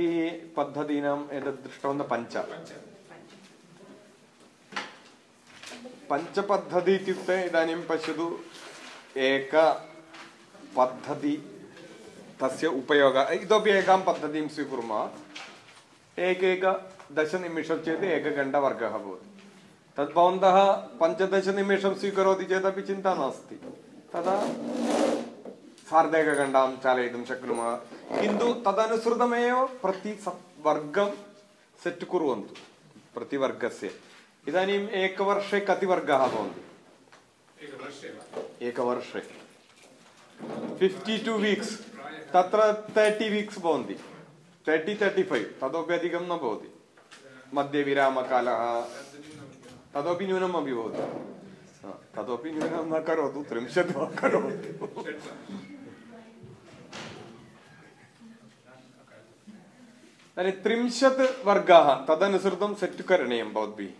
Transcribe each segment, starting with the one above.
पद्धतीनाम् एतत् दृष्टवन्तः पञ्च पञ्चपद्धति इत्युक्ते इदानीं पश्यतु एक पद्धति तस्य उपयोगः इतोपि एकां पद्धतिं स्वीकुर्मः एकैक दशनिमिषं चेत् एकघण्टावर्गः भवति तद् भवन्तः पञ्चदशनिमिषं स्वीकरोति चेदपि चिन्ता नास्ति तदा सार्धैकघण्टां चालयितुं शक्नुमः किन्तु तदनुसृतमेव प्रति वर्गं सेट् कुर्वन्तु प्रतिवर्गस्य इदानीम् एकवर्षे कति वर्गाः भवन्ति एकवर्षे फिफ्टि टु वीक्स् तत्र तर्टि वीक्स् भवन्ति तर्टि तर्टि फैव् ततोपि अधिकं न भवति मध्ये विरामकालः ततोपि न्यूनम् अपि भवति ततोपि न्यूनं न करोतु त्रिंशत् वा करोतु तर्हि त्रिंशत् वर्गाः तदनुसृतं सेट् करणीयं भवद्भिः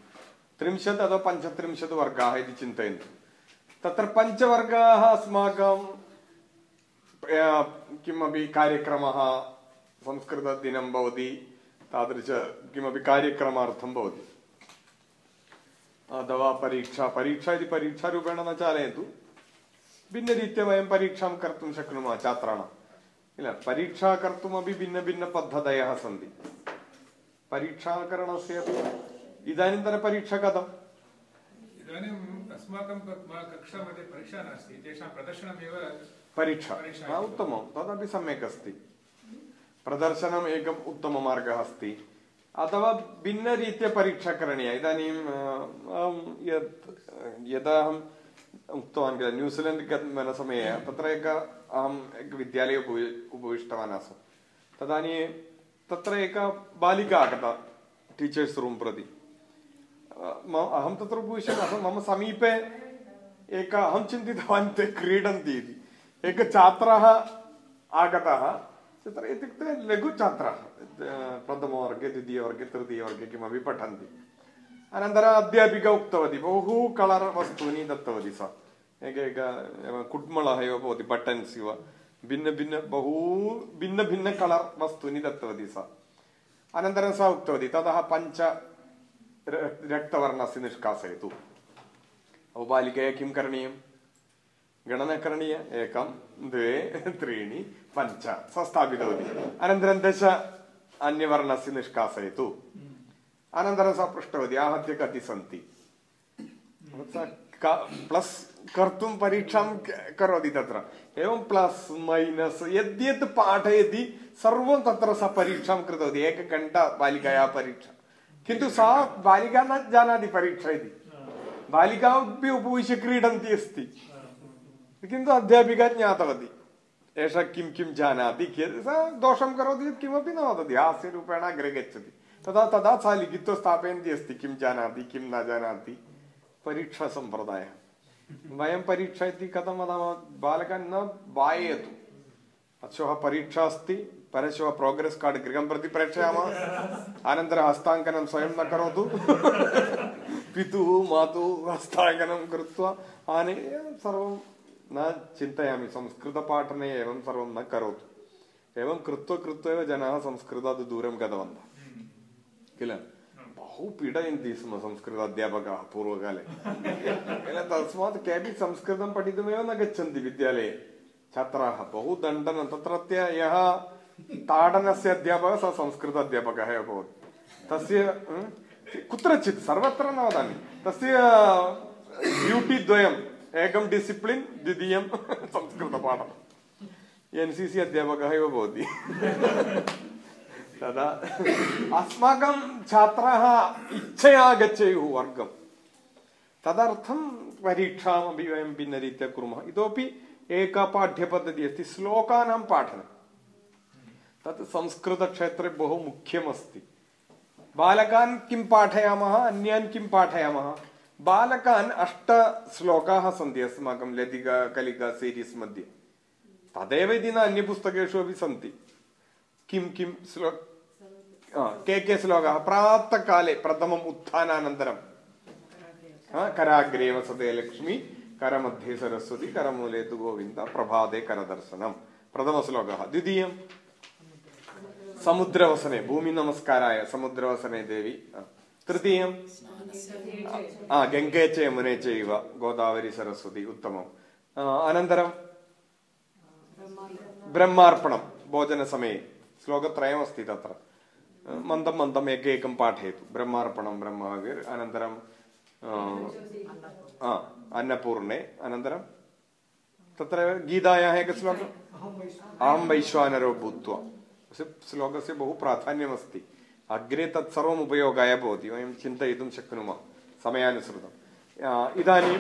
त्रिंशत् अथवा पञ्चत्रिंशत् वर्गाः इति चिन्तयन्तु तत्र पञ्चवर्गाः अस्माकं किमपि कार्यक्रमः संस्कृतदिनं भवति तादृश किमपि कार्यक्रमार्थं भवति अथवा परीक्षा परीक्षा इति परीक्षारूपेण न चालयतु भिन्नरीत्या वयं परीक्षां कर्तुं शक्नुमः छात्राणां किल परीक्षा कर्तुमपि भिन्नभिन्नपद्धतयः सन्ति परीक्षाकरणस्य अपि इदानीन्तनपरीक्षा कथम् इदानीम् अस्माकं कक्षामध्ये परीक्षा नास्ति तेषां प्रदर्शनमेव परीक्षा उत्तमं तदपि सम्यक् अस्ति प्रदर्शनम् एकम् उत्तममार्गः अस्ति अथवा भिन्नरीत्या परीक्षा करणीया इदानीं यत् यदा अहम् उक्तवान् किल न्यूसिलेण्ड् गमनसमये तत्र एक अहम् एक विद्यालये उपवि उपविष्टवान् आसम् तदानीं तत्र एका बालिका आगता टीचर्स् रूम् प्रति। अहं तत्र उपविश्यन् आसम् मम समीपे एक, अहं चिन्तितवान् ते क्रीडन्ति इति। एकः छात्रः आगतः, तत्र इत्युक्ते लघुछात्राः प्रथमवर्गे, द्वितीयवर्गे, तृतीयवर्गे किमपि पठन्ति। अनन्तरम् अध्यापिका उक्तवती बहु कलर् वस्तूनि दत्तवती सा एकैक कुड्मलः इव भवति बटन्स् इव भिन्नभिन्न बहु भिन्नभिन्न कलर् वस्तूनि दत्तवती सा अनन्तरं सा उक्तवती ततः पञ्च रक्तवर्णस्य निष्कासयतु बालिकया किं करणीयं गणना करणीया एकं द्वे त्रीणि पञ्च सा स्थापितवती अनन्तरं दश अन्यवर्णस्य निष्कासयतु अनन्तरं सा पृष्टवती आहत्य कति सन्ति। प्लस् कर्तुं परीक्षां करोति तत्र। एवं प्लस् मैनस् यद्यत् पाठयति सर्वं तत्र सा परीक्षां कृतवती एकघण्टा बालिकायाः परीक्षा। किन्तु सा बालिका न जानाति परीक्षा इति। बालिका अपि उपविश्य क्रीडन्ती अस्ति। किन्तु अध्यापिका ज्ञातवती एषा किं किं जानाति कियत् सा दोषं करोति चेत् किमपि न वदति हास्यरूपेण अग्रे गच्छति। तदा तदा सा लिखित्वा स्थापयन्ती अस्ति किं जानाति किं न जानाति। परीक्षासम्प्रदायः वयं परीक्षा इति कथं वदामः? बालकान् न बाययतु श्वः परीक्षा अस्ति परश्वः प्रोग्रेस् कार्ड् गृहं प्रति प्रेषयामः। अनन्तरं हस्ताङ्कनं स्वयं न करोतु। पितुः मातुः हस्ताङ्कनं कृत्वा आनीय सर्वं न चिन्तयामि। संस्कृतपाठने एवं सर्वं न करोतु। एवं कृत्वा कृत्वा एव जनाः संस्कृतात् दूरं गतवन्तः। किल? बहु पीडयन्ति स्म संस्कृत अध्यापकाः पूर्वकाले. किल तस्मात् केपि संस्कृतं पठितुमेव न गच्छन्ति विद्यालये. छात्राः बहु दण्डनं तत्रत्य यः ताडनस्य अध्यापकः, सः संस्कृत अध्यापकः एव भवति. तस्य कुत्रचित्, सर्वत्र न वदामि. तस्य, ड्यूटि द्वयम्, एकं डिसिप्लिन्, द्वितीयं संस्कृतपाठम्. एन् सि सि अध्यापकः एव भवति. तदा अस्माकं छात्राः इच्छया गच्छेयुः वर्गं। तदर्थं परीक्षामपि वयं भिन्नरीत्या कुर्मः। इतोपि एका पाठ्यपद्धतिः अस्ति, श्लोकानां पाठनं। तत् संस्कृतक्षेत्रे बहु मुख्यमस्ति। बालकान् किं पाठयामः, अन्यान् किं पाठयामः? बालकान् अष्टश्लोकाः सन्ति अस्माकं लतिका, कलिका सीरीस् मध्ये। तदेव इति न अन्यपुस्तकेषु अपि सन्ति। किं किं, श्लो के के श्लोकाः प्रातःकाले प्रथमम् उत्थानानन्तरं कराग्रे वसते लक्ष्मी करमध्ये सरस्वती करमूले तु गोविन्द प्रभाते करदर्शनं प्रथमश्लोकः द्वितीयं समुद्रवसने भूमिनमस्काराय समुद्रवसने देवी तृतीयं गङ्गे च यमुने चैव गोदावरी सरस्वती उत्तमम् अनन्तरं ब्रह्मार्पणं भोजनसमये श्लोकत्रयमस्ति तत्र मन्दं मन्दम् एकैकं पाठयतु ब्रह्मार्पणं ब्रह्महविर् अनन्तरं अन्नपूर्णे अनन्तरं तत्र गीतायाः एकः श्लोकः अहं वैश्वानरो भूत्वा श्लोकस्य बहु प्राधान्यमस्ति अग्रे तत्सर्वम् उपयोगाय भवति वयं चिन्तयितुं शक्नुमः समयानुसृतम् इदानीं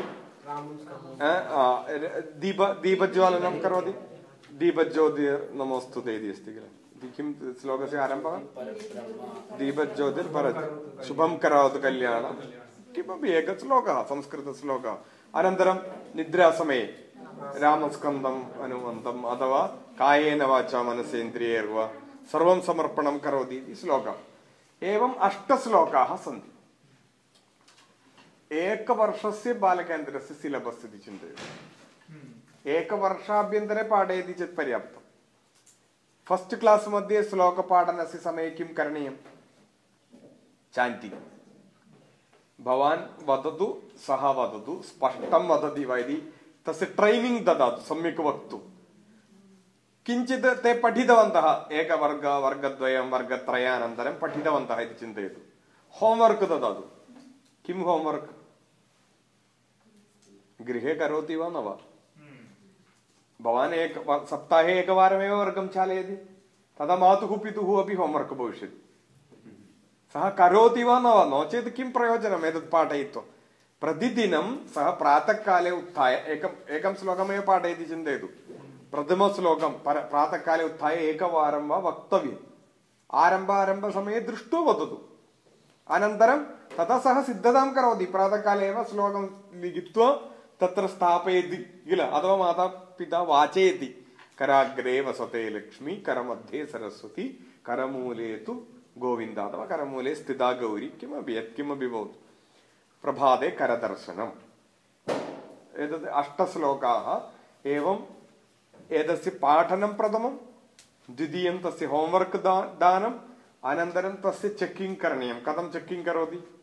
दीप दीपज्वालनं करोति दीपज्योतिर्नमोऽस्तु ते इति अस्ति किल किं श्लोकस्य आरम्भः दीपज्योतिर्भरत् शुभं करोतु कल्याणं किमपि एकः श्लोकः संस्कृतश्लोकः अनन्तरं निद्रासमये रामस्कन्दम् अनुबन्धम् अथवा कायेन वाचा मनसेन्द्रियैर्वा सर्वं समर्पणं करोति इति श्लोकः एवम् अष्टश्लोकाः सन्ति एकवर्षस्य बालकेन्द्रस्य सिलबस् इति चिन्तयतु एकवर्षाभ्यन्तरे पाठयति चेत् पर्याप्तं फस्ट् क्लास् मध्ये श्लोकपाठनस्य समये किं करणीयं चाण्टिङ्ग् भवान् वदतु सः वदतु स्पष्टं वदति वा इति तस्य ट्रैनिङ्ग् ददातु सम्यक् वक्तुं किञ्चित् ते पठितवन्तः एकवर्ग वर्गद्वयं वर्गत्रयानन्तरं पठितवन्तः इति चिन्तयतु होम्वर्क् ददातु किं होम्वर्क् गृहे करोति वा न वा भवान् एक सप्ताहे एकवारमेव वर्गं चालयति तदा मातुः पितुः अपि होम्वर्क् भविष्यति सः करोति वा न वा नो चेत् किं प्रयोजनम् एतत् पाठयित्वा प्रतिदिनं सः प्रातःकाले उत्थाय एकम् एकं श्लोकमेव पाठयति चिन्तयतु प्रथमश्लोकं पर प्रातःकाले उत्थाय एकवारं वा वक्तव्यम् आरम्भ आरम्भसमये दृष्ट्वा वदतु अनन्तरं ततः सः सिद्धतां करोति प्रातःकाले एव श्लोकं लिखित्वा तत्र स्थापयति किल अथवा पिता वाचयति कराग्रे वसते लक्ष्मी कर मध्ये सरस्वती, करमूले तो गोविंद अथवा करमूले स्थिता गौरी, किमपि यत्किमपि भवतु। प्रभाते करदर्शनम्। एतत् अष्टश्लोकाः एवम् एतस्य पाठनं प्रथमं, द्वितीयं तस्य होम्वर्क् दा, दानम्, अनन्तरं तस्य चेकिङ्ग् करणीयं। कथं चेकिङ्ग् करोति?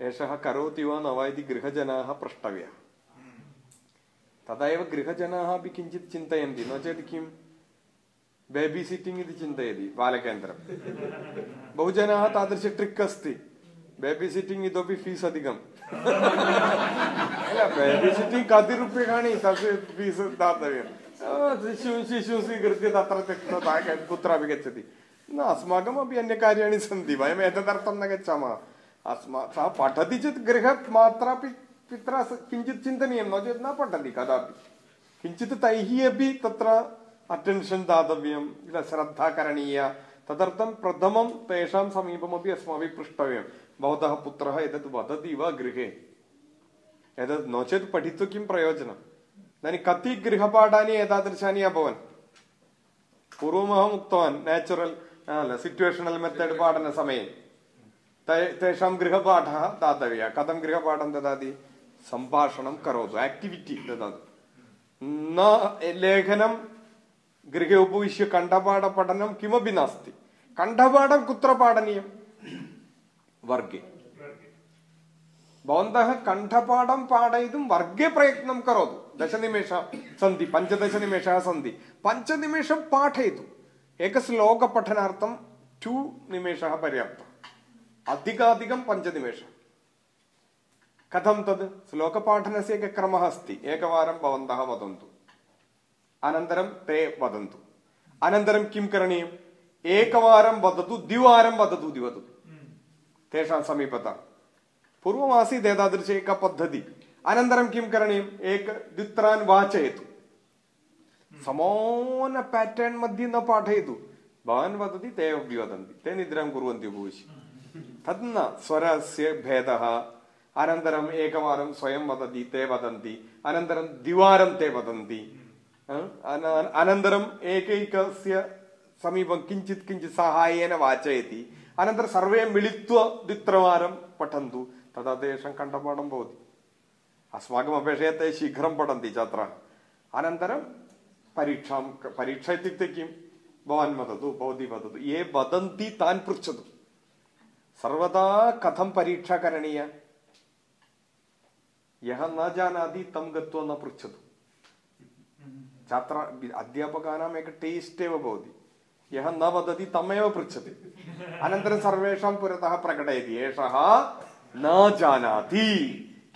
एषः करोति वा न वा इति गृहजनाः प्रष्टव्याः। तदा एव गृहजनाः अपि किञ्चित् चिन्तयन्ति, नो चेत् किं? बेबी सिट्टिङ्ग् इति चिन्तयति बालकेन्द्रं। बहुजनाः तादृश ट्रिक् अस्ति। बेबी सिट्टिङ्ग् इतोपि फीस् अधिकं बेबी सिट्टिङ्ग् कति रूप्यकाणि तस्य फीस् दातव्यं शिशु शिशु स्वीकृत्य तत्र त्यक्त्वा कुत्रापि गच्छति। न, अस्माकमपि अन्यकार्याणि सन्ति, वयम् एतदर्थं न गच्छामः। अस्मा, सः पठति चेत् गृहात् मात्रा पित्रा किञ्चित् चिन्तनीयं नो चेत् न पठति कदापि किञ्चित् तैः अपि तत्र अटेन्शन् दातव्यं किल श्रद्धा करणीया तदर्थं प्रथमं तेषां समीपमपि अस्माभिः पृष्टव्यं भवतः पुत्रः एतत् वदति वा गृहे एतत् नो चेत् पठित्वा किं प्रयोजनम् इदानीं कति गृहपाठानि एतादृशानि अभवन् पूर्वमहम् उक्तवान् नेचुरल् सिट्युवेशनल् मेथड् पाठनसमये तेषां गृहपाठः दातव्यः कथं गृहपाठं ददाति सम्भाषणं करोतु आक्टिविटि ददातु न लेखनं गृहे उपविश्य कण्ठपाठपठनं किमपि नास्ति कण्ठपाठं कुत्र पाठनीयं वर्गे भवन्तः कण्ठपाठं पाठयितुं वर्गे प्रयत्नं करोतु दशनिमेषाः सन्ति पञ्चदशनिमेषाः सन्ति पञ्चनिमेषं पाठयतु एकश्लोकपठनार्थं टु निमेषः पर्याप्तः अधिकाधिकं पञ्चनिमेषः कथं तद् श्लोकपाठनस्य एकः क्रमः अस्ति एकवारं भवन्तः वदन्तु अनन्तरं ते वदन्तु अनन्तरं किं करणीयम् एकवारं वदतु द्विवारं वदतु इति वदतु तेषां समीपतः पूर्वमासीत् एतादृश एका पद्धतिः अनन्तरं किं करणीयम् एक द्वित्रान् वाचयतु समान पेटर्न् मध्ये न पाठयतु भवान् वदति ते अपि वदन्ति ते निद्रां कुर्वन्ति उपविश्य तद् न स्वरस्य भेदः अनन्तरम् एकवारं स्वयं वदति ते वदन्ति अनन्तरं द्विवारं ते वदन्ति अनन्तरम् एकैकस्य समीपं किञ्चित् किञ्चित् साहाय्येन वाचयति अनन्तरं सर्वे मिलित्वा द्वित्रवारं पठन्तु तदा तेषां कण्ठपाठं भवति अस्माकमपेक्षया ते शीघ्रं पठन्ति छात्राः अनन्तरं परीक्षां परीक्षा इत्युक्ते किं भवान् वदतु भवती वदतु ये वदन्ति तान् पृच्छतु सर्वदा कथं परीक्षा करणीया यः न जानाति तं गत्वा न पृच्छतु छात्र अध्यापकानाम् एकं टेस्ट् एव भवति यः न वदति तमेव पृच्छति अनन्तरं सर्वेषां पुरतः प्रकटयति एषः न जानाति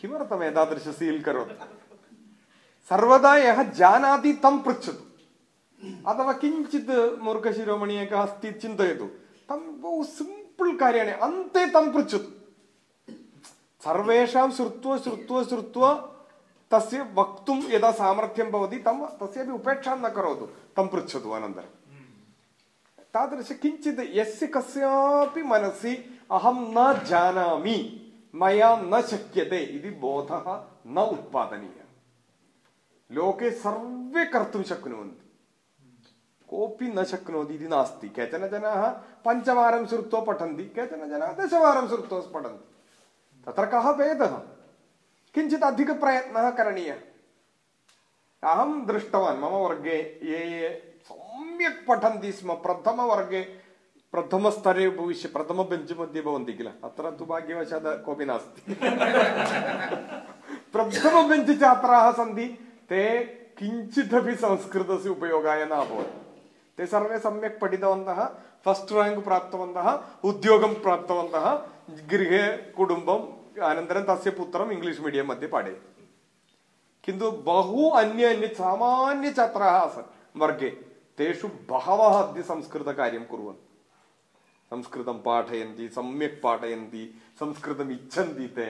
किमर्थम् एतादृश सील् करोति सर्वदा यः जानाति तं पृच्छतु अथवा किञ्चित् मूर्खशिरोमणि एकः अस्ति चिन्तयतु तं बहु सिम्पल् कार्याणि अन्ते तं पृच्छतु सर्वेषां श्रुत्वा श्रुत्वा श्रुत्वा तस्य वक्तुं यदा सामर्थ्यं भवति तं तस्यापि उपेक्षां न करोतु तं पृच्छतु अनन्तरं तादृश किञ्चित् यस्य कस्यापि मनसि अहं न जानामि मया न शक्यते इति बोधः न उत्पादनीयः लोके सर्वे कर्तुं शक्नुवन्ति कोऽपि न शक्नोति इति नास्ति केचन जनाः पञ्चवारं श्रुत्वा पठन्ति केचन जनाः दशवारं श्रुत्वा पठन्ति तत्र कः भेदः? किञ्चित् अधिकप्रयत्नः करणीयः। अहं दृष्टवान्, मम वर्गे ये ये सम्यक् पठन्ति स्म, प्रथमवर्गे, प्रथमस्तरे उपविश्य प्रथमबेञ्च् मध्ये भवन्ति किल? अत्र तु भाग्यवशात् कोऽपि नास्ति। प्रथमबेञ्च् छात्राः सन्ति, ते किञ्चिदपि संस्कृतस्य उपयोगाय न अभवत् ते सर्वे सम्यक् पठितवन्तः फस्ट् राङ्क् प्राप्तवन्तः, उद्योगं प्राप्तवन्तः गृहे कुटुम्बम् अनन्तरं तस्य पुत्रम् इङ्ग्लिश् मीडियं मध्ये पाठयति किन्तु बहु अन्य अन्य सामान्यछात्राः आसन् वर्गे तेषु बहवः अद्य संस्कृतकार्यं कुर्वन्ति संस्कृतं पाठयन्ति सम्यक् पाठयन्ति संस्कृतम् इच्छन्ति ते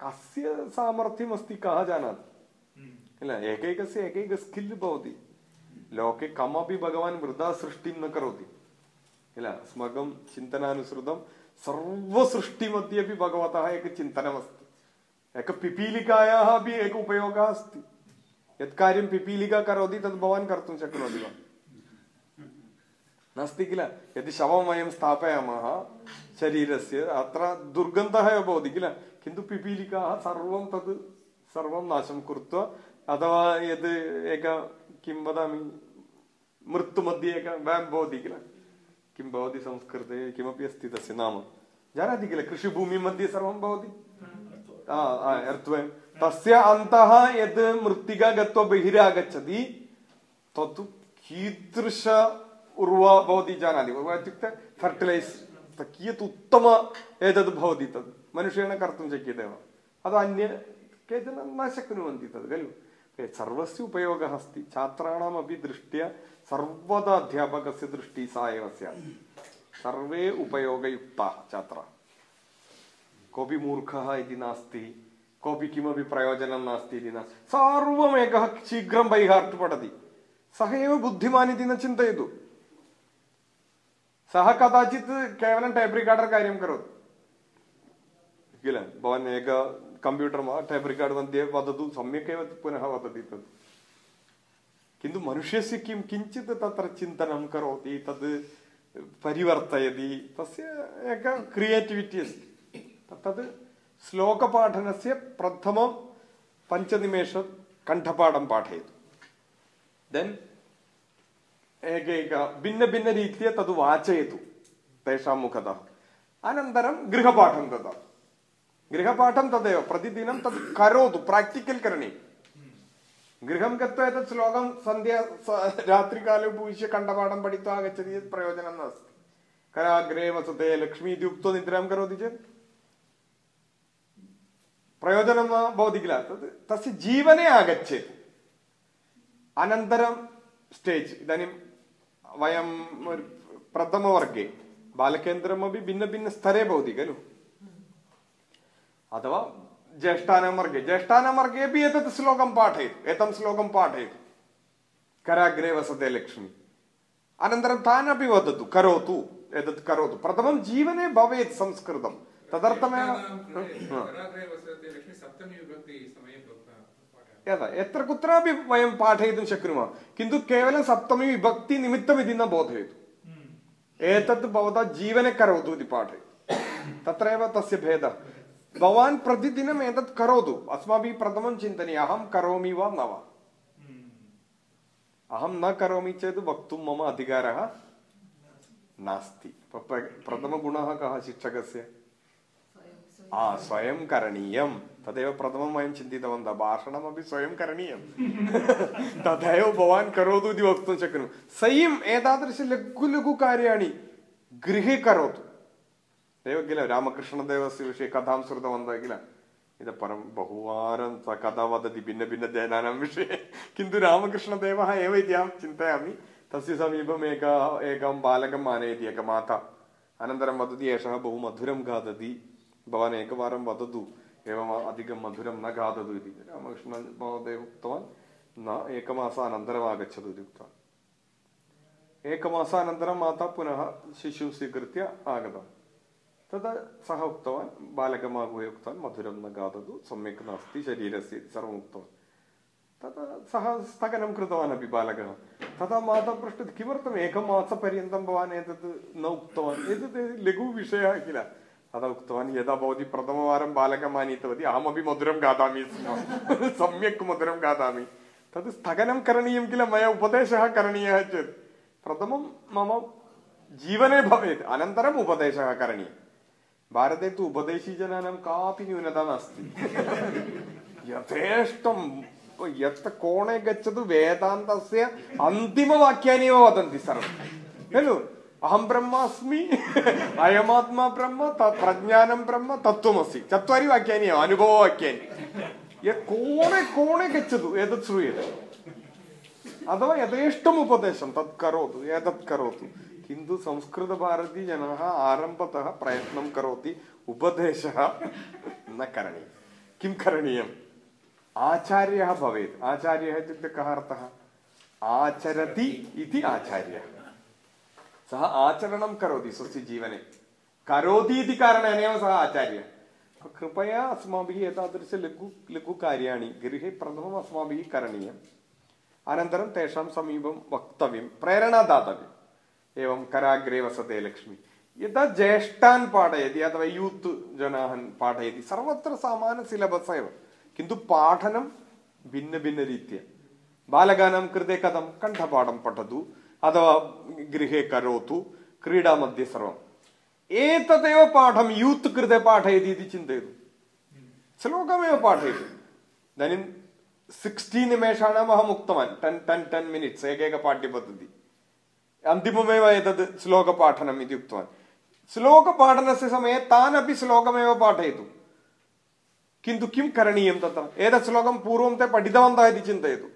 कस्य सामर्थ्यमस्ति कः जानाति किल एकैकस्य एकैक स्किल् भवति लोके कमपि भगवान् वृथा सृष्टिं न करोति किल अस्माकं चिन्तनानुसृतं सर्वसृष्टिमध्ये अपि भगवतः एकं चिन्तनमस्ति। एक पिपीलिकायाः अपि एक उपयोगः अस्ति। यत् कार्यं पिपीलिका करोति, तद् भवान् कर्तुं शक्नोति वा? नास्ति किल? यदि शवं वयं स्थापयामः, शरीरस्य, अत्र दुर्गन्धः एव भवति किल? किन्तु पिपीलिकाः सर्वं तद् सर्वं नाशं कृत्वा, अथवा यद् एक किं वदामि, मृत्युमध्ये एक वेम् भवति किल? किं भवति संस्कृते किमपि अस्ति तस्य नाम? जानाति किल? कृषिभूमिमध्ये सर्वं भवति? एर्त्वेम् तस्य अन्तः यद् मृत्तिका गत्वा बहिरागच्छति तत्तु कीदृश उर्वा भवति जानाति? उर्वा इत्युक्ते फर्टिलैस् कियत् उत्तम एतद् भवति तद्? मनुष्येण कर्तुं शक्यते वा? अथवा अन्य केचन न शक्नुवन्ति तद् खलु? सर्वस्य उपयोगः अस्ति। छात्राणामपि दृष्ट्या सर्वदा अध्यापकस्य दृष्टिः सा एव स्यात् सर्वे उपयोगयुक्ताः छात्राः कोऽपि मूर्खः इति नास्ति कोऽपि किमपि प्रयोजनं नास्ति इति नास्ति सर्वमेकः शीघ्रं बैहार्ट् पठति सः एव बुद्धिमान् इति न चिन्तयतु सः कदाचित् केवलं किल भवान् एक कम्प्यूटर् रिकार्ड् मध्ये वदतु सम्यक् वदति तत् किन्तु मनुष्यस्य किं किञ्चित् तत्र चिन्तनं करोति तद् परिवर्तयति तस्य एक क्रियेटिविटि अस्ति तद् श्लोकपाठनस्य प्रथमं पञ्चनिमेष कण्ठपाठं पाठयतु देन् एकैक भिन्नभिन्नरीत्या तद् वाचयतु तेषां मुखतः अनन्तरं गृहपाठं ददातु गृहपाठं तदेव प्रतिदिनं तद् करोतु प्राक्टिकल् करणीयम् ഗൃഹം ഗത്വ ശ്ലോകം സന്ധ്യ രാത്രികാലം ഉപയോഗിച്ച് കണ്ടപാഠം പഠിത്തോ ആകച്ചത് പ്രയോജനം നാസ്തി കരാഗ്രേ വസത്തെ ലക്ഷ്മി ഇതി നിദ്രം കരോതി ചേത് പ്രയോജനം ഭവതിക്കില്ല തസ് ജീവനെ ആകച്ച് അനന്തരം സ്റ്റേജ്. ഇതാനും വയം ഒരു പ്രഥമവർഗേ ബാലകേന്ദ്രമി ഭിന്ന ഭിന്ന സ്ഥലേ ഭവതി ഖലു. അഥവാ अथवा ज्येष्ठानां वर्गे ज्येष्ठानां वर्गे अपि एतत् श्लोकं पाठयतु एतं श्लोकं पाठयतु कराग्रे वसते लक्ष्मी अनन्तरं तान् अपि वदतु करोतु एतत् करोतु प्रथमं जीवने भवेत् संस्कृतं तदर्थमेव यदा यत्र कुत्रापि वयं पाठयितुं शक्नुमः किन्तु केवलं सप्तमी विभक्तिनिमित्तमिति न बोधयतु एतत् भवता जीवने करोतु इति पाठयतु तत्रैव तस्य भेदः भवान् प्रतिदिनम् एतत् करोतु अस्माभिः प्रथमं चिन्तनीयम् अहं करोमि वा न वा अहं न करोमि चेत् वक्तुं मम अधिकारः नास्ति प्रथमगुणः कः शिक्षकस्य आ स्वयं करणीयं तदेव प्रथमं वयं चिन्तितवन्तः भाषणमपि स्वयं करणीयं तथैव भवान् करोतु इति वक्तुं शक्नोमि स्वयम् एतादृश लघु लघु कार्याणि गृहे करोतु एव किल रामकृष्णदेवस्य विषये कथां श्रुतवन्तः किल इतः परं बहुवारं सा कथा वदति भिन्नभिन्नजनानां विषये किन्तु रामकृष्णदेवः एव इति अहं चिन्तयामि तस्य समीपम् एकः एकं बालकम् आनयति एका माता अनन्तरं वदति एषः बहु मधुरं खादति भवान् एकवारं वदतु एवम् अधिकं मधुरं न खादतु इति रामकृष्णमहोदयः उक्तवान् न एकमासानन्तरम् आगच्छतु इति उक्तवान् एकमासानन्तरं माता पुनः शिशुं स्वीकृत्य आगतवान् तदा सः उक्तवान् बालकमागूय उक्तवान् मधुरं न खादतु सम्यक् नास्ति शरीरस्य इति सर्वम् उक्तवान् तदा सः स्थगनं कृतवान् अपि बालकः तदा माता पृष्टवती किमर्थम् एकमासपर्यन्तं भवान् एतत् न उक्तवान् एतत् लघुविषयः किल तदा उक्तवान् यदा भवती प्रथमवारं बालकम् आनीतवती अहमपि मधुरं खादामि स्म सम्यक् मधुरं खादामि तत् स्थगनं करणीयं किल मया उपदेशः करणीयः चेत् प्रथमं मम जीवने भवेत् अनन्तरम् उपदेशः करणीयः भारते तु उपदेशीजनानां कापि न्यूनता नास्ति यथेष्टं यत्र कोणे गच्छतु वेदान्तस्य अन्तिमवाक्यानि एव वदन्ति सर्वं खलु अहं ब्रह्मास्मि अयमात्मा ब्रह्म प्रज्ञानं ब्रह्म तत्त्वमसि चत्वारि वाक्यानि एव अनुभववाक्यानि यत् कोणे कोणे गच्छतु एतत् श्रूयते अथवा यथेष्टम् उपदेशं तत् करोतु एतत् करोतु किन्तु संस्कृतभारतीजनाः आरम्भतः प्रयत्नं करोति उपदेशः न करणीयं किं करणीयम् आचार्यः भवेत् आचार्यः इत्युक्ते कः अर्थः आचरति इति आचार्यः सः आचरणं करोति स्वस्य जीवने करोति इति कारणेनैव सः आचार्यः कृपया अस्माभिः एतादृश लघु लघुकार्याणि गृहे प्रथमम् अस्माभिः करणीयम् अनन्तरं तेषां समीपं वक्तव्यं प्रेरणा दातव्यम् एवं कराग्रे वसते लक्ष्मी यदा ज्येष्ठान् पाठयति अथवा यूत् जनाः पाठयति सर्वत्र समान सिलबस् एव किन्तु पाठनं भिन्नभिन्नरीत्या बालकानां कृते कथं कण्ठपाठं पठतु अथवा गृहे करोतु क्रीडामध्ये सर्वम् एतदेव पाठं यूत् कृते पाठयति इति चिन्तयतु श्लोकमेव पाठयतु इदानीं सिक्स्टि निमेषाणाम् अहम् उक्तवान् टेन् टेन् टेन् मिनिट्स् एकैकपाठ्यपद्धति अन्तिममेव एतत् श्लोकपाठनम् इति उक्तवान् श्लोकपाठनस्य समये तान् अपि श्लोकमेव पाठयतु किन्तु किं करणीयं तत्र एतत् श्लोकं पूर्वं ते पठितवन्तः इति चिन्तयतु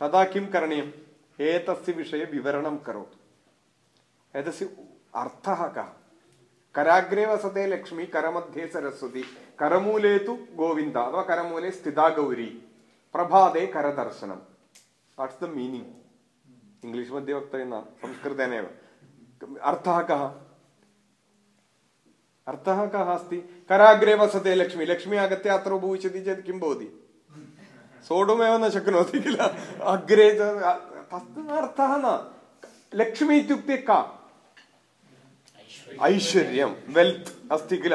तदा किं करणीयम् एतस्य विषये विवरणं करोतु एतस्य अर्थः कः कराग्रे वसते लक्ष्मी करमध्ये सरस्वती करमूले तु गोविन्द अथवा करमूले स्थिता गौरी प्रभाते करदर्शनं वाट्स् द मीनिङ्ग् इङ्ग्लिश् मध्ये वक्तव्यं न संस्कृतेनैव अर्थः कः अर्थः कः अस्ति कराग्रे वसते लक्ष्मी लक्ष्मी आगत्य अत्र उपविशति चेत् किं भवति सोढुमेव न शक्नोति किल अग्रे तस्य अर्थः न लक्ष्मी इत्युक्ते का ऐश्वर्यं वेल्त् अस्ति किल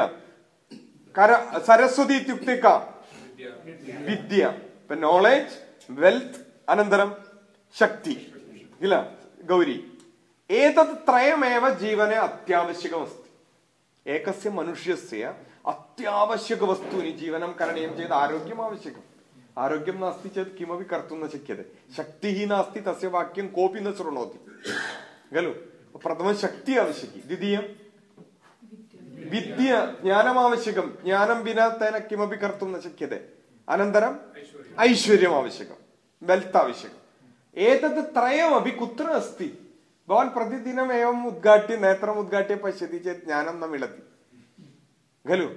कर सरस्वती इत्युक्ते का विद्या ഇപ്പൊ നോളേജ് വെൽത്ത് അനന്തരം ശക്തി ഇല്ല ഗൗരി. ഏതത് ത്രയമേവ ജീവനെ അത്യാവശ്യക വസ്തു ഏകസ്യ മനുഷ്യസ്യ അത്യാവശ്യക വസ്തുവിന് ജീവനം കരണീയം ചെയ്ത് ആരോഗ്യം ആവശ്യകം. ആരോഗ്യം നാസ്തി ചെയ്ത് കിമവി കർത്തുന്ന ശക്യത. ശക്തി ഹി നാസ്തി തസ്യ വാക്യം കോപി ന ശൃണോതി. ഖലു? പ്രഥമം ശക്തി ആവശ്യം ദ്വിതീയം? വിദ്യ. ജ്ഞാനം ആവശ്യകം. ജ്ഞാനം വിനാ തേന കിമപി കർത്തുന്ന ന ശക്യത. അനന്തരം ഐശ്വര്യം ആവശ്യകം വെൽത്ത് ആവശ്യകം. ഏതത് ത്രയമപി കുത്ര അസ്ഥി ഭവാൻ പ്രതിദിനം ഏവം ഉദ്ഘാട്ടി നേത്രം ഉദ്ഘാട്ടിയ പശ്യതി ചേത് ജ്ഞാനം ന മിളതി ഖലു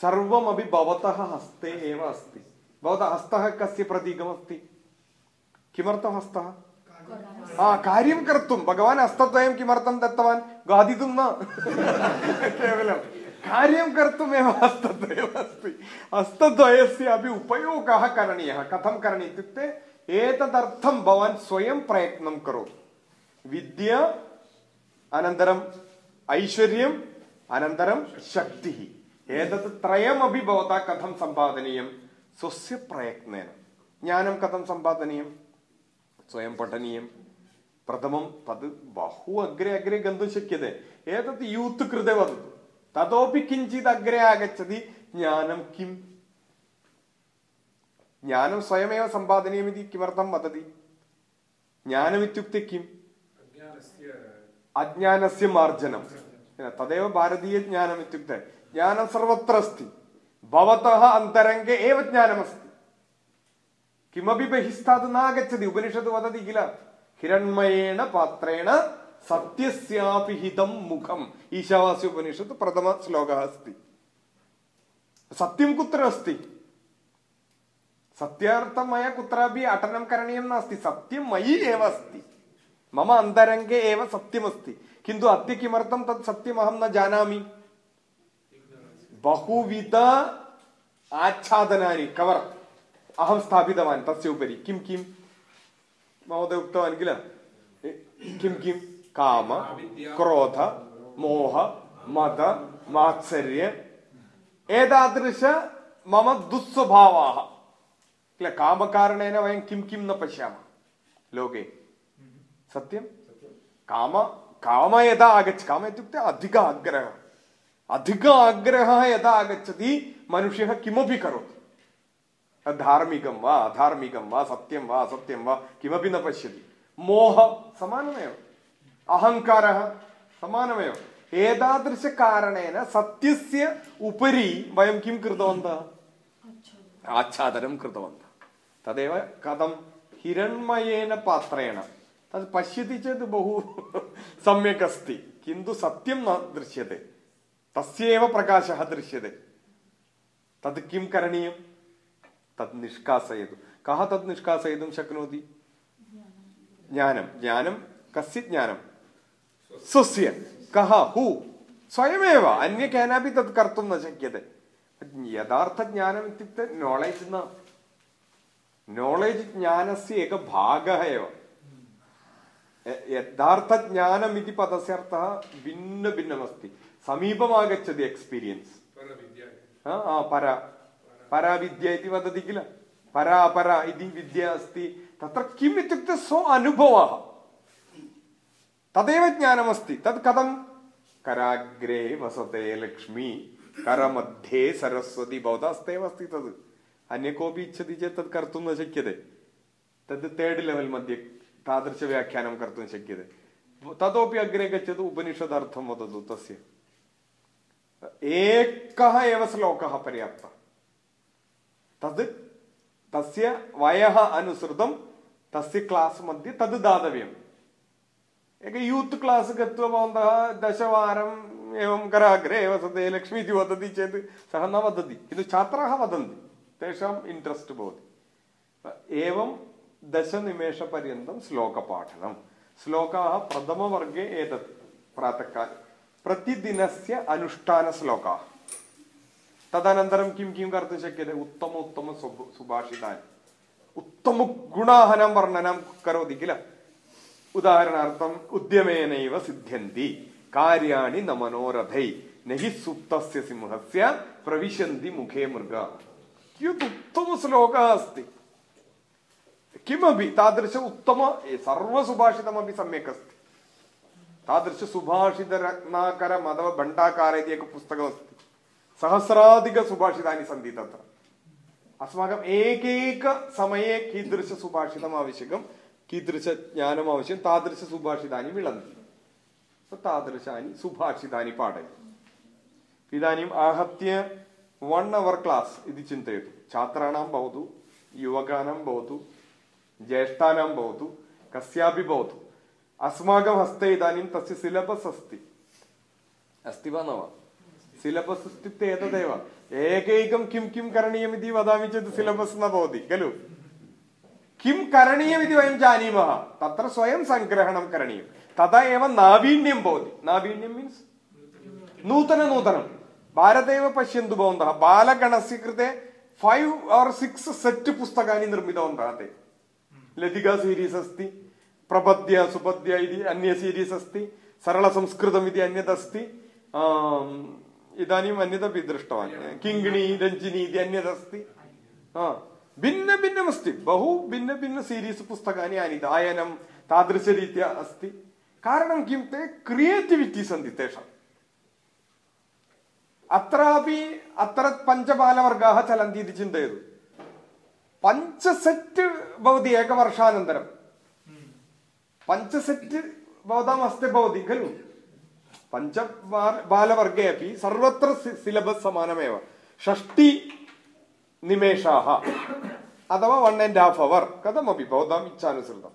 സർവമപി ഭവതഃ ഹസ്തേ ഏവ അസ്തി? ഭവത ഹസ്തഃ കസ്യ പ്രതീകം അസ്ഥി കിമർത്ഥം ഹസ്ത? ആ കാര്യം കർത്തും. ഭഗവാൻ അസ്തത്വയം കിമർത്ഥം ദത്തവാൻ ഗാദിതുന്ന കേവലം. कार्यं कर्तुमेव हस्तद्वयम् अस्ति हस्तद्वयस्य अपि उपयोगः करणीयः कथं करणीयः इत्युक्ते एतदर्थं भवान् स्वयं प्रयत्नं करोतु विद्या अनन्तरम् ऐश्वर्यम् अनन्तरं शक्तिः एतत् त्रयमपि भवता कथं सम्पादनीयं स्वस्य प्रयत्नेन ज्ञानं कथं सम्पादनीयं स्वयं पठनीयं प्रथमं तद् बहु अग्रे अग्रे गन्तुं शक्यते एतत् यूत् कृते वदतु തഥോപി കിഞ്ചിത് അഗ്രെ ആഗച്ഛതി ജ്ഞാനം കിം. ജ്ഞാനം സ്വയമേവ സമ്പാദനീയമിതി കിമർത്ഥം വദതി. ജ്ഞാനമിത്യുക്തി കിം. അജ്ഞാനസ്യ മാർജനം. തദേവ ഭാരതീയ ജ്ഞാനം ഇത്യുക്തെ ജ്ഞാനം സർവത്ര അസ്തി ഭവതഃ അന്തരംഗേ ഏവ ജ്ഞാനമസ്തി. കിമപി ബഹിസ്ഥാത് നാഗച്ചതി. ഉപനിഷത്ത് വദതി കില ഹിരൺമയേണ പാത്രേണ सत्यस्यापि हितं मुखम्। ईशावास्य उपनिषत् प्रथमश्लोकः अस्ति। सत्यं कुत्र अस्ति? सत्यार्थं मया कुत्रापि अटनं करणीयं नास्ति। सत्यं मयि एव अस्ति। मम अन्तरङ्गे एव सत्यमस्ति। किन्तु अद्य किमर्थं तत् सत्यमहं न जानामि? बहुविध आच्छादनानि। कवर्। अहं स्थापितवान् तस्य उपरि। किं किं? महोदय उक्तवान् किल? किं किं? काम, क्रोध, मोह, मद, मात्सर्य। एतादृश मम दुःस्वभावाः। किल कामकारणेन वयं किं किं न पश्यामः? लोके। सत्यं? काम काम यदा आगच्छ, काम इत्युक्ते अधिक आग्रहः। अधिक आग्रहः यदा आगच्छति, मनुष्यः किमपि करोति। धार्मिकं वा, अधार्मिकं वा, सत्यं वा न पश्यति। मोह समानमेव। അഹങ്കാര സമാനമേയോ? ഏതാദൃശ കാരണേന സത്യസ്യ ഉപരി വയം കിം കൃതവന്ത? ആച്ഛാദനം കൃതവന്ത. തദേവ കഥം ഹിരൺമയേന പാത്രേണ. തത് പശ്യതി ചേത് ബഹു സമ്യക് അസ്തി കിന്തു സത്യം ന ദൃശ്യത്തെ. തസ്യേവ പ്രകാശ ദൃശ്യത്തെ. തത് കിം കരണീയം? തത് നിഷ്കാസയതു. കഹ തത് നിഷ്കാസയതും ശക്നോതി? ജ്ഞാനം. ജ്ഞാനം കസ്യ ജ്ഞാനം. സുസ്യ കഹ ഹു സ്വയമേവ. അന്യ കേനാപി തത് കർത്തും ന ശക്യത്തെ. യഥാർത്ഥ ജ്ഞാനം ഇത്യുക്തെ നോളേജ് ന നോളേജ് ജ്ഞാനസ്യ ഏക ഭാഗ യഥാർത്ഥ ജ്ഞാനം ഇതി പദസ്യർത്ഥ ഭിന്ന ഭിന്നമസ്തി. സമീപമാകച്ചത് എക്സ്പീരിയൻസ് ആ പര. പരാവിദ്യ ഇതി വദതി കില. പരാപര ഇതി വിദ്യ അസ്തി. തത്ര കിം ഇത്യുക്തെ സ്വ അനുഭവ. तदेव ज्ञानमस्ति तत् कथं कराग्रे वसते लक्ष्मी करमध्ये सरस्वती भवतः हस्तेव अस्ति तद् अन्य कोऽपि इच्छति चेत् तत् कर्तुं न शक्यते तद् तर्ड् लेवल् मध्ये तादृशव्याख्यानं कर्तुं शक्यते ततोपि अग्रे गच्छतु उपनिषदर्थं वदतु तस्य एकः एव श्लोकः पर्याप्तः तद् तस्य वयः अनुसृतं तस्य क्लास् मध्ये तद् दातव्यम् एक यूत् क्लास् गत्वा भवन्तः दशवारम् एवं कराग्रे एव सते लक्ष्मी इति वदति चेत् सः न वदति किन्तु छात्राः वदन्ति तेषाम् इण्ट्रेस्ट् भवति एवं दशनिमेषपर्यन्तं श्लोकपाठनं श्लोकाः प्रथमवर्गे एतत् प्रातःकाले प्रतिदिनस्य अनुष्ठानश्लोकाः तदनन्तरं किं किं कर्तुं शक्यते उत्तम उत्तम सुभाषितानि उत्तमगुणाहनं वर्णनं करोति किल उदाहरणार्थम् उद्यमेनैव सिद्ध्यन्ति कार्याणि न मनोरथै न हि सुप्तस्य सिंहस्य प्रविशन्ति मुखे मृगाः कियत् उत्तमश्लोकः अस्ति किमपि तादृश उत्तम सर्वसुभाषितमपि सम्यक् अस्ति तादृशसुभाषितरत्नाकर मधव भण्डाकार इति एकं पुस्तकमस्ति सहस्राधिकसुभाषितानि सन्ति तत्र अस्माकम् एकैकसमये कीदृशसुभाषितम् आवश्यकं कीदृशज्ञानम् आवश्यकं तादृशसुभाषितानि मिलन्ति तादृशानि सुभाषितानि पाठयतु इदानीम् आहत्य वन् अवर् क्लास् इति चिन्तयतु छात्राणां भवतु युवकानां भवतु ज्येष्ठानां भवतु कस्यापि भवतु अस्माकं हस्ते इदानीं तस्य सिलबस् अस्ति अस्ति वा न वा सिलबस् इत्युक्ते एतदेव एकैकं किं किं करणीयमिति वदामि चेत् सिलबस् न भवति खलु किं करणीयमिति वयं जानीमः तत्र स्वयं सङ्ग्रहणं करणीयं तदा एव नावीन्यं भवति नावीन्यं मीन्स् नूतननूतनं भारते एव पश्यन्तु भवन्तः बालगणस्य कृते फैव् आर् सिक्स् सेट् पुस्तकानि निर्मितवन्तः ते लतिका सीरीस् अस्ति प्रपद्य सुपद्य इति अन्य सीरीस् अस्ति सरलसंस्कृतम् इति अन्यदस्ति इदानीम् अन्यदपि दृष्टवान् किङ्गिणी रञ्जिनी इति अन्यदस्ति भिन्नभिन्नमस्ति बहु भिन्नभिन्न सीरीस् पुस्तकानि आनीत आयनं तादृशरीत्या अस्ति कारणं किं ते क्रियेटिविटि सन्ति तेषाम् अत्रापि अत्र पञ्चबालवर्गाः चलन्ति इति चिन्तयतु पञ्च सेट् भवति एकवर्षानन्तरं पञ्च सेट् भवताम् हस्ते भवति खलु पञ्च बालवर्गे अपि सर्वत्र सिलबस् समानमेव षष्टि निमेषाः अथवा वन् अण्ड् हाफ् अवर् कथमपि भवताम् इच्छानुसृतं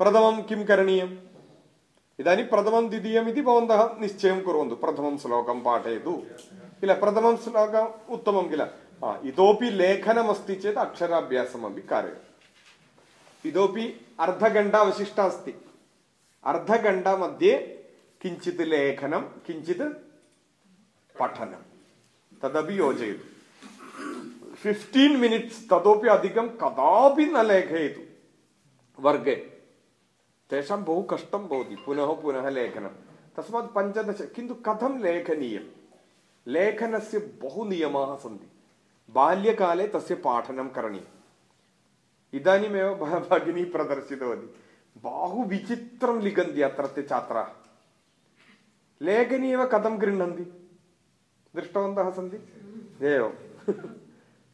प्रथमं किं करणीयम् इदानीं प्रथमं द्वितीयम् इति भवन्तः निश्चयं कुर्वन्तु प्रथमं श्लोकं पाठयतु किल प्रथमं श्लोकम् उत्तमं किल इतोपि लेखनमस्ति चेत् अक्षराभ्यासमपि कारयतु इतोपि अर्धघण्टा अवशिष्टा अस्ति अर्धघण्टा मध्ये किञ्चित् लेखनं किञ्चित् पठनं तदपि योजयतु फिफ्टीन् मिनिट्स् ततोपि अधिकं कदापि न लेखयतु वर्गे तेषां बहु कष्टं भवति पुनः पुनः लेखनं तस्मात् पञ्चदश किन्तु कथं लेखनीयं लेखनस्य बहु नियमाः सन्ति बाल्यकाले तस्य पाठनं करणीयम् इदानीमेव भगिनी प्रदर्शितवती बहु विचित्रं लिखन्ति अत्रत्य छात्राः लेखनी एव कथं गृह्णन्ति दृष्टवन्तः सन्ति एवं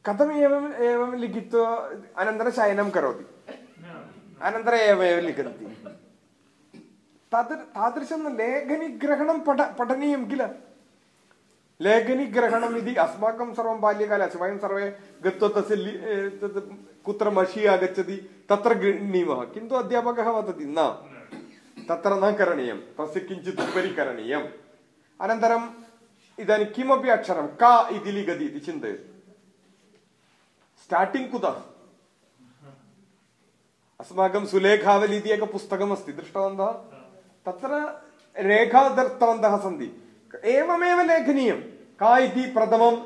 कथम् एवम् एवं लिखित्वा अनन्तरं शयनं करोति अनन्तरम् एवमेव लिखन्ति तद् तादृशं लेखनीग्रहणं पठ पठनीयं किल लेखनीग्रहणम् इति अस्माकं सर्वं बाल्यकाले अस्ति वयं सर्वे गत्वा तस्य तत् कुत्र मषि आगच्छति तत्र गृह्णीमः किन्तु अध्यापकः वदति न तत्र न करणीयं तस्य किञ्चित् उपरि करणीयम् अनन्तरम् इदानीं किमपि अक्षरं का इति लिखति इति चिन्तयतु स्टार्टिङ्ग् कुतः अस्माकं सुलेखावली इति एकं पुस्तकमस्ति दृष्टवन्तः तत्र रेखा दत्तवन्तः सन्ति एवमेव लेखनीयं का इति प्रथमं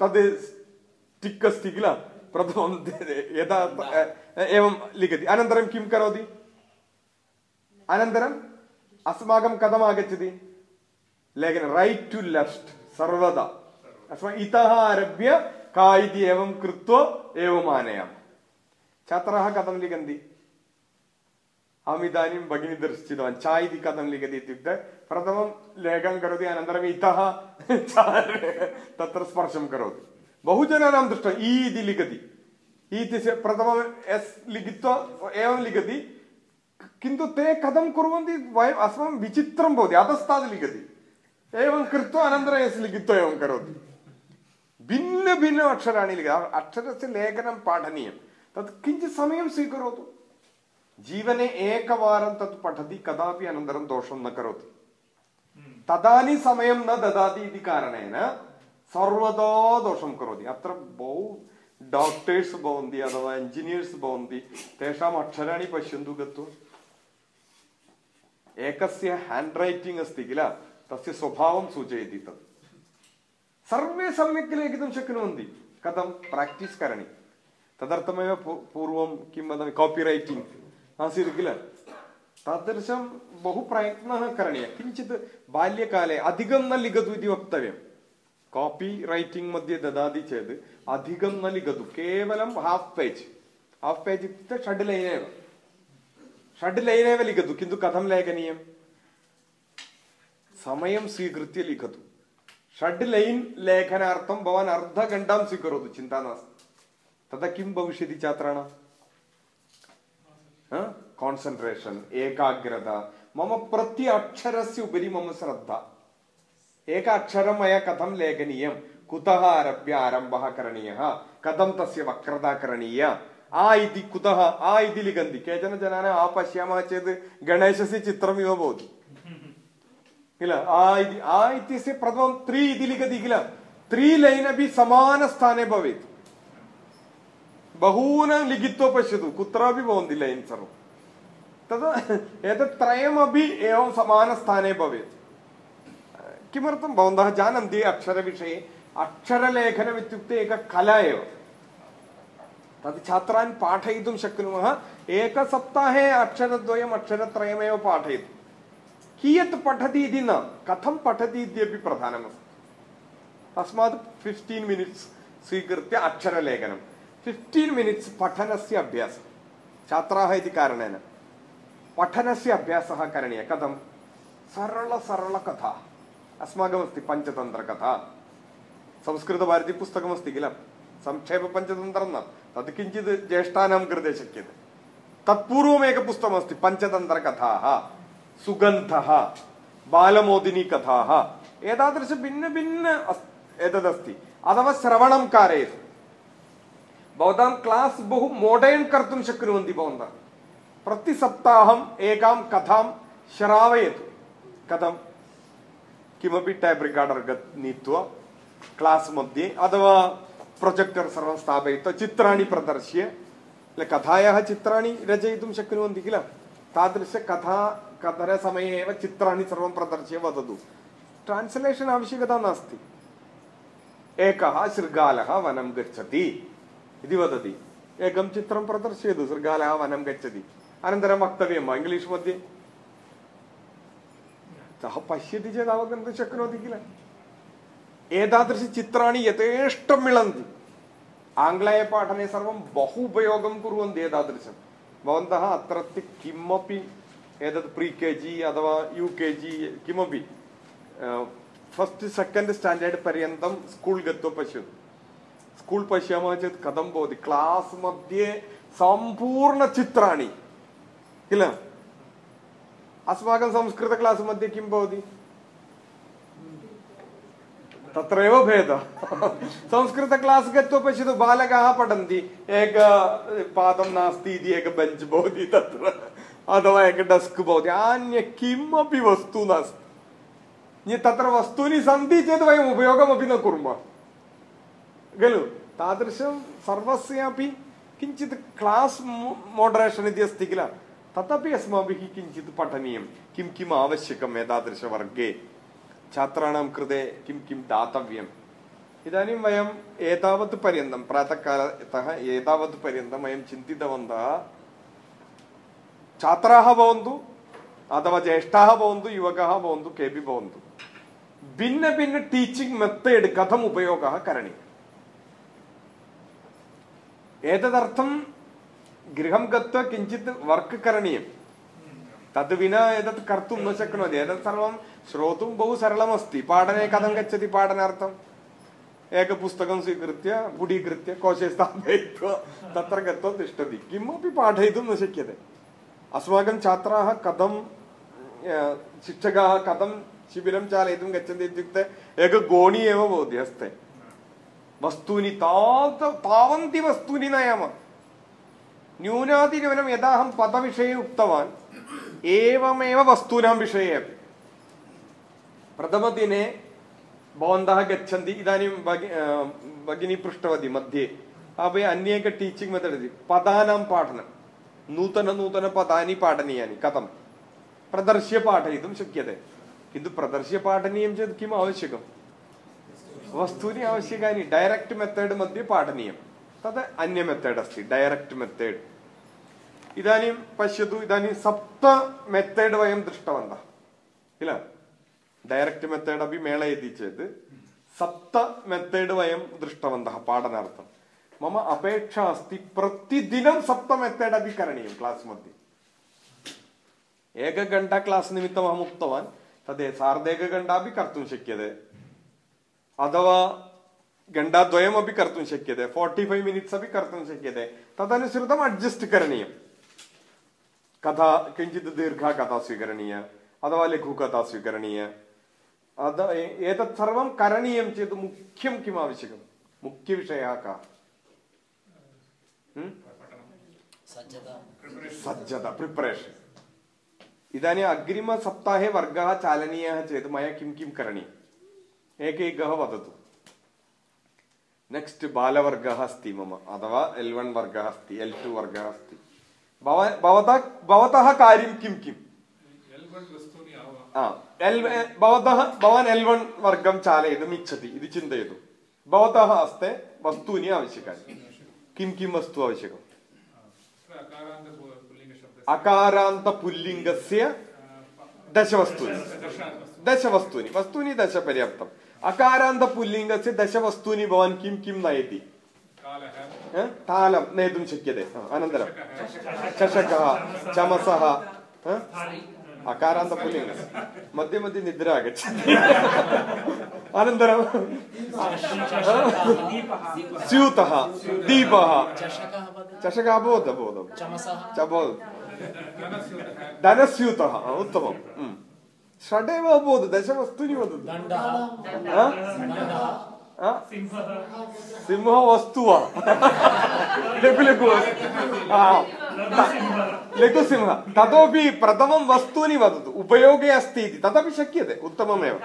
तद् स्टिक् अस्ति किल प्रथमं यदा एवं लिखति अनन्तरं किं करोति अनन्तरम् अस्माकं कथम् आगच्छति लेखनं रैट् टु लेफ्ट् सर्वदा अस्माकम् इतः आरभ्य का इति एवं कृत्वा एवम् आनयामः। छात्राः कथं लिखन्ति? अहमिदानीं भगिनी दर्शितवान्। चा इति कथं लिखति इत्युक्ते, प्रथमं लेखं करोति, अनन्तरम् इतः तत्र स्पर्शं करोति। बहुजनानां दृष्टम् इ इति लिखति। इत्यस्य प्रथमम् एस् लिखित्वा एवं लिखति। किन्तु ते कथं कुर्वन्ति? वयम् अस्माकं विचित्रं भवति। अधस्तात् लिखति। एवं कृत्वा अनन्तरम् एस् लिखित्वा एवं करोति। भिन्नभिन्न अक्षराणि लिख अक्षरस्य लेखनं पाठनीयं तत् किञ्चित् समयं स्वीकरोतु जीवने एकवारं तत् पठति कदापि अनन्तरं दोषं न करोति तदानीं समयं न ददाति इति कारणेन सर्वदा दोषं करोति अत्र बहु डाक्टर्स् भवन्ति अथवा इञ्जिनियर्स् भवन्ति तेषाम् अक्षराणि पश्यन्तु गत्वा एकस्य हेण्ड् रैटिङ्ग् अस्ति किल तस्य स्वभावं सूचयति तत् सर्वे सम्यक् लेखितुं शक्नुवन्ति कथं प्राक्टीस् करणीयं तदर्थमेव पूर्वं किं वदामि कापि रैटिङ्ग् आसीत् किल तादृशं बहु प्रयत्नः करणीयः किञ्चित् बाल्यकाले अधिकं न लिखतु इति वक्तव्यं कापि रैटिङ्ग् मध्ये ददाति चेत् अधिकं न लिखतु केवलं हाफ् पेज् हाफ् पेज् इत्युक्ते षड् लैन् एव षड् लैन् एव लिखतु किन्तु कथं लेखनीयं समयं स्वीकृत्य लिखतु षड् लैन् लेखनार्थं भवान् अर्धघण्टां स्वीकरोतु चिन्ता नास्ति तदा किं भविष्यति छात्राणां कान्सन्ट्रेशन् एकाग्रता मम प्रति अक्षरस्य उपरि मम श्रद्धा एक अक्षरं मया कथं लेखनीयं कुतः आरभ्य आरम्भः करणीयः कथं तस्य वक्रता करणीया आ इति कुतः आ इति लिखन्ति केचन जनाः आ पश्यामः चेत् गणेशस्य चित्रमिव भवति किल। आ इति आ इत्यस्य प्रथमं त्रि इति लिखति किल त्रि लैन् अपि समानस्थाने भवेत्। बहूनां लिखित्वा पश्यतु, कुत्रापि भवन्ति लैन् सर्वं। तद् एतत् त्रयमपि एवं समानस्थाने भवेत्। किमर्थं कला एव। तत् छात्रान् पाठयितुं शक्नुमः। एकसप्ताहे अक्षरत्रयमेव पाठयतु। कियत् पठति इति न कथं पठति इत्यपि प्रधानमस्ति तस्मात् फिफ्टीन् मिनिट्स् स्वीकृत्य अक्षरलेखनं फिफ्टीन् मिनिट्स् पठनस्य अभ्यासः छात्राः इति कारणेन पठनस्य अभ्यासः करणीयः कथं सरलसरलकथा अस्माकमस्ति पञ्चतन्त्रकथा संस्कृतभारती पुस्तकमस्ति किल संक्षेपपञ्चतन्त्रं न तत् किञ्चित् ज्येष्ठानां कृते शक्यते तत्पूर्वमेकं पुस्तकमस्ति पञ्चतन्त्रकथाः सुगन्धः, बालमोदिनीकथाः। एतादृश भिन्नभिन्न एतदस्ति। अथवा श्रवणं कारयतु। भवतां क्लास् बहु मोडर्न् कर्तुं शक्नुवन्ति भवन्तः। प्रतिसप्ताहम् एकां कथां श्रावयतु। कथं? किमपि टैप् रिकार्डर् नीत्वा क्लास् मध्ये अथवा प्रोजेक्टर् सर्वं स्थापयित्वा चित्राणि प्रदर्श्य कथायाः चित्राणि रचयितुं शक्नुवन्ति किल? तादृशकथा कथनसमये एव चित्राणि सर्वं प्रदर्श्य वदतु ट्रान्स्लेशन् आवश्यकता नास्ति एकः शृगालः वनं गच्छति इति वदति एकं चित्रं प्रदर्शयतु शृगालः वनं गच्छति अनन्तरं वक्तव्यं वा इङ्ग्लिश् मध्ये सः पश्यति चेत् अवगन्तुं शक्नोति किल एतादृशचित्राणि यथेष्टं मिलन्ति आङ्ग्लेयपाठने सर्वं बहु उपयोगं कुर्वन्ति एतादृशं भवन्तः अत्रत्य किमपि एतत् प्री के जि अथवा यु के जि किमपि फस्ट् सेकेण्ड् स्टाण्डर्ड् पर्यन्तं स्कूल् गत्वा पश्यतु स्कूल् पश्यामः चेत् कथं भवति क्लास् मध्ये सम्पूर्णचित्राणि किल अस्माकं संस्कृत क्लास् मध्ये किं भवति तत्रैव भेदः संस्कृत क्लास् गत्वा पश्यतु बालकाः पठन्ति एक पादं नास्ति इति एक बेञ्च् भवति तत्र अथवा एक डेस्क् भवति अन्य किमपि वस्तु नास्ति तत्र वस्तूनि सन्ति चेत् वयम् उपयोगमपि न कुर्मः खलु तादृशं सर्वस्यापि किञ्चित् क्लास् मोडरेशन् इति अस्ति किल तदपि अस्माभिः किञ्चित् पठनीयं किं किम् आवश्यकम् एतादृशवर्गे छात्राणां कृते किं किं दातव्यम् इदानीं वयम् एतावत् पर्यन्तं प्रातःकालतः एतावत् पर्यन्तं वयं चिन्तितवन्तः ಛಾತ್ರಾಹ ಭವಂತು ಅಥವಾ ಜ್ಯೇಷ್ಠಾಹ ಭವಂತು ಯುವಕಃ ಭವಂತು ಕೇಪಿ ಭವಂತು ಭಿನ್ನ ಭಿನ್ನ ಟೀಚಿಂಗ್ മെത്തേഡ് കഥം ഉപയോഗ കരണീയ ഏതദർത്ഥം ഗൃഹം ഗത്വ കിഞ്ചിത് വർക്ക് കരണീയം തത് വിന എതത് കർത്തും ന ശക്നോതി എതത് സർവം ശ്രോതും ബഹു സരളമസ്തി പാഠനെ കഥം ഗച്ഛതി പാഠനാർത്ഥം ഏക പുസ്തകം സ്വീകൃത്യ പുടീകൃത്യ കോശേ സ്ഥാപയിത്വ തത്ര ഗത്വം തിഷ്ടതി കിമപ്പി പാഠയിതും ന अस्माकं छात्राः कथं शिक्षकाः कथं शिबिरं चालयितुं गच्छन्ति इत्युक्ते एकगोणी एव भवति हस्ते वस्तूनि तावत् तावन्ति वस्तूनि नयामः न्यूनातिन्यूनं यदा अहं पदविषये उक्तवान् एवमेव वस्तूनां विषये अपि प्रथमदिने भवन्तः गच्छन्ति इदानीं भगि भगिनी पृष्टवती मध्ये अपि अन्येक टीचिङ्ग् मेथड् अस्ति पदानां पाठनं नूतननूतनपदानि पाठनीयानि कथं प्रदर्श्य पाठयितुं शक्यते किन्तु प्रदर्श्य पाठनीयं चेत् किम् आवश्यकं वस्तूनि आवश्यकानि डैरेक्ट् मेथड् मध्ये पाठनीयं तद् अन्य मेथड् अस्ति डैरेक्ट् मेथड् इदानीं पश्यतु इदानीं सप्त मेथड् वयं दृष्टवन्तः किल डैरेक्ट् मेथड् अपि मेलयति चेत् सप्त मेथड् वयं दृष्टवन्तः पाठनार्थं मम अपेक्षा अस्ति प्रतिदिनं सप्तम् मेथड् अपि करणीयं क्लास् मध्ये. एकघण्टा क्लास् निमित्तम् अहम् उक्तवान् तद् सार्धैकघण्टा अपि कर्तुं शक्यते. अथवा घण्टाद्वयमपि कर्तुं शक्यते फोर्टि फैव् मिनिट्स् अपि कर्तुं शक्यते. तदनुसृतम् अड्जस्ट् करणीयं कथा किञ्चित् दीर्घा कथा स्वीकरणीया अथवा लघुकथा स्वीकरणीया. अद एतत् सर्वं करणीयं चेत् मुख्यं किम् आवश्यकं मुख्यविषयः कः? सज्जता प्रिपरेशन् इदानीम् अग्रिमसप्ताहे वर्गः चालनीयः चेत् मया किं किं करणीयम् एकैकः वदतु नेक्स्ट् बालवर्गः अस्ति मम अथवा एल् वन् वर्गः अस्ति एल् टु वर्गः अस्ति भवतः भवतः कार्यं किं किम् एल् भवतः भवान् एल् वन् वर्गं चालयितुम् इच्छति इति चिन्तयतु भवतः हस्ते वस्तूनि आवश्यकानि किं किं वस्तु आवश्यकम्? अकारान्तपुल्लिङ्गस्य दशवस्तूनि। दशवस्तूनि। वस्तूनि दश पर्याप्तं अकारान्तपुल्लिङ्गस्य दशवस्तूनि भवान् किं किं नयति? ह? तालं नेतुं शक्यते। अनन्तरं। चषकः। चमसः ಅಕಾರ ಅಂತ ಪುಲ್ಲಿಂಗ ಮಧ್ಯೆ ಮಧ್ಯೆ ನಿದ್ರೆ ಆಗುತ್ತೆ. ಅನಂತರ ಸ್ಯೂತಃ ದೀಪಃ. ಚಷಕ ಅಭವತ್ ಅಭವತ್ ಅಭವತ್ ಧನಸ್ಯೂತಃ ಉತ್ತಮಂ. ಹ್ಮ್. ಷಡೇವ ಅಭವತ್ ದಶವಸ್ತೂನಿ ವದತು उम्. षडेव अभवत् दशवस्तूनि वदतु दण्डः ह? दण्डः ह? सिंहः वस्तु वा लघु लघु हा. लघुसिंहः ततोपि प्रथमं वस्तूनि वदतु उपयोगे अस्ति इति तदपि शक्यते उत्तममेव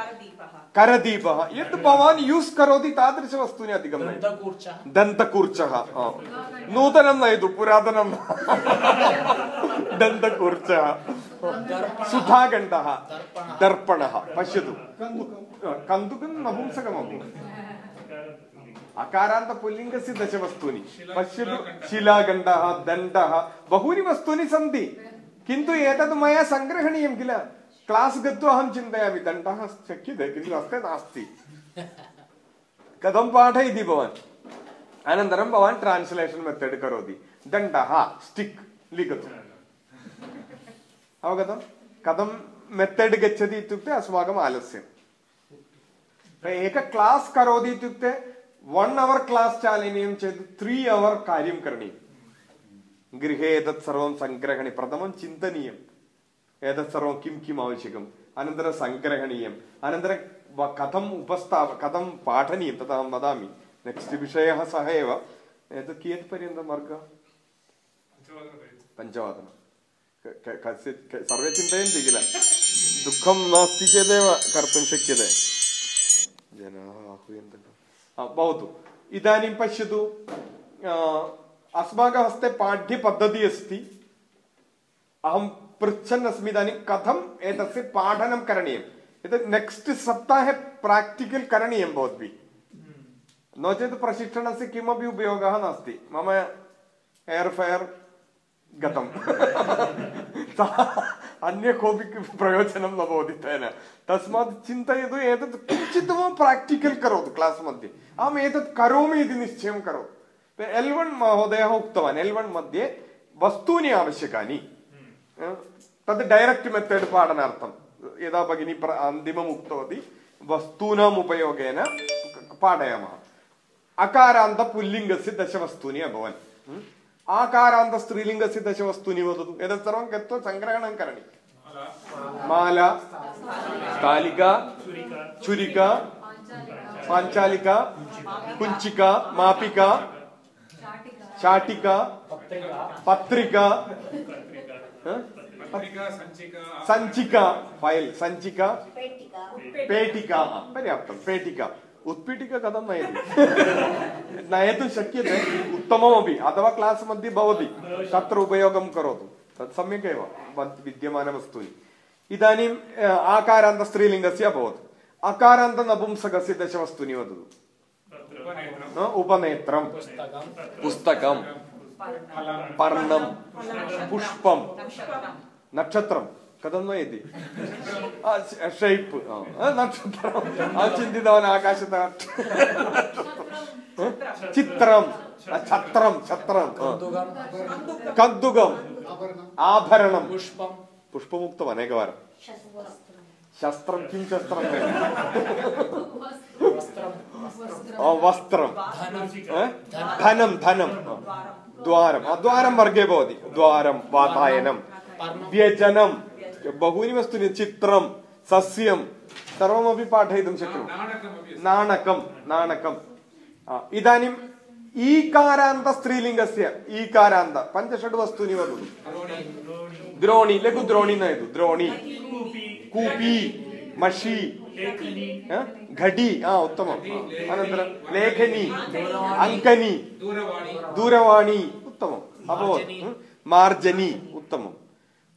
करदीपः यत् भवान् यूस् करोति तादृशवस्तूनि अधिकं नयतु दन्तकूर्चः दन्तकूर्चः हा. नूतनं नयतु पुरातनं न दन्तकूर्चः सुधाखण्डः दर्पणः पश्यतु कन्दुकं नपुंसकमपि अकारान्तपुल्लिङ्गस्य दशवस्तूनि पश्यतु शिलाखण्डः। दण्डः बहूनि वस्तूनि सन्ति। किन्तु एतत् मया सङ्ग्रहणीयं किल? क्लास् गत्वा अहं चिन्तयामि दण्डः शक्यते किन्तु हस्ते नास्ति। कथं पाठयति भवान्? अनन्तरं भवान् ट्रान्स्लेशन् मेथड् करोति। दण्डः स्टिक् लिखतु। अवगतं? कथं मेथड् गच्छति इत्युक्ते अस्माकम् आलस्यम् एक क्लास् करोति इत्युक्ते വൺ അവർ ക്ലാസ് ചാലനീയം ചെയ്ത് ത്രീ അവർ കാര്യം കരണീയം. ഗൃഹേ സർവം സംഗ്രഹണി പ്രഥമം ചിന്തനീയം. ഏതത് സർവം കിം കിം ആവശ്യകം? അനന്തരം സംഗ്രഹണീയം. അനന്തരം കഥം ഉപസ്ഥാപ കഥം പാഠനീയം. തഥാ അഹം വദാമി. നെക്സ്റ്റ് വിഷയ സഹേവ ഏത് കിയത് പര്യന്തം മാർഗ? പഞ്ചവാദനം. സർവേ ചിന്തയും കില. ദുഃഖം നാസ്തി ചേതേവ കർത്തും ശക്യതേ. ജനാഹ് എന്തൊക്കെ भवतु इदानीं पश्यतु अस्माकं हस्ते पाठ्यपद्धतिः अस्ति अहं पृच्छन् अस्मि इदानीं कथम् एतस्य पाठनं करणीयम् एतत् नेक्स्ट् सप्ताहे प्राक्टिकल् करणीयं भवद्भिः नो चेत् प्रशिक्षणस्य किमपि उपयोगः नास्ति मम एर् फैर् गतं अन्य कोऽपि प्रयोजनं न भवति तेन तस्मात् चिन्तयतु एतत् किञ्चित् वा प्राक्टिकल् करोतु क्लास् मध्ये अहम् एतत् करोमि इति निश्चयं करोतु एल् वन् महोदयः उक्तवान् एल् वन् मध्ये वस्तूनि आवश्यकानि तद् डैरेक्ट् मेथड् पाठनार्थं यदा भगिनी प्र अन्तिमम् उक्तवती वस्तूनाम् उपयोगेन पाठयामः अकारान्तपुल्लिङ्गस्य दशवस्तूनि अभवन् ആകാരാന്ത സ്ത്രീലിംഗസി ദശവസ്തുനി വതതു എതത്സർവം ഗത്വ സംഗ്രഹണം കരണി. മാല താലിക ചുരിക പാഞ്ചാലിക കുഞ്ചിക മാപിക ചാട്ടിക പത്രിക സഞ്ചിക ഫയൽ സഞ്ചിക പേട്ടിക പര്യാപ്തം പേട്ടിക. फैल् सञ्चिका पेटिका पर्याप्तं पेटिका उत्पीठिका कथं नयति नयतुं शक्यते उत्तममपि अथवा क्लास् मध्ये भवति तत्र उपयोगं करोतु तत् सम्यक् एव वद्- विद्यमानवस्तूनि इदानीम् अ, आकारान्तस्त्रीलिङ्गस्य अभवत् अकारान्तनपुंसकस्य दशवस्तूनि वदतु उपनेत्रं अ, उपनेत्रं पुस्तकं पुस्तकं पर्णं पुष्पं नक्षत्रं ಕದಂ ನೋಯತಿ ಶೈಪ್ ನಕ್ಷತ್ರ ಚಿಂತಿತವನ ಆಕಾಶದ ಚಿತ್ರಂ ಛತ್ರಂ ಛತ್ರಂ ಕದ್ದುಗಂ ಆಭರಣಂ ಪುಷ್ಪಂ ಪುಷ್ಪಮುಕ್ತಂ ಅನೇಕವಾರ ಶಸ್ತ್ರಂ ಕಿಂ ಶಸ್ತ್ರಂ വസ്ത്രം ധനം ധനം ദ്വാരം അദ്വാരം വർഗേ ഭവതി ദ്വാരം വാതായനം വ്യജനം ബഹുവിനി വസ്തുനി ചിത്രം സസ്യം സർവമപി പാഠയിതും ശക്യം നാണകം നാണകം ഇതാനും ഈകാരാന്ത സ്ത്രീലിംഗസ്യ ഈകാരാന്ത പഞ്ചഷഡ് വസ്തുനി വന്നു ദ്രോണി ലഘു ദ്രോണി എന്നായത് ദ്രോണി കൂപി മഷി ಘಡಿ ಹಾ ಉತ್ತಮ ಅನಂತರ ಲೇಖನಿ ಅಂಕನಿ ದೂರವಾಣಿ ಉತ್ತಮ ಅಭವತ್ ಮಾರ್ಜನಿ ಉತ್ತಮ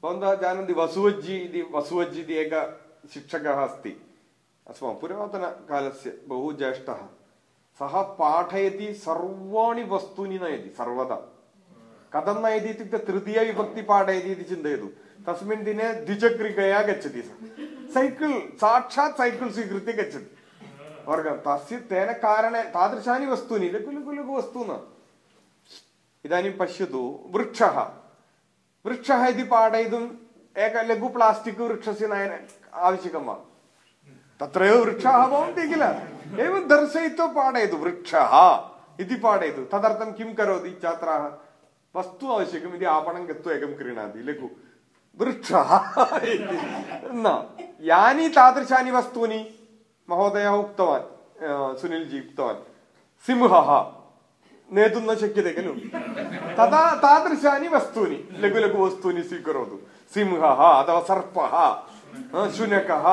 भवन्तः जानन्ति वसुवज्जि इति वसुवज्जि इति एकः शिक्षकः अस्ति अस्माकं पुरातनकालस्य बहु ज्येष्ठः सः पाठयति सर्वाणि वस्तूनि नयति सर्वदा कथं नयति इत्युक्ते तृतीयविभक्ति पाठयति इति चिन्तयतु तस्मिन् दिने द्विचक्रिकया गच्छति सः सैकल् साक्षात् सैकल् स्वीकृत्य गच्छति वर्गं तस्य तेन कारणेन तादृशानि वस्तूनि लघु लघु लघु वस्तु न इदानीं पश्यतु वृक्षः वृक्षः इति पाठयितुम् एकः लघु प्लास्टिक् वृक्षस्य नयन आवश्यकं वा किल एवं दर्शयित्वा पाठयतु वृक्षः इति पाठयतु तदर्थं किं करोति छात्राः वस्तु आवश्यकम् इति आपणं गत्वा एकं क्रीणाति लघु वृक्षः न यानि तादृशानि वस्तूनि महोदयः उक्तवान् सुनील्जी उक्तवान् सिंहः नेतुं न शक्यते खलु तदा तादृशानि वस्तूनि लघु लघु वस्तूनि स्वीकरोतु सिंहः अथवा सर्पः अ, शुनकः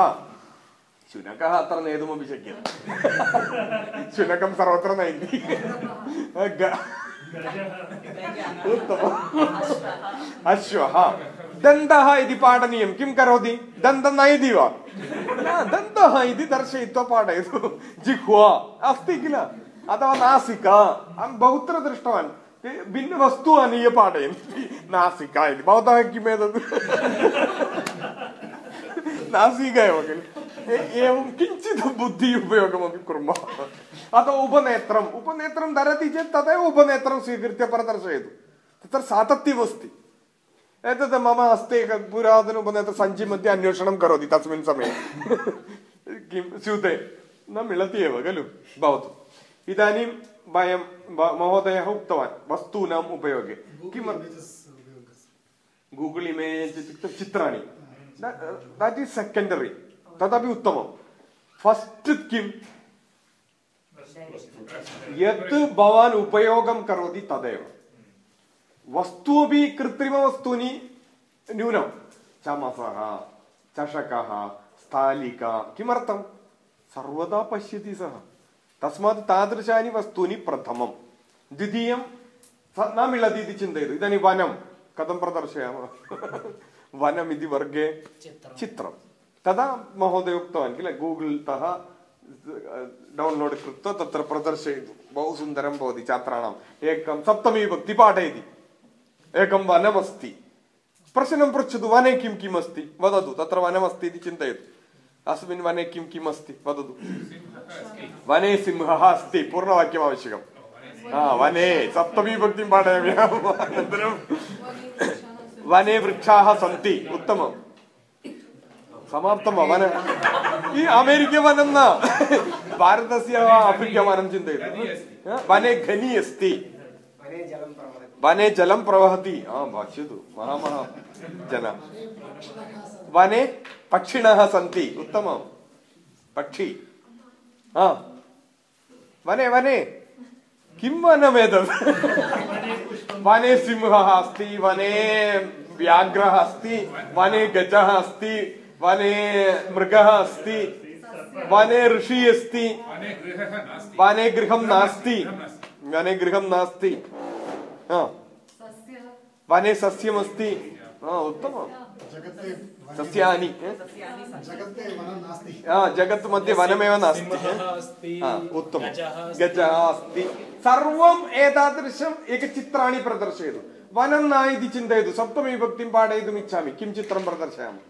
शुनकः अत्र नेतुमपि शक्यते शुनकं सर्वत्र नयन्ति ग- उत्तमम् अश्वः दन्तः इति पाठनीयं किं करोति दन्तं नयति वा न दन्तः इति दर्शयित्वा पाठयतु जिह्वा अस्ति किल अथवा नासिका, अहं बहुत्र दृष्टवान् भिन्नवस्तु आनीय पाठयन्ति नासिका इति। भवतः किमेतत् नासिका एव खलु एवं किञ्चित् बुद्धि उपयोगमपि कुर्मः। अथवा उपनेत्रम्। उपनेत्रं धरति चेत् तदेव उपनेत्रं स्वीकृत्य प्रदर्शयतु। तत्र सातत्यमस्ति। एतत् मम हस्ते पुरातन उपनेत्रसञ्चि मध्ये अन्वेषणं करोति तस्मिन् न मिलति एव इदानीं वयं महोदयः उक्तवान् वस्तूनाम् उपयोगे। किमर्थं गूगल् इमेज् इत्युक्ते चित्राणि। दट् इस् सेकेण्डरि तदपि उत्तमं फस्ट् किं यत् भवान् उपयोगं करोति तदेव। वस्तु अपि कृत्रिमवस्तूनि न्यूनं। चमसः चषकः स्थालिका किमर्थं सर्वदा पश्यति सः। तस्मात् तादृशानि वस्तूनि प्रथमं द्वितीयं न मिलति इति चिन्तयतु इदानीं वनं कथं प्रदर्शयामः वनम् इति वर्गे चित्रं तदा महोदय उक्तवान् किल गूगल्तः डौन्लोड् कृत्वा तत्र प्रदर्शयतु बहु सुन्दरं भवति छात्राणाम् एकं सप्तमीविभक्ति पाठयति एकं वनमस्ति प्रश्नं पृच्छतु वने किं किम् अस्ति वदतु तत्र वनमस्ति इति चिन्तयतु अस्मिन् वने किं किम् अस्ति वदतु वने सिंहः अस्ति पूर्णवाक्यम् आवश्यकं हा वने सप्तमीविभक्तिं पाठयामि अहम् अनन्तरं वने वृक्षाः सन्ति उत्तमम् समाप्तं वा वन ई अमेरिके वनं न भारतस्य वा आफ्रिका वनं चिन्तयतु हा, वने घनी अस्ति वने जलं प्रवहति। आं पश्यतु महामहा जन। वने पक्षिणः सन्ति। उत्तमं पक्षी। हा। वने वने। किं वनमेतत् वने सिंहः अस्ति वने व्याघ्रः अस्ति वने गजः अस्ति वने मृगः अस्ति वने ऋषि अस्ति वने गृहः नास्ति। वने गृहं नास्ति। वने हा, वने सस्यमस्ति। उत्तमं। सस्यानि हा, जगत् मध्ये वनमेव नास्ति हा, उत्तमं। गजः अस्ति। सर्वम् एतादृशम् एकचित्राणि प्रदर्शयतु। वनं न इति चिन्तयतु सप्तमीविभक्तिं पाठयितुम् इच्छामि। किं चित्रं प्रदर्शयामः?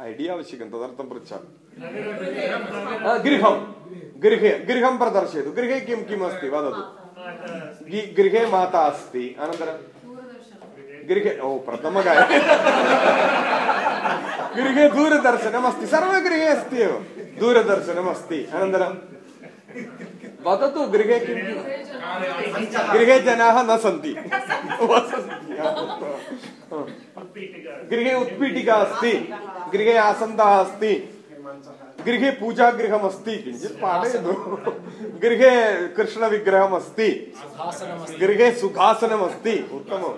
ऐडिया आवश्यकं तदर्थं पृच्छामि हा, गृहं गृहे गृहं प्रदर्शयतु गृहे किं किम् अस्ति वदतु गृहे माता अस्ति. अनन्तरं गृहे, ओ प्रथमकार्यं गृहे दूरदर्शनमस्ति. सर्वगृहे अस्ति एव. दूरदर्शनमस्ति. अनन्तरं वदतु गृहे किं किं गृहे जनाः न सन्ति। गृहे उत्पीठिका अस्ति. गृहे आसन्दः अस्ति. गृहे पूजागृहमस्ति किञ्चित् पाठयतु। गृहे कृष्णविग्रहम् अस्ति सिंहासनमस्ति गृहे सुखासनमस्ति। उत्तमम्।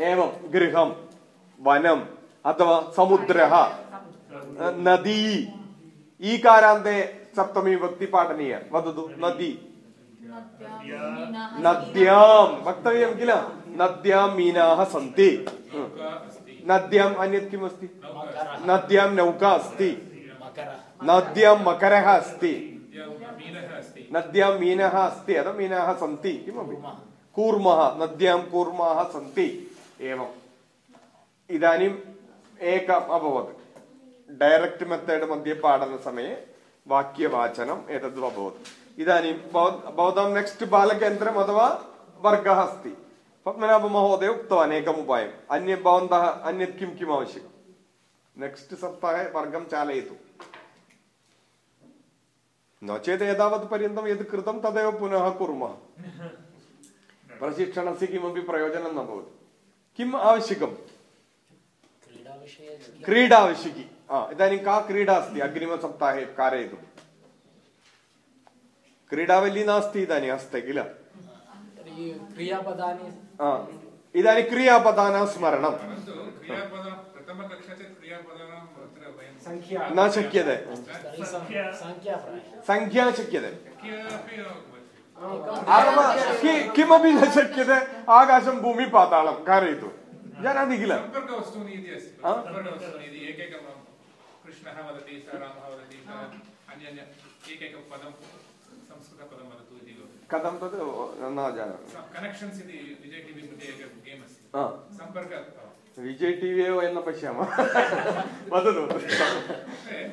एवं गृहं वनम् अथवा समुद्रः। नदी। ईकारान्ते सप्तमी विभक्ति पाठनीय वदतु नदी नद्यां वक्तव्यं किल नद्यां मीनाः सन्ति नद्याम् अन्यत् किम् अस्ति नद्यां नौका अस्ति नद्यां मकरः अस्ति। नद्यां मीनः अस्ति। अथवा मीनाः सन्ति। किमपि। कूर्मः। नद्यां कूर्माः सन्ति। एवम्। इदानीम् एकम् अभवत्। डैरेक्ट् मेथड् मध्ये पाठनसमये वाक्यवाचनम् एतद् अभवत्। इदानीं भव- भवतां नेक्स्ट् बालकेन्द्रम् अथवा वर्गः अस्ति। पद्मनाभमहोदय उक्तवान् एकम् उपायम्। अन्य भवन्तः अन्यत् किं किम् आवश्यकं नेक्स्ट् सप्ताहे वर्गं चालयतु। नो चेत् एतावत् पर्यन्तं यद् कृतं तदेव पुनः कुर्मः प्रशिक्षणस्य किमपि प्रयोजनं न भवति किम् आवश्यकं क्रीडा आवश्यकी हा, इदानीं का क्रीडा अस्ति अग्रिमसप्ताहे कारयतु क्रीडावली नास्ति इदानीं हस्ते किल इदानीं क्रियापदानां स्मरणं न शक्यते तर्हि सं- सङ्ख्या प्रायः सङ्ख्या शक्यते किमपि न भवति अथवा कि- किमपि न शक्यते आकाशं भूमि पातालं कारयतु जानाति किल सम्पर्कवस्तूनि इति अस्ति हा? सम्पर्कवस्तूनि इति एकैकं कृष्णः वदति स रामः वदति स अन्य अन्य एकैकं पदं संस्कृतपदं वदतु इति कथं तत् न जानामि कनेक्षन्स् इति विजय टीवी मध्ये एकं गेम् अस्ति हा सम्पर्क विजय్ టీవీ एव न पश्यामः वदतु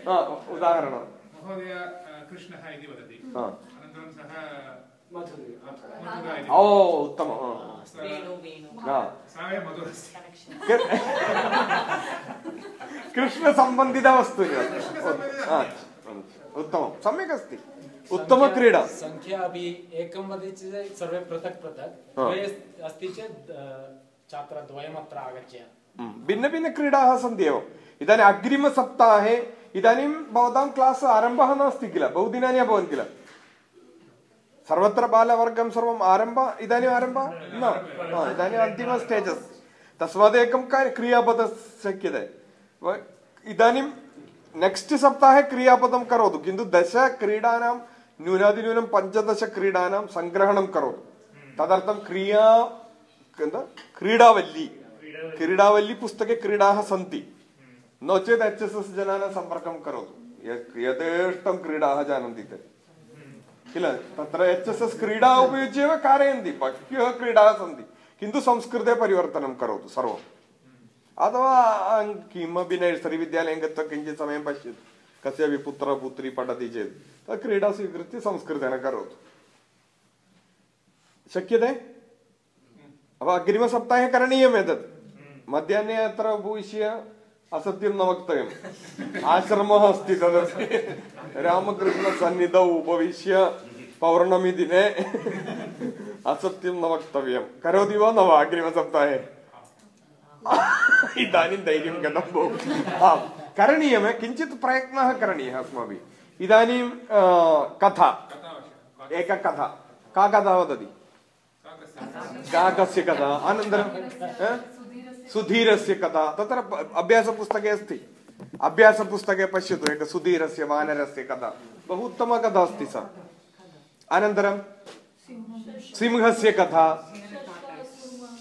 हा उदाहरणं महोदय अ, कृष्णः इति वदति हा अनन्तरं सः मधुर मधुरा इति ओ उत्तमं हा. वेणु वेणु हा सा एव मधुरस्य कनेक्षन् कृष्णसम्बन्धितवस्तूनि हा, उत्तमं सम्यक् अस्ति उत्तमक्रीडा सङ्ख्या अपि एकं वदति चेत् सर्वे पृथक् पृथक् हा. द्वे अस्ति चेत् अ, छात्रद्वयम् अत्र आगत्य हम्म, भिन्नभिन्नक्रीडाः सन्ति एव इदानीम् अग्रिमसप्ताहे इदानीं भवतां क्लास् आरम्भः नास्ति किल बहुदिनानि अभवन् किल सर्वत्र बालवर्गं सर्वम् आरम्भ इदानीम् आरम्भः न हा, इदानीम् अन्तिम स्टेज् अस्ति तस्मात् एकं कार्य क्रियापदं शक्यते व- इदानीं नेक्स्ट् सप्ताहे क्रियापदं करोतु किन्तु दशक्रीडानां न्यूनातिन्यूनं पञ्चदशक्रीडानां सङ्ग्रहणं करोतु तदर्थं क्रिया किं क्रीडावल्ली क्रीडावल्ली पुस्तके क्रीडाः सन्ति नो चेत् एच् एस् एस् जनानां सम्पर्कं करोतु य- यथेष्टं क्रीडाः जानन्ति ते किल तत्र एच् एस् एस् क्रीडा उपयुज्य एव कारयन्ति बह्व्यः क्रीडाः सन्ति किन्तु संस्कृते परिवर्तनं करोतु सर्वम् अथवा किमपि नर्सरी विद्यालयं गत्वा किञ्चित् समयं पश्यतु कस्यापि पुत्रः पुत्री पठति चेत् तत् क्रीडा स्वीकृत्य संस्कृतेन करोतु शक्यते अव अग्रिमसप्ताहे करणीयम् एतत् मध्याह्ने अत्र उपविश्य असत्यं न वक्तव्यम् आश्रमः अस्ति तदस्ति रामकृष्णसन्निधौ उपविश्य पौर्णमिदिने असत्यं न वक्तव्यं करोति वा न वा अग्रिमसप्ताहे इदानीं धैर्यं गतं भो आम् करणीयं किञ्चित् प्रयत्नः करणीयः अस्माभिः इदानीं कथा कथा एका कथा का कथा वदति काकस्य कथा अनन्तरं? सुधीरस्य कथा। तत्र अभ्यासपुस्तके अस्ति। अभ्यासपुस्तके पश्यतु एक सुधीरस्य वानरस्य कथा। बहु उत्तमा कथा अस्ति सा। अनन्तरं सिंहस्य कथा।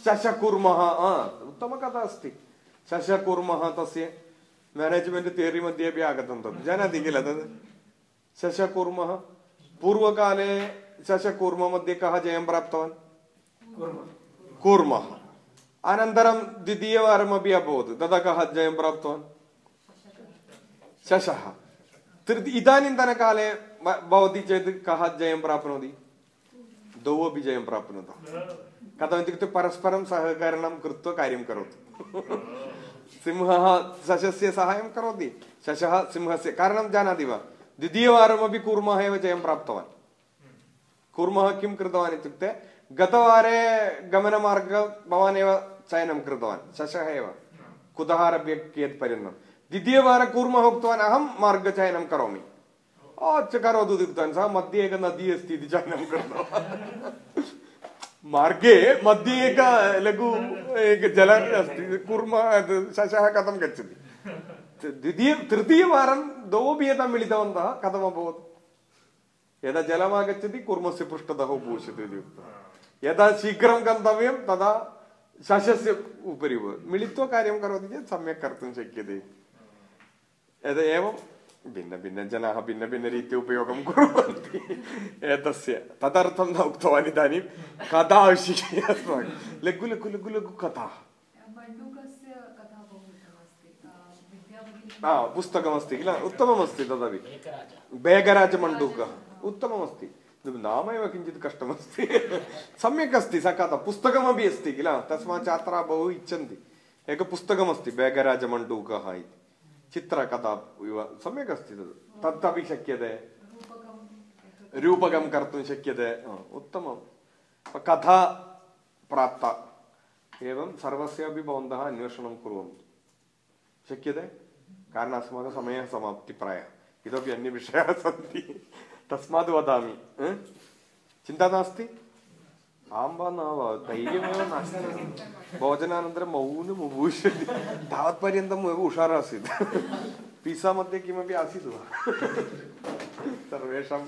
शशकुर्मः हा उत्तमकथा अस्ति। शशकुर्मः तस्य मेनेज्मेण्ट् थियरि मध्ये अपि आगतं तत्। जानाति किल तत्? शशकुर्मः पूर्वकाले शशकुर्म मध्ये कः जयं प्राप्तवान्? कूर्मः अनन्तरं द्वितीयवारमपि अभवत् तदा कः जयं प्राप्तवान् शशः तृती इदानीन्तनकाले भवति चेत् कः जयं प्राप्नोति द्वौ अपि जयं प्राप्नुतः कथम् इत्युक्ते परस्परं सहकरणं कृत्वा कार्यं करोतु सिंहः शशस्य सहायं करोति शशः सिंहस्य कारणं जानाति वा द्वितीयवारमपि कूर्मः एव जयं प्राप्तवान् कूर्मः गतवारे गमनमार्ग भवान् एव चयनं कृतवान्, शशः एव। कुतः आरभ्य कियत् पर्यन्तं द्वितीयवारं कूर्मः उक्तवान्, अहं मार्गचयनं करोमि। करोतु इति उक्तवान् सः मध्ये एका नदी अस्ति, इति चयनं कृतवान्। मार्गे मध्ये एक लघु, एक जल अस्ति, कुर्मः शशः कथं गच्छति? द्वितीय, तृतीयवारं द्वौपि यदा मिलितवन्तः, कथमभवत्? यदा जलमागच्छति, कुर्मस्य पृष्ठतः उपविशति इति उक्तः यदा शीघ्रं गन्तव्यं तदा शशस्य उपरि मिलित्वा कार्यं करोति चेत् सम्यक् कर्तुं शक्यते। यद् एवं भिन्नभिन्नजनाः भिन्नभिन्नरीत्या उपयोगं कुर्वन्ति। एतस्य तदर्थं न उक्तवान् इदानीं। कथा आवश्यकी अस्माकं लघु लघु लघु लघु कथा। हा पुस्तकमस्ति किल? उत्तममस्ति तदपि। बेगराजमण्डूकः उत्तममस्ति। नाम एव किञ्चित् कष्टमस्ति सम्यक् अस्ति सा कथा पुस्तकमपि अस्ति किल तस्मात् छात्राः बहु इच्छन्ति एकं पुस्तकमस्ति बेगराजमण्डूकः इति चित्रकथा इव सम्यक् अस्ति तद् तदपि शक्यते रूपकं कर्तुं शक्यते उत्तमं कथा प्राप्ता एवं सर्वस्यापि भवन्तः अन्वेषणं कुर्वन्तु शक्यते कारणम् अस्माकं समयः समाप्तिप्रायः इतोपि अन्यविषयाः सन्ति तस्मात् वदामि चिन्ता नास्ति? आं वा न वा, धैर्यमेव नास्ति। भोजनानन्तरं मौनम् उपविशति तावत्पर्यन्तम् एव उषार आसीत्। पिसा मध्ये किमपि आसीत् वा? सर्वेषाम्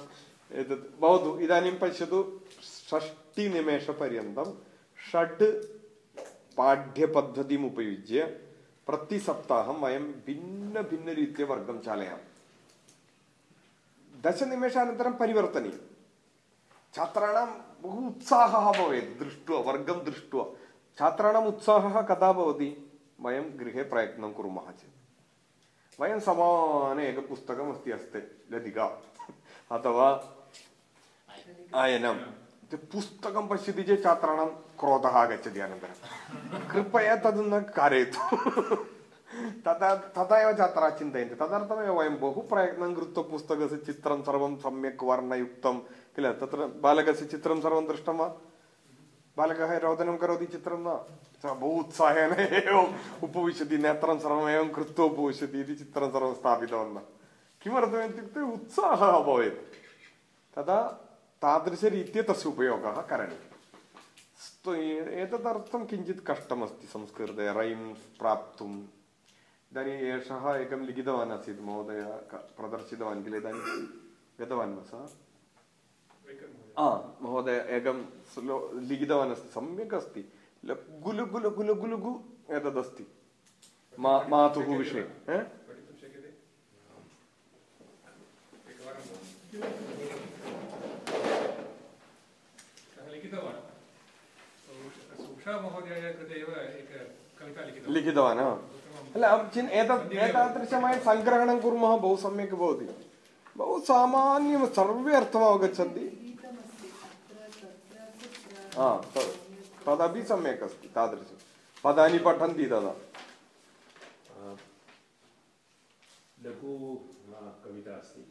एतत् भवतु, इदानीं पश्यतु षष्टिनिमेषपर्यन्तं षड् पाठ्यपद्धतिम् उपयुज्य प्रतिसप्ताहं वयं भिन्नभिन्नरीत्या वर्गं चालयामः। दशनिमेषानन्तरं परिवर्तनीयं। छात्राणां बहु उत्साहः भवेत् दृष्ट्वा वर्गं दृष्ट्वा। छात्राणाम् उत्साहः कदा भवति? वयं गृहे प्रयत्नं कुर्मः चेत्। वयं समाने एकं पुस्तकमस्ति हस्ते लतिका अथवा अयनं पुस्तकं पश्यति चेत् छात्राणां क्रोधः आगच्छति अनन्तरं। कृपया तद् न कारयतु। तदा तदा एव छात्राः चिन्तयन्ति तदर्थमेव वयं बहु प्रयत्नं कृत्वा पुस्तकस्य चित्रं सर्वं सम्यक् वर्णयुक्तं किल? तत्र बालकस्य चित्रं सर्वं दृष्टं वा? बालकः रोदनं करोति चित्रं न सः बहु उत्साहेन एवम् उपविशति नेत्रं सर्वम् एवं कृत्वा उपविशति इति चित्रं सर्वं स्थापितवन्तः। किमर्थम् इत्युक्ते उत्साहः भवेत् तदा तादृशरीत्या तस्य उपयोगः करणीयः। एतदर्थं किञ्चित् कष्टमस्ति संस्कृते रैम्स् प्राप्तुं इदानीम् एषः एकं लिखितवान् आसीत् महोदय प्रदर्शितवान् किल इदानीं गतवान् वा सः महोदय एकं स्लो लिखितवान् अस्ति सम्यक् अस्ति गुलु गुलु गुलु गुलु गु एतदस्ति मा मातुः विषये लिखितवान् अല്ല एतत् एतादृशं वयं सङ्ग्रहणं कुर्मः बहु सम्यक् भवति बहु सामान्यं सर्वे अर्थम् अवगच्छन्ति हा तदपि सम्यक् अस्ति तादृशं पदानि पठन्ति तदा लघु कविता अस्ति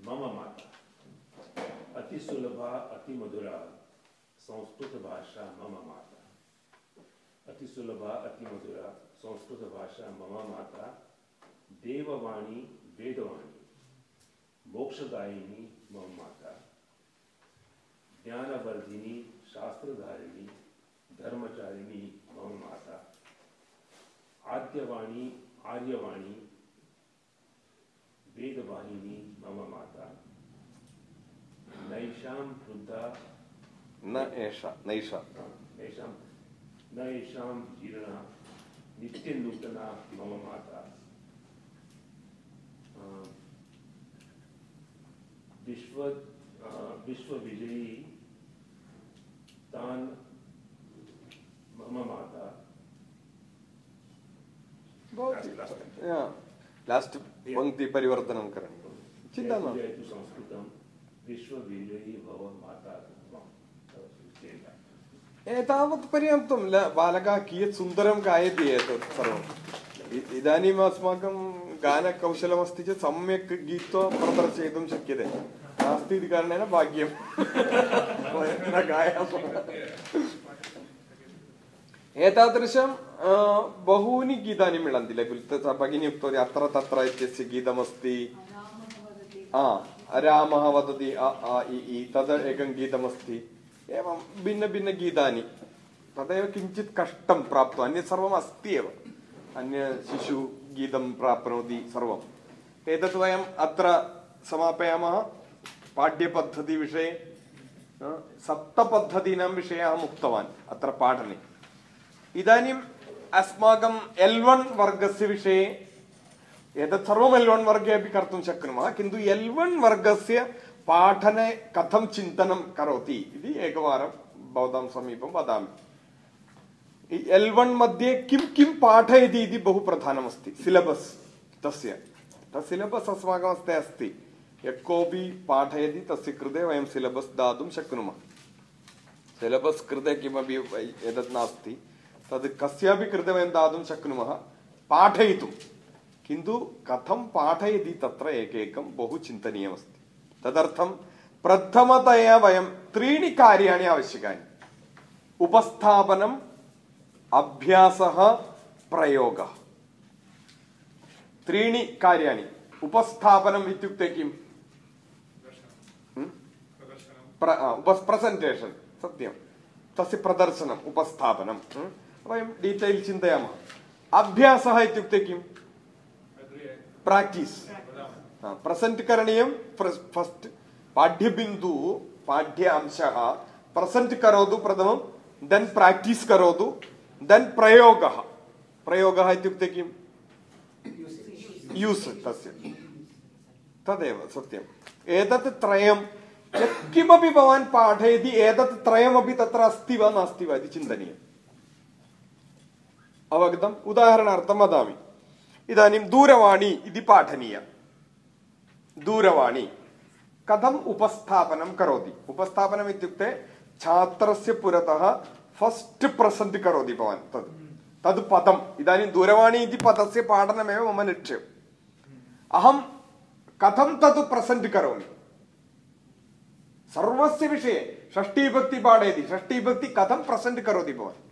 मम माता अतिसुलभा अतिमधुरा संस्कृतभाषा मम माता अतिसुलभा अतिमधुरा संस्कृतभाषा मम माता देववाणी वेदवाणी मोक्षदायिनी मम माता ज्ञानवर्धिनी शास्त्रधारिणी धर्मचारिणी मम माता आद्यवाणी आर्यवाणी वेदवाहिनी मम माता। नैषां वृद्धा न एषा नैषा। नैषां न एषां जीर्णा। नित्यनूतना मम माता विश्व विश्वविजयी तान् मम माता लास्ट् पङ्क्ति परिवर्तनं करणीयं चिन्ता जयतु संस्कृतं विश्वविजयी भव माता एतावत् पर्याप्तं बालकः कियत् सुन्दरं गायति एतत् सर्वम् इदानीम् अस्माकं गानकौशलमस्ति चेत् सम्यक् गीत्वा प्रदर्शयितुं शक्यते नास्ति इति कारणेन भाग्यं न गायामः एतादृशं बहूनि गीतानि मिलन्ति लघु भगिनी उक्तवती अत्र तत्र इत्यस्य गीतमस्ति रामः वदति तद् एकं गीतमस्ति एवं भिन्नभिन्नगीतानि तदेव किञ्चित् कष्टं प्राप्तुम् अन्यत् सर्वम् अस्ति एव अन्य शिशुगीतं प्राप्नोति सर्वम् एतत् वयम् अत्र समापयामः पाठ्यपद्धतिविषये सप्तपद्धतीनां विषये अहम् उक्तवान् अत्र पाठने इदानीम् अस्माकम् एल् वन् वर्गस्य विषये एतत् सर्वम् एल् वन् वर्गे अपि कर्तुं शक्नुमः किन्तु एल् वन् वर्गस्य पाठने कथं चिन्तनं करोति इति एकवारं भवतां समीपं वदामि। एल् वन् मध्ये किं किं पाठयति इति बहु प्रधानमस्ति सिलबस् तस्य। तत् सिलबस् अस्माकं अस्ति। यः कोऽपि पाठयति, तस्य कृते वयं सिलबस् दातुं शक्नुमः। सिलबस् कृते किमपि एतत् नास्ति। तद् कस्यापि कृते वयं दातुं शक्नुमः। पाठयितुं। किन्तु कथं पाठयति तत्र एकैकं बहु चिन्तनीयमस्ति। तदर्थं प्रथमतया वयं त्रीणि कार्याणि आवश्यकानि उपस्थापनम् अभ्यासः प्रयोगः त्रीणि कार्याणि उपस्थापनम् इत्युक्ते किम् प्रदर्शनं प्रसन्टेशन् सत्यं तस्य प्रदर्शनम् उपस्थापनं वयं डीटैल् चिन्तयामः अभ्यासः इत्युक्ते किम् अग्रे प्राक्टीस् वदामः प्रसण्ट् करणीयं फस्ट् पाठ्यबिन्दुः पाठ्य अंशः प्रसण्ट् करोतु प्रथमं देन् प्राक्टीस् करोतु देन् प्रयोगः प्रयोगः इत्युक्ते किम् यूस् तस्य तदेव सत्यम् एतत् त्रयं यत्किमपि भवान् पाठयति एतत् त्रयमपि तत्र अस्ति वा नास्ति वा इति चिन्तनीयम् अवगतम् उदाहरणार्थं वदामि इदानीं दूरवाणी इति पाठनीया दूरवाणी। कथम् उपस्थापनं करोति। उपस्थापनम् इत्युक्ते छात्रस्य पुरतः फस्ट् प्रसण्ट् करोति भवान्, तद्। तद् पदम्। इदानीं दूरवाणी इति पदस्य पाठनमेव मम लक्ष्यम्। अहं कथं तद् प्रसण्ट् करोमि? सर्वस्य विषये षष्ठीभक्ति पाठयति। षष्ठीभक्ति कथं प्रसण्ट् करोति भवान्?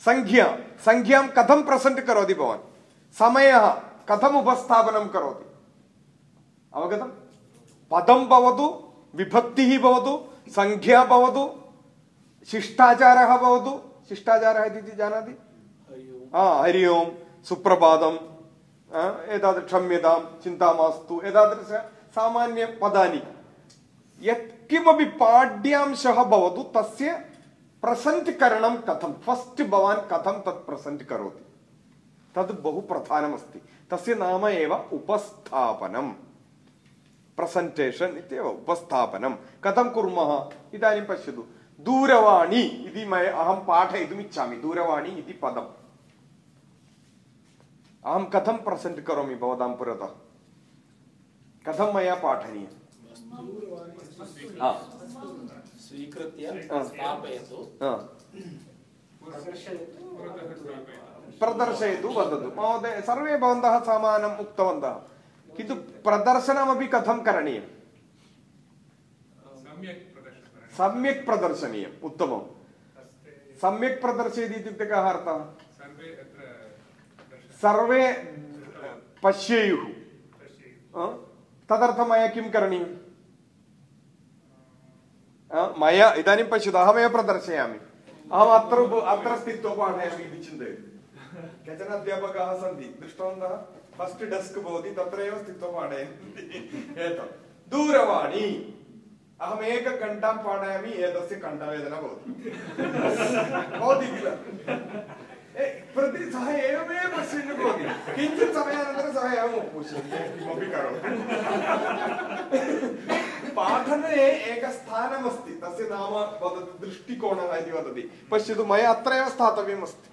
संख्या संख्यां कथं प्रसण्ट् करोति भवान्? समयः कथम् उपस्थापनं करोति? अवगतं पदं भवतु विभक्तिः भवतु संख्या भवतु शिष्टाचारः भवतु शिष्टाचारः इति जानाति हा हरि ओं सुप्रभातम् एतादृश क्षम्यतां चिन्ता मास्तु एतादृश सामान्यपदानि यत्किमपि पाठ्यांशः भवतु तस्य प्रसण्ट् करणं कथं फस्ट् भवान् कथं तत् प्रसण्ट् करोति तद् बहु प्रधानमस्ति तस्य नाम एव उपस्थापनम् प्रसन्टेशन् इत्येव उपस्थापनं. कथं कुर्मः? इदानीं पश्यतु. दूरवाणी इति मया अहं दूरवाणी इति पदम्. अहं कथं प्रसेण्ट् करोमि भवतां पुरतः? कथं मया पाठनीयम्? प्रदर्शयतु वदतु. महोदय सर्वे भवन्तः समानम् उक्तवन्तः. किन्तु प्रदर्शनमपि कथं करणीयम् सम्यक् प्रदर्शनं सम्यक् प्रदर्शनीयम् उत्तमम्। हस्ते सम्यक् प्रदर्शयति इत्युक्ते कः अर्थः? सर्वे पश्येयुः? तदर्थं मया किं करणीयम् मया इदानीं पश्यतु अहमेव प्रदर्शयामि। अहम् अत्र अत्र स्थित्वा पाठयामि इति चिन्तयतु। केचन अध्यापकाः सन्ति दृष्टवन्तः? फस्ट् डेस्क् भवति तत्रैव स्थित्वा पाठयन्ति एतत् दूरवाणी अहम् एकघण्टां पाठयामि एतस्य कण्ठवेदना भवति भवति किल ए, प्रति सः एवमेव पश्यन् भवति किञ्चित् समयानन्तरं सः एवम् उपविशति किमपि करोति पाठने एकस्थानमस्ति तस्य नाम वदति दृष्टिकोणः इति वदति पश्यतु मया अत्रैव स्थातव्यमस्ति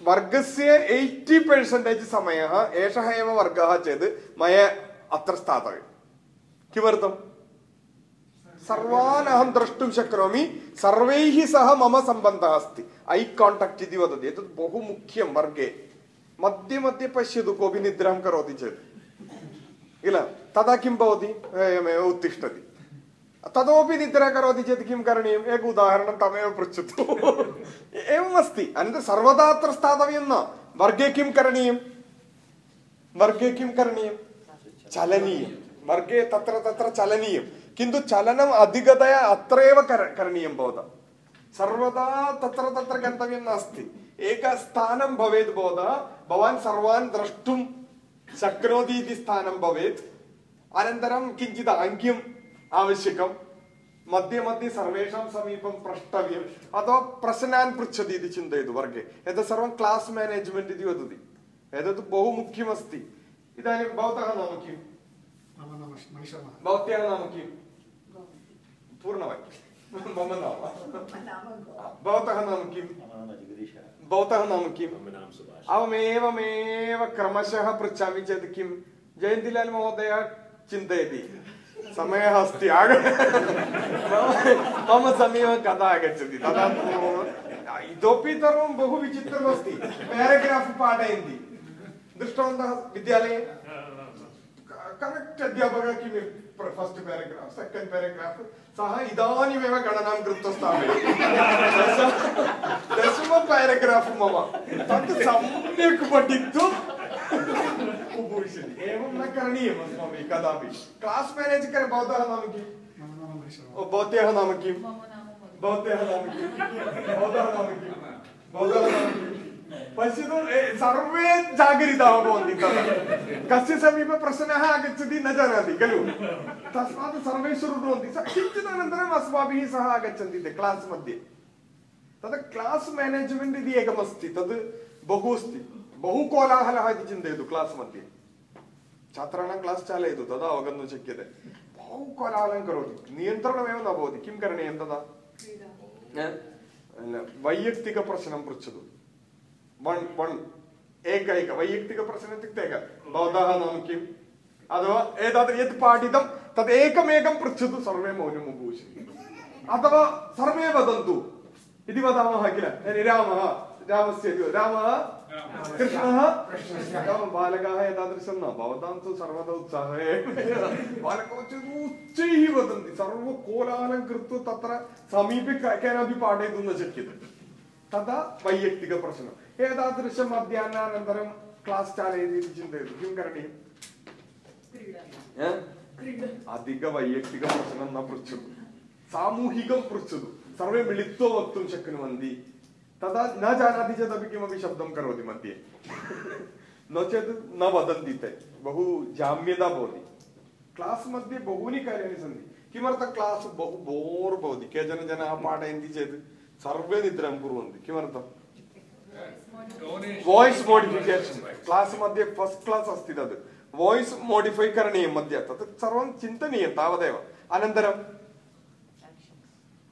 वर्गस्य एय्टि पर्सेण्टेज् समयः एषः एव वर्गः चेत् मया अत्र स्थातव्यम् किमर्थम् सर्वान् अहं द्रष्टुं शक्नोमि सर्वैः सह मम सम्बन्धः अस्ति ऐ काण्टाक्ट् इति वदति एतत् बहु मुख्यं वर्गे मध्ये मध्ये पश्यतु कोऽपि निद्रां करोति चेत् किल तदा किं भवति एवमेव उत्तिष्ठति ततोपि निद्रा करोति चेत् किं करणीयम् एक उदाहरणं तमेव पृच्छतु एवमस्ति अनन्तरं सर्वदा अत्र स्थातव्यं न वर्गे किं करणीयं वर्गे किं करणीयं चलनीयं वर्गे तत्र तत्र चलनीयं किन्तु चलनम् अधिकतया अत्रैव कर करणीयं भवता सर्वदा तत्र तत्र गन्तव्यं नास्ति एकस्थानं भवेत् भवतः भवान् सर्वान् द्रष्टुं शक्नोति इति स्थानं भवेत् अनन्तरं किञ्चित् आङ्ग्यम् आवश्यकं मध्ये मध्ये सर्वेषां समीपं प्रष्टव्यम् अथवा प्रश्नान् पृच्छति इति चिन्तयतु वर्गे एतत् सर्वं क्लास् मेनेज्मेण्ट् इति वदति एतत् बहु मुख्यमस्ति इदानीं भवतः नाम किम् मम नाम मणिशर्मा भवत्याः नाम किम् पूर्णवाक्यं मम नाम नाम भवतः नाम किं मम नाम जगदीशः भवतः नाम किं मम नाम सुभाष अहमेवमेव क्रमशः पृच्छामि चेत् किं जयन्तिलाल् महोदय चिन्तयति समयः अस्ति आग मम समीपे कदा आगच्छति तदा इतोपि सर्वं बहु विचित्रमस्ति पेराग्राफ् पाठयन्ति दृष्टवन्तः विद्यालये करेक्ट् अध्यापकः किं फस्ट् पेराग्राफ् सेकेण्ड् पेराग्राफ् सः इदानीमेव गणनां कृत्वा स्थापयति दशम पेराग्राफ् मम तत् सम्यक् पठित्वा उपविशति एवं न करणीयम् अस्माभिः कदापि। क्लास् मेनेज् कर भवतः नाम किं। भवत्याः नाम किं। पश्यतु सर्वे जागरिताः भवन्ति तदा कस्य समीपे प्रश्नः आगच्छति न जानाति, खलु? तस्मात् सर्वे शृण्वन्ति किञ्चित् अनन्तरम् अस्माभिः सह आगच्छन्ति ते क्लास् मध्ये। तद् क्लास् मेनेज्मेण्ट् इति एकमस्ति, तद् बहु अस्ति। बहु कोलाहलः इति चिन्तयतु क्लास् मध्ये छात्राणां क्लास् चालयतु तदा अवगन्तुं शक्यते बहु कोलाहलं करोति नियन्त्रणमेव न भवति किं करणीयं तदा क्रीडा न, वैयक्तिकप्रश्नं पृच्छतु वन् वन् एकैक वैयक्तिकप्रश्नम् इत्युक्ते एक भवतः नाम किम् अथवा एतत् यत् पाठितं तत् एकमेकं पृच्छतु सर्वे मौनम् उपविशति अथवा सर्वे वदन्तु इति वदामः किल रामः रामस्य इति- रामः कृष्णः कृष्णः बालकाः एतादृशं न भवतां तु सर्वदा उत्साहे बालकौ चेत् उच्चैः वदन्ति सर्वकोलाहलं कृत्वा तत्र समीपे क- केनापि पाठयितुं न शक्यते तदा वैयक्तिकप्रश्नम् एतादृशं मध्याह्नानन्तरं क्लास् चालयति इति चिन्तयतु किं करणीयम् क्रीडा ए? अधिकवैयक्तिकप्रश्नं न पृच्छतु सामूहिकं पृच्छतु सर्वे मिलित्वा वक्तुं शक्नुवन्ति तदा न जानाति चेदपि किमपि शब्दं करोति मध्ये। नो चेत् न वदन्ति ते। बहु जाम्यता भवति। क्लास् मध्ये बहूनि कार्याणि सन्ति। किमर्थं क्लास् बहु बोर् भवति? केचन जनाः पाठयन्ति चेत् सर्वे निद्रां कुर्वन्ति। किमर्थं? वाय्स् मोडिफिकेशन् क्लास् मध्ये फस्ट् क्लास् अस्ति तद्। वाय्स् मोडिफै करणीयं मध्ये। तत् सर्वं चिन्तनीयं तावदेव। अनन्तरं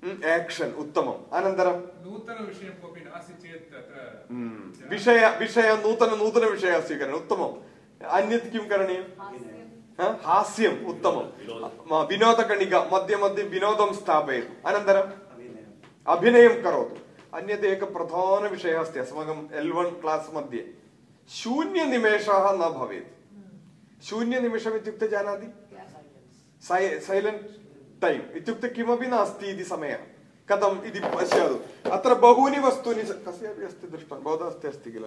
एक्षन् उत्तमम् अनन्तरं नूतनविषयं कोऽपि नास्ति चेत् तत्र हम्म, विषय विषय नूतन नूतनविषयः स्वीकरणीयम् उत्तमम् अन्यत् किं करणीयं हा? हास्यम् उत्तमं म- विनोदकणिका मध्ये मध्ये विनोदं स्थापयतु अनन्तरम् अभिनयं करोतु अन्यत् एकः प्रधानविषयः अस्ति अस्माकम् एल् वन् क्लास् मध्ये शून्यनिमेषः न भवेत् शून्यनिमेषम् इत्युक्ते जानाति सै सैलेण्ट् टैम् इत्युक्ते किमपि नास्ति इति समयः कथम् इति पश्यतु अत्र बहूनि वस्तूनि कस्यापि अस्ति दृष्टं भवतः अस्ति अस्ति किल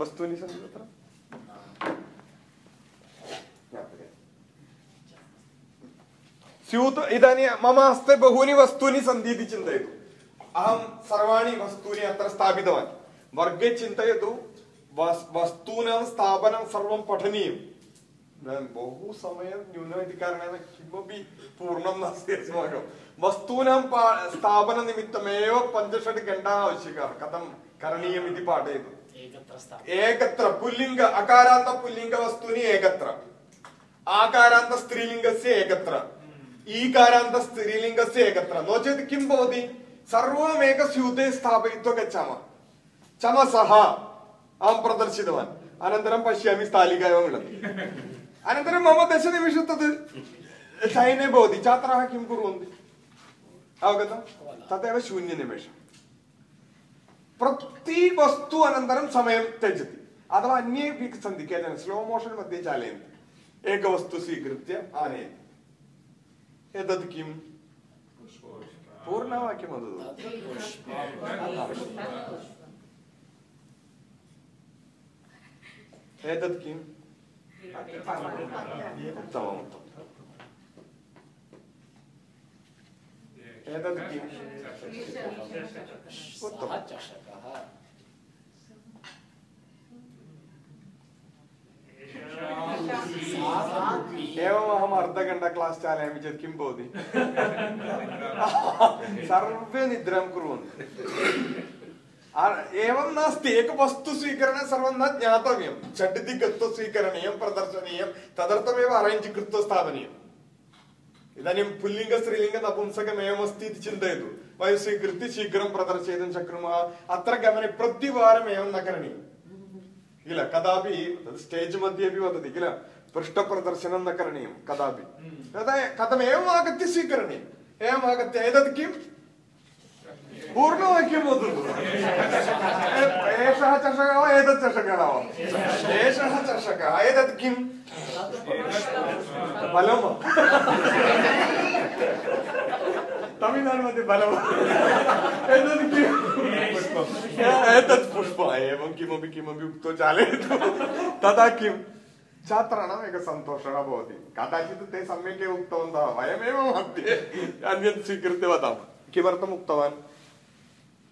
वस्तूनि सन्ति तत्र। स्यूत् इदानीं मम हस्ते बहूनि वस्तूनि सन्ति इति चिन्तयतु अहं सर्वाणि वस्तूनि अत्र स्थापितवान् वर्गे चिन्तयतु वस् वस्तूनां स्थापनं सर्वं पठनीयम् इदानीं बहु समयं न्यूनम् इति कारणेन किमपि पूर्णं नास्ति अस्माकं वस्तूनां पा स्थापननिमित्तमेव पञ्च षट् घण्टाः आवश्यकाः कथं करणीयम् इति पाठयतु एकत्र स्थापय एकत्र पुल्लिङ्ग अकारान्त पुल्लिङ्गवस्तूनि एकत्र आकारान्त स्त्रीलिङ्गस्य एकत्र ईकारान्त स्त्रीलिङ्गस्य एकत्र नो चेत् किं भवति सर्वम् एकस्यूते स्थापयित्वा गच्छामः चमसः अहं प्रदर्शितवान् अनन्तरं पश्यामि स्थालिका एव मिलति अनन्तरं मम दशनिमिषं तत् चयने भवति छात्राः किं कुर्वन्ति अवगतं तदेव शून्यनिमेषः प्रति वस्तु अनन्तरं समयं त्यजति अथवा अन्येपि सन्ति केचन स्लो मोशन् मध्ये चालयन्ति एकवस्तु स्वीकृत्य आनयति एतत् किम् पूर्णवाक्यं वदतु एतत् किम् उत्तमम् उत्तमम् एतत् किम् सः चषकः एवम् अर्धघण्टा क्लास् चालयामि चेत् किं भवति सर्वे निद्रां कुर्वन्ति। आ- एवं नास्ति एकवस्तु स्वीकरणं सर्वं न ज्ञातव्यं झटिति गत्वा स्वीकरणीयं प्रदर्शनीयं तदर्थमेव अरेञ्ज् कृत्वा स्थापनीयम् इदानीं पुल्लिङ्ग स्त्रीलिङ्ग नपुंसकमेवमस्ति इति चिन्तयतु वयं स्वीकृत्य शीघ्रं प्रदर्शयितुं शक्नुमः अत्र गमने प्रतिवारम् एवं न करणीयं किल कदापि तद् स्टेज् मध्ये अपि वदति किल पृष्ठप्रदर्शनं न करणीयं कदापि तदा कथम् एवम् आगत्य स्वीकरणीयम् एवम् आगत्य एतत् किम् पूर्णवाक्यं वदतु एषः चषकः वा एतत् चषकः वा एषः चषकः एतत् किम् बलं तमिळ्नाडु मध्ये बलं वा एतत् किम् एतत् पुष्प एवं किमपि किमपि उक्त्वा चालयतु तदा किं छात्राणाम् एकः सन्तोषः भवति कदाचित् ते सम्यक् एव उक्तवन्तः वयमेव मध्ये अन्यत् स्वीकृत्य वदामः किमर्थम् उक्तवान्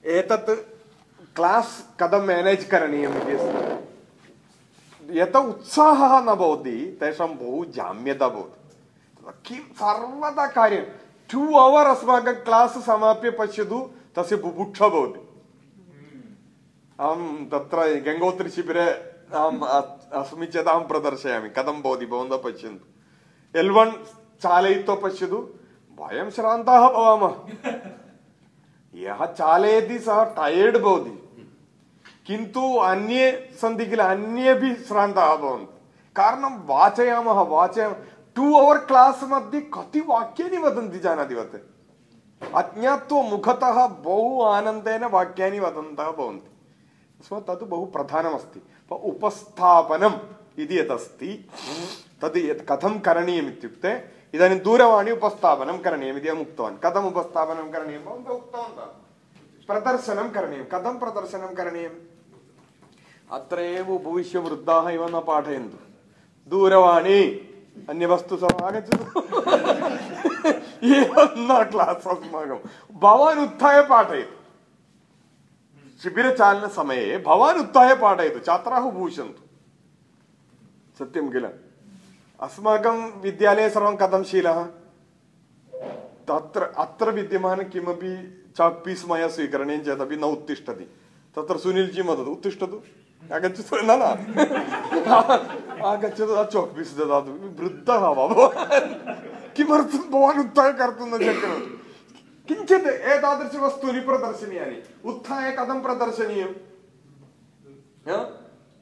एतत् क्लास् कथं मेनेज् करणीयम् इति अस्ति यत उत्साहः न भवति तेषां बहु जाम्यता भवति किं सर्वदा कार्यं टु अवर् अस्माकं क्लास् समाप्य पश्यतु तस्य बुभुक्षा भवति अहं तत्र गङ्गोत्रीशिबिरे अहम् अस्मि चेत् अहं प्रदर्शयामि कथं भवति भवन्तः पश्यन्तु एल् वन् चालयित्वा पश्यतु वयं श्रान्ताः भवामः यः चालयति सः टयर्ड् भवति किन्तु अन्ये सन्ति किल अन्येपि श्रान्ताः भवन्ति कारणं वाचयामः वाचयामः। टु अवर् क्लास् मध्ये कति वाक्यानि वदन्ति जानाति वा ते अज्ञात्वा मुखतः बहु आनन्देन वाक्यानि वदन्तः भवन्ति। तस्मात् तत् बहु प्रधानमस्ति। उपस्थापनम् इति यदस्ति, तद् यत् इदानीं दूरवाणी उपस्थापनं करणीयम् इति अहम् उक्तवान् कथम् उपस्थापनं करणीयं भवन्तः उक्तवन्तः प्रदर्शनं करणीयं कथं प्रदर्शनं करणीयम् अत्र एव उपविश्य वृद्धाः इव न पाठयन्तु दूरवाणी अन्यवस्तु सर्वम् आगच्छतु एवं न क्लास् अस्माकं भवान् उत्थाय पाठयतु शिबिरचालनसमये भवान् उत्थाय पाठयतु छात्राः उपविशन्तु सत्यं किल अस्माकं विद्यालये सर्वं कथं शीलः? तत्र अत्र विद्यमानं किमपि चाक् पीस् मया स्वीकरणीयं चेदपि न उत्तिष्ठति। तत्र सुनील्जी वदतु उत्तिष्ठतु? आगच्छतु न न आगच्छतु चाक् पीस् ददातु। वृद्धः वा भवान्? किमर्थं भवान् उत्थाय कर्तुं न शक्नोति? किञ्चित् एतादृशवस्तूनि प्रदर्शनीयानि। उत्थाय कथं प्रदर्शनीयम्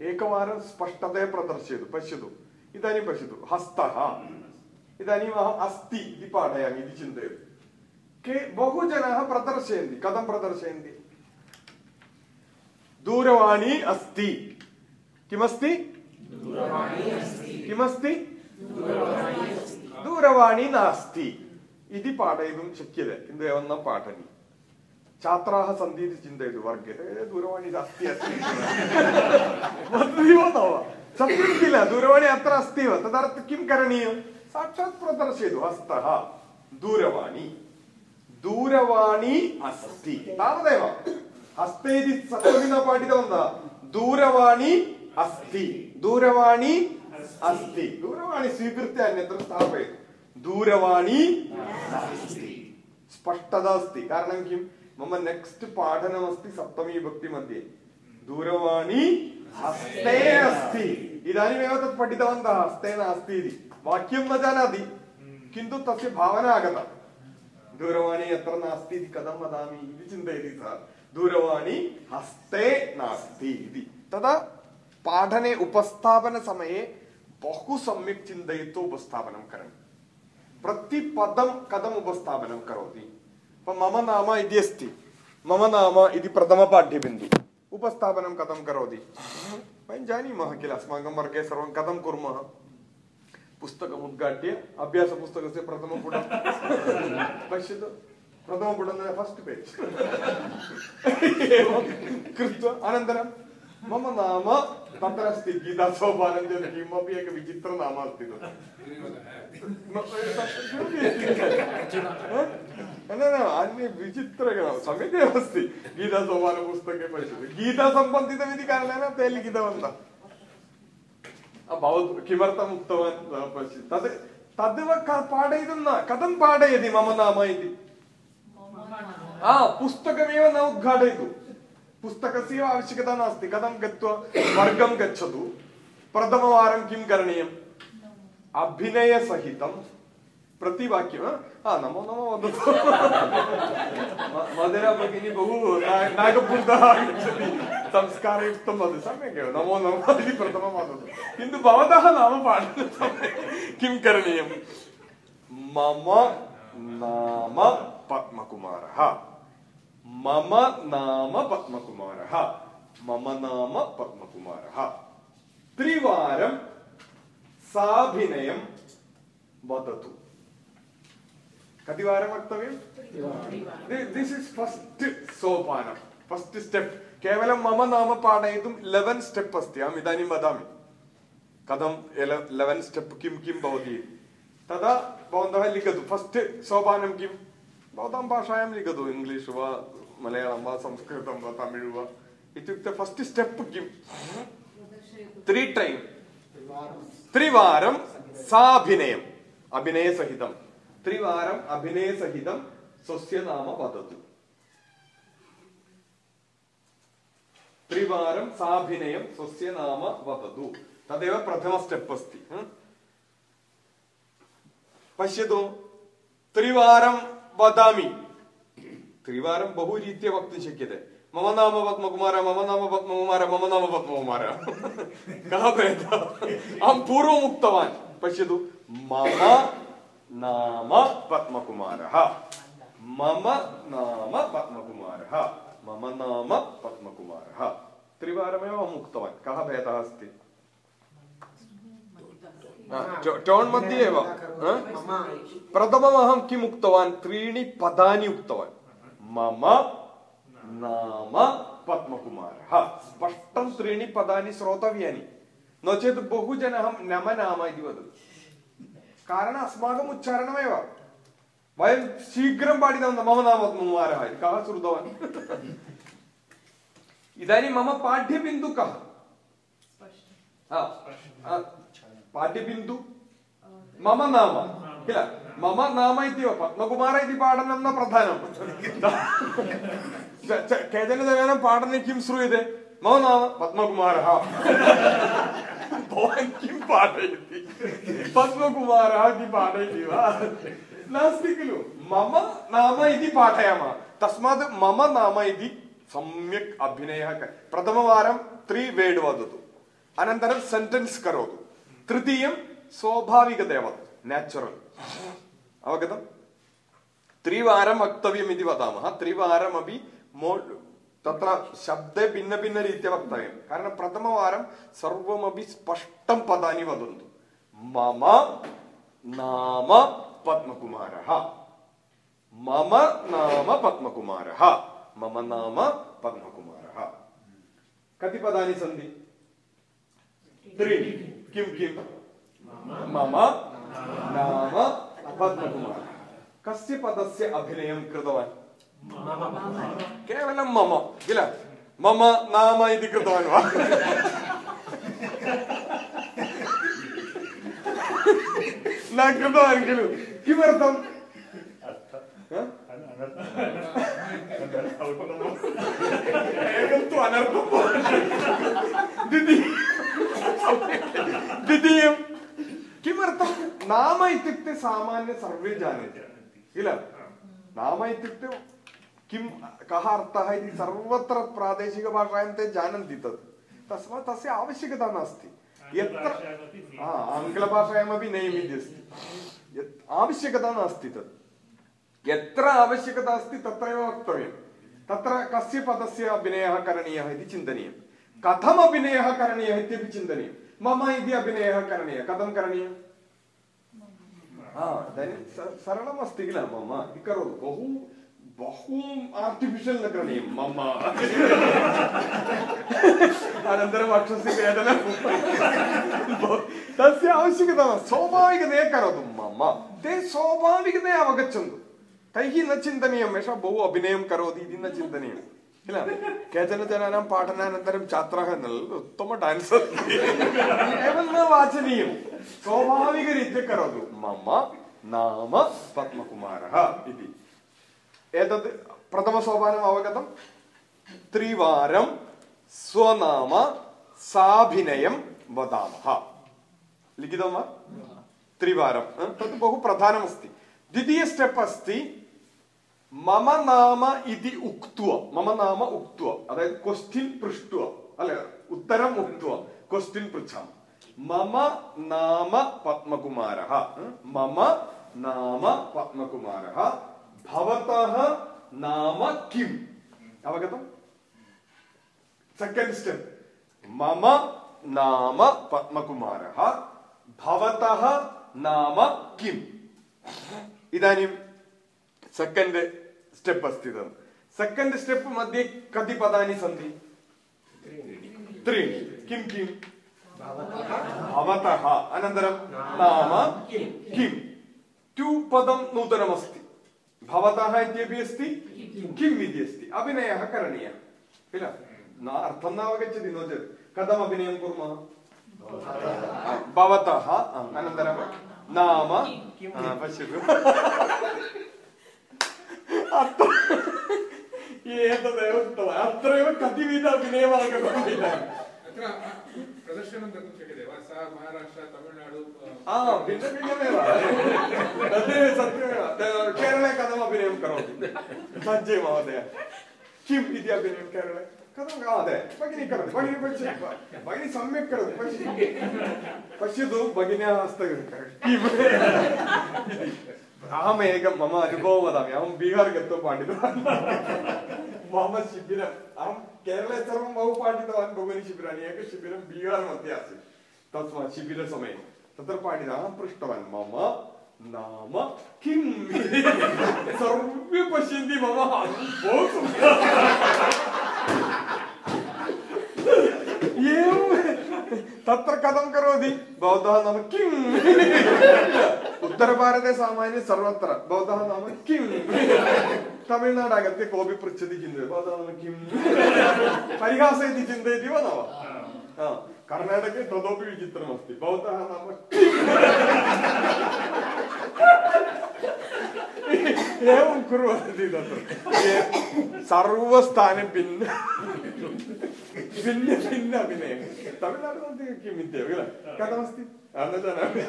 एकवारं स्पष्टतया प्रदर्शयतु पश्यतु। इदानीं पश्यतु हस्तः इदानीम् अहम् अस्ति इति पाठयामि इति चिन्तयतु के बहुजनाः प्रदर्शयन्ति कथं प्रदर्शयन्ति दूरवाणी अस्ति किमस्ति किमस्ति दूरवाणी नास्ति इति पाठयितुं शक्यते किन्तु एवं न पाठनीयम् छात्राः सन्ति इति चिन्तयतु वर्गे ए, दूरवाणी अस्ति अस्ति वदति वा न वा सत्यं किल दूरवाणी अत्र अस्ति वा तदर्थं किं करणीयं साक्षात् प्रदर्शयतु हस्तः दूरवाणी दूरवाणी अस्ति तावदेव हस्ते इति सर्वमपि न पाठितवन्तः दूरवाणी अस्ति दूरवाणी अस्ति दूरवाणी स्वीकृत्य अन्यत्र स्थापयतु दूरवाणी अस्ति स्पष्टता अस्ति कारणं किं मम नेक्स्ट् पाठनमस्ति सप्तमी भक्तिमध्ये दूरवाणी हस्ते अस्ति इदानीमेव तत् पठितवन्तः हस्ते नास्ति इति वाक्यं न जानाति किन्तु तस्य भावना आगता दूरवाणी अत्र नास्ति इति कथं वदामि इति चिन्तयति सः दूरवाणी हस्ते नास्ति इति तदा पाठने उपस्थापनसमये बहु सम्यक् चिन्तयित्वा उपस्थापनं करणीयं प्रतिपदं कथम् उपस्थापनं करोति मम नाम इति अस्ति मम नाम इति प्रथमपाठ्यबिन्दु उपस्थापनं कथं करोति वयं जानीमः किल अस्माकं वर्गे सर्वं कथं कुर्मः पुस्तकम् उद्घाट्य अभ्यासपुस्तकस्य प्रथमपुटं पश्यतु प्रथमपुटं फस्ट् पेज् एवं कृत्वा अनन्तरं मम नाम तत्र अस्ति गीतासोपानं चेत् किमपि एकं विचित्रं नाम अस्ति तत्र न न अन्य विचित्र सम्यक् अस्ति गीतासोपानपुस्तके पश्यतु गीतासम्बन्धितमिति कारणेन ते लिखितवन्तः भवतु किमर्थम् उक्तवान् पश्य तद् तदेव पाठयितुं न कथं पाठयति मम नाम इति हा पुस्तकमेव न उद्घाटयतु पुस्तकस्य एव आवश्यकता नास्ति कथं गत्वा वर्गं गच्छतु प्रथमवारं किं करणीयम् अभिनयसहितं प्रतिवाक्यं नमो नमो म- मधुरा भगिनी बहु नागपुरतः आगच्छति संस्कारयुक्तं वदति सम्यक् नमो नमः इति प्रथमं नाम पाठनसमये किं करणीयं मम नाम पद्मकुमारः मम नाम पद्मकुमारः मम नाम पद्मकुमारः त्रिवारं साभिनयं वदतु कतिवारं वक्तव्यं this is first सोपानं first step केवलं मम नाम पाठयितुं लेवेन् स्टेप् अस्ति अहम् इदानीं वदामि कथं लेवेन् स्टेप् किं किं भवति इति तदा भवन्तः लिखतु फस्ट् सोपानं किं भवतां भाषायां लिखतु इङ्ग्लिश् वा മലയാളം വാ സംസ്കൃതം വാ തമിഴ് വാ ഇത്യുക്തെ ഫസ്റ്റ് സ്റ്റെപ്പ് ഗിം. ത്രീ ടൈം ത്രിവാരം സാഭിനയം അഭിനയ സഹിതം. ത്രിവാരം അഭിനയ സഹിതം സ്വസ്യനാമ പദത്തു ത്രിവാരം സാഭിനയം സ്വസ്യനാമ വദതു തദേവ പ്രഥമ സ്റ്റെപ്പ് അസ്തി പശ്യതു. ത്രിവാരം വദാമി. त्रिवारं बहु रीत्या वक्तुं शक्यते मम नाम पद्मकुमार मम नाम पद्मकुमार मम नाम पद्मकुमार कः भेदः अहं पूर्वम् उक्तवान् पश्यतु मम नाम पद्मकुमारः मम नाम पद्मकुमारः मम नाम पद्मकुमारः त्रिवारमेव अहम् उक्तवान् कः भेदः अस्ति टोन् मध्ये एव हा? प्रथमम् अहं किम् उक्तवान् त्रीणि पदानि उक्तवान् മമ നാമ പത്മകുമാര. സ്പഷ്ടം ത്രീണി പദാനി ശ്രോതവ്യാനി. എന്നുവെച്ചത് ബഹുജനഹം നമനാമ ഇത് വന്നത് കാരണം അസ്മാകം ഉച്ചാരണമേവ. വയം ശീഘ്രം പാടിതവന്ന മമ നാമ പത്മകുമാര കഹ ശ്രുതവാൻ. ഇതാനും മമ പാഠ്യബിന്ദു കഹ പാഠ്യബിന്ദു. മമ നാമ. मम नाम पद्मकुमार इति पाठनं न प्रधानं केचन जनानां पाठने किं श्रूयते मम नाम पद्मकुमारः भवान् किं पाठयति पद्मकुमारः इति पाठयति वा नास्ति खलु मम नाम इति पाठयामः तस्मात् मम नाम इति सम्यक् अभिनयः प्रथमवारं त्री वेड् वदतु अनन्तरं सेण्टेन्स् करोतु तृतीयं स्वाभाविकतया वदतु नेचुरल् अवगतम् त्रिवारं वक्तव्यम् इति वदामः त्रिवारमपि मो तत्र शब्दे भिन्नभिन्नरीत्या वक्तव्यं कारणं प्रथमवारं सर्वमपि स्पष्टं पदानि वदन्तु मम नाम पद्मकुमारः मम नाम पद्मकुमारः मम नाम पद्मकुमारः कति पदानि सन्ति त्रीणि किं किं मम नाम पद्मकुमारः कस्य पदस्य अभिनयं कृतवान् केवलं मम किल मम नाम इति कृतवान् वा न कृतवान् खलु किमर्थम् ह? एकं तु अनर्थं द्वितीयं द्वितीयं किमर्थं? नाम इत्युक्ते सामान्य सर्वे जानन्ति किल? नाम इत्युक्ते किं कः अर्थः इति सर्वत्र प्रादेशिकभाषायां ते जानन्ति तत्। तस्मात् तस्य आवश्यकता नास्ति। यत्र हा आङ्ग्लभाषायामपि नैम् इति अस्ति यत् आवश्यकता नास्ति तत्। यत्र आवश्यकता अस्ति तत्रैव वक्तव्यं। तत्र कस्य पदस्य अभिनयः करणीयः इति चिन्तनीयं। कथम् अभिनयः करणीयः इत्यपि चिन्तनीयं මම ඉදි අභිනය කරණීය කතම් කරණීය? ආ දැන් සරලම අස්ති කියලා මම ඉකරෝ බහු බහුම් ආර්ටිෆිෂල් න කරණීය මම. අනන්තර වක්ෂසි වේදන තස්ය අවශ්‍යකතාව ස්වාභාවික දේ කරොතු මම. තේ ස්වාභාවික දේ අවගච්ඡන්තු. තෛහි න චින්තනීයම් එෂා බහු අභිනයම් කරෝති ඉති න චින්තනීයම්. किल केचन जनानां पाठनानन्तरं छात्राः न उत्तम डान्सर् एवं न वाचनीयं स्वाभाविकरीत्या करोतु मम नाम पद्मकुमारः इति एतत् प्रथमसोपानम् अवगतं त्रिवारं स्वनाम साभिनयं वदामः लिखितं वा त्रिवारं अ, तत् बहु प्रधानमस्ति द्वितीय स्टेप् अस्ति മമ നാമ ഇതി ഉക്തുവ മമ നാമ ഉക്തുവ അതായത് ക്വസ്റ്റ്യൻ പൃഷ്ടുവ അല്ലെ ഉത്തരം ഉക്തുവ ക്വസ്റ്റ്യൻ പൃച്ഛാമ മമ നാമ പത്മകുമാര മമ നാമ പത്മകുമാര ഭവതഃ നാമ കിം അവഗതം സെക്കൻഡ് സ്റ്റെപ്പ് മമ നാമ പത്മകുമാര ഭവതഃ നാമ കിം ഇതാനും സെക്കൻഡ് सेकेण्ड् स्टेप् अस्ति तत् सेकेण्ड् स्टेप् मध्ये कति पदानि सन्ति त्रीणि किं किं भवतः अनन्तरं नाम किं टु पदं नूतनमस्ति भवतः इत्यपि अस्ति किम् इति अस्ति अभिनयः करणीयः किल न अर्थं न अवगच्छति नो चेत् कथम् अभिनयं कुर्मः आ, भवतः आ, अनन्तरं नाम आ, पश्यतु अत्र एतदेव उक्तवान् अत्रैव कतिविध अभिनयम् आगतम् इदानीम् अत्र प्रदर्शनं कर्तुं शक्यते वा सा महाराष्ट्र तमिळ्नाडु आ, भिन्नभिन्नमेव तदेव सत्यमेव त- केरळे कथम् अभिनयं करोति सञ्जय महोदय किम् इति अभिनयं केरळे कथं का- अदे भगिनी करोति भगिनी पश्य भगिनी सम्यक् करोति पश्य पश्यतु भगिन्याः हस्त किम् अहमेकं मम अनुभवं वदामि। अहं बीहार् गत्वा पाठितवान् मम शिबिरम्। अहं केरळे सर्वं बहु पाठितवान् बहूनि शिबिराणि। एकशिबिरं बीहार् मध्ये आसीत्। तस्मात् शिबिरसमये। तत्र पाठितवान् अहं पृष्टवान्। मम नाम इति। सर्वे पश्यन्ति मम बहु തത്ര കഥം കരോതി. ബൗദ്ധ നാമ കിം. ഉത്തരഭാരത സാമാന്യ സർവത്ര. ബൗദ്ധ നാമ കിം. തമിഴ്നാട് അകത്തെ കോപി പൃച്ഛതിക്കുന്നത് ബൗദ്ധ നാമ കിം. പരിഹാസയതി ചിന്തയതി വന്നവ. ആ. कर्णाटके ततोपि विचित्रमस्ति भवतः नाम एवं कुर्वन्ति तत्र सर्वस्थाने भिन्न भिन्न भिन्न अभिनयं तमिळ्नाडु मध्ये किम् इत्येव किल कथमस्ति अहं न जानामि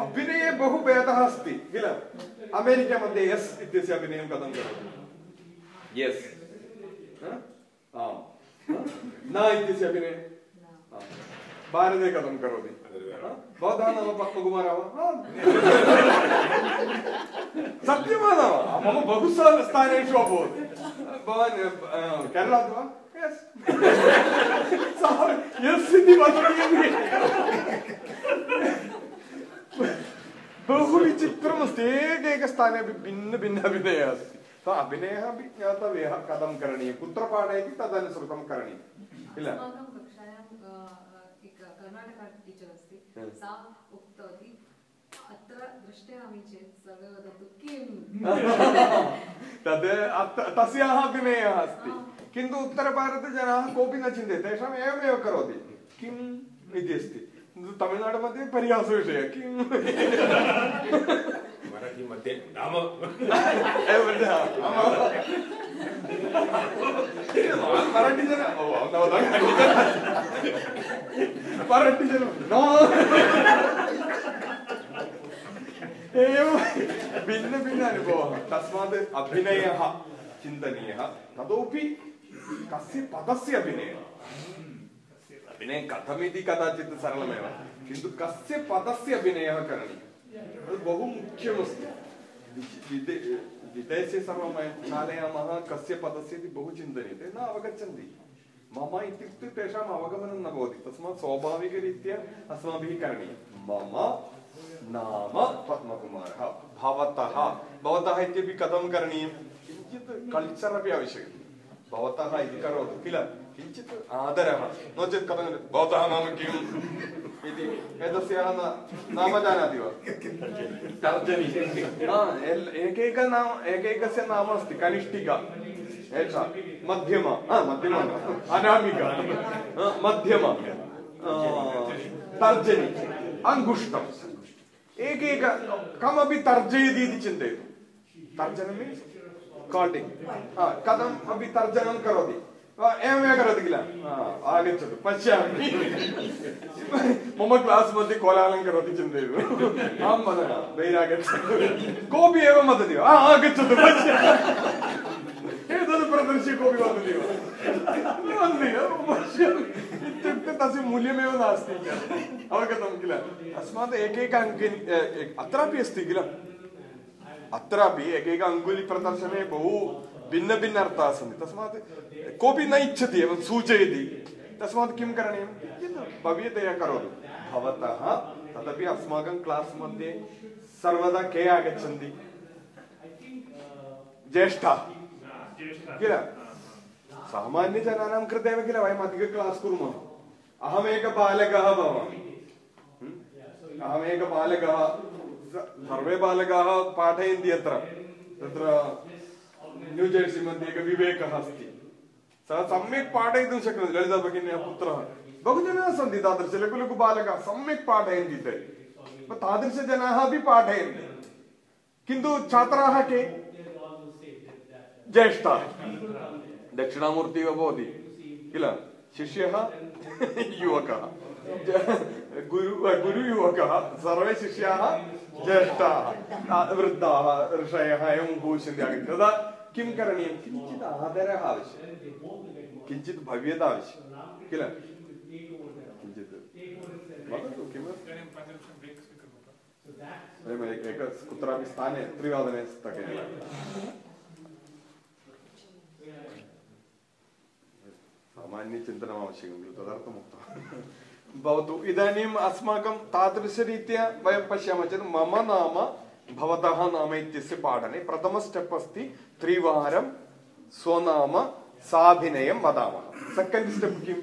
अभिनये बहु भेदः अस्ति किल अमेरिका मध्ये यस् इत्यस्य अभिनयं कथं करोति यस् आम् न इत्यस्य अभिनयं आ, भारते कथं करोति आ, भवतः नाम पद्मकुमारः वा आ, सत्यं वा न वा मम बहु स- स्थानेषु अभवत् भवान् अ, केरलात् वा यस् सः यस् इति वदति बहु विचित्रमस्ति एकैकस्थाने अपि भिन्न भिन्न अभिनयः अस्ति सः अभिनयः अपि ज्ञातव्यः कथं करणीयं? कुत्र पाठयति तदनुसृतं करणीयं। किल? तद् तस्याः अभिनयः अस्ति। किन्तु उत्तरभारतजनाः कोऽपि न चिन्तयति तेषाम् एवमेव करोति। किम् इति अस्ति। किन्तु तमिळ्नाडु मध्ये परिहासविषयः किम् मराठी मध्ये नाम एवं न, आम्. मराठी जन ओ अहं न वदामि मराठी जन नो एवं भिन्न भिन्न अनुभवः तस्मात् अभिनयः चिन्तनीयः ततोपि कस्य पदस्य अभिनयः अभिनयः कथमिति कदाचित् सरलमेव किन्तु कस्य पदस्य अभिनयः करणीयः? तद् बहु मुख्यमस्ति। विदे विदेशे सर्वं बहु चिन्तनीयं न अवगच्छन्ति। मम इत्युक्ते तेषाम् अवगमनं न भवति। तस्मात् स्वाभाविकरीत्या अस्माभिः करणीयं। मम नाम पद्मकुमारः भवतः। भवतः इत्यपि कथं करणीयं? किञ्चित् किल? किञ्चित् आदरः। नो चेत् कथं भवतः नाम किम्? इति। एतस्याः नाम जानाति वा? तर्जनी। हा, एकैक नाम एकैकस्य नाम अस्ति कनिष्ठिका। एषा मध्यमा। हा, मध्यमा। अनामिका। हा, मध्यमा। तर्जनी। अङ्गुष्टम् एकैक कमपि तर्जयति इति चिन्तयतु। तर्जनं मीन्स्? काल्टिङ्ग् कथम् अपि तर्जनं करोति। आ, एवमेव करोति किल आ, आगच्छतु पश्यामि मध्ये कोलाहलं करोति चिन्तयतु अहं वदामि बहिरागच्छतु कोऽपि एवं वदति वा "आ, आगच्छतु पश्य एतत् प्रदर्श्य कोऽपि वदति वा न वदति वा? पश्य इत्युक्ते तस्य मूल्यमेव नास्ति अवगतं किल अस्मात् एकैक अङ्किनि अत्रापि अस्ति किल अत्रापि एकैक अङ्गुलिप्रदर्शने बहु भिन्नभिन्न अर्थाः सन्ति तस्मात् कोऽपि न इच्छति एवं सूचयति तस्मात् किं करणीयं भव्यतया करोतु भवतः तदपि अस्माकं क्लास् मध्ये सर्वदा के आगच्छन्ति ज्येष्ठाः किल सामान्यजनानां कृते एव किल वयम् अधिक क्लास् कुर्मः अहमेकः बालकः भवामि? अहमेकः बालकः सर्वे बालकाः पाठयन्ति अत्र तत्र न्यूजर्सी मध्ये एकः विवेकः अस्ति सः सम्यक् पाठयितुं शक्नोति ललिता भगिन्याः पुत्रः. बहुजनाः सन्ति तादृश लघु लघु बालकाः, सम्यक् पाठयन्ति ते तादृशजनाः अपि पाठयन्ति किन्तु छात्राः के? ज्येष्ठाः. दक्षिणामूर्ति भवति किल? शिष्यः, युवकः. गुरु गुरुयुवकः सर्वे शिष्याः ज्येष्ठाः. वृद्धाः, ऋषयः, एवं भविष्यन्ति आगच्छन्ति तदा किं करणीयं? किञ्चित् आदरः आवश्यकः किञ्चित् भव्यता आवश्यकं किल? किञ्चित्। वदतु एक एक कुत्रापि स्थाने त्रिवादने स्थगयामः। सामान्यचिन्तनम् आवश्यकं खलु तदर्थम् उक्तवान् भवतु, इदानीम् अस्माकं तादृशरीत्या वयं पश्यामः चेत् मम नाम भवतः नाम इत्यस्य पाठने प्रथम स्टेप् अस्ति, त्रिवारं स्वनाम साभिनयं वदामः। सेकेण्ड् स्टेप् किम्?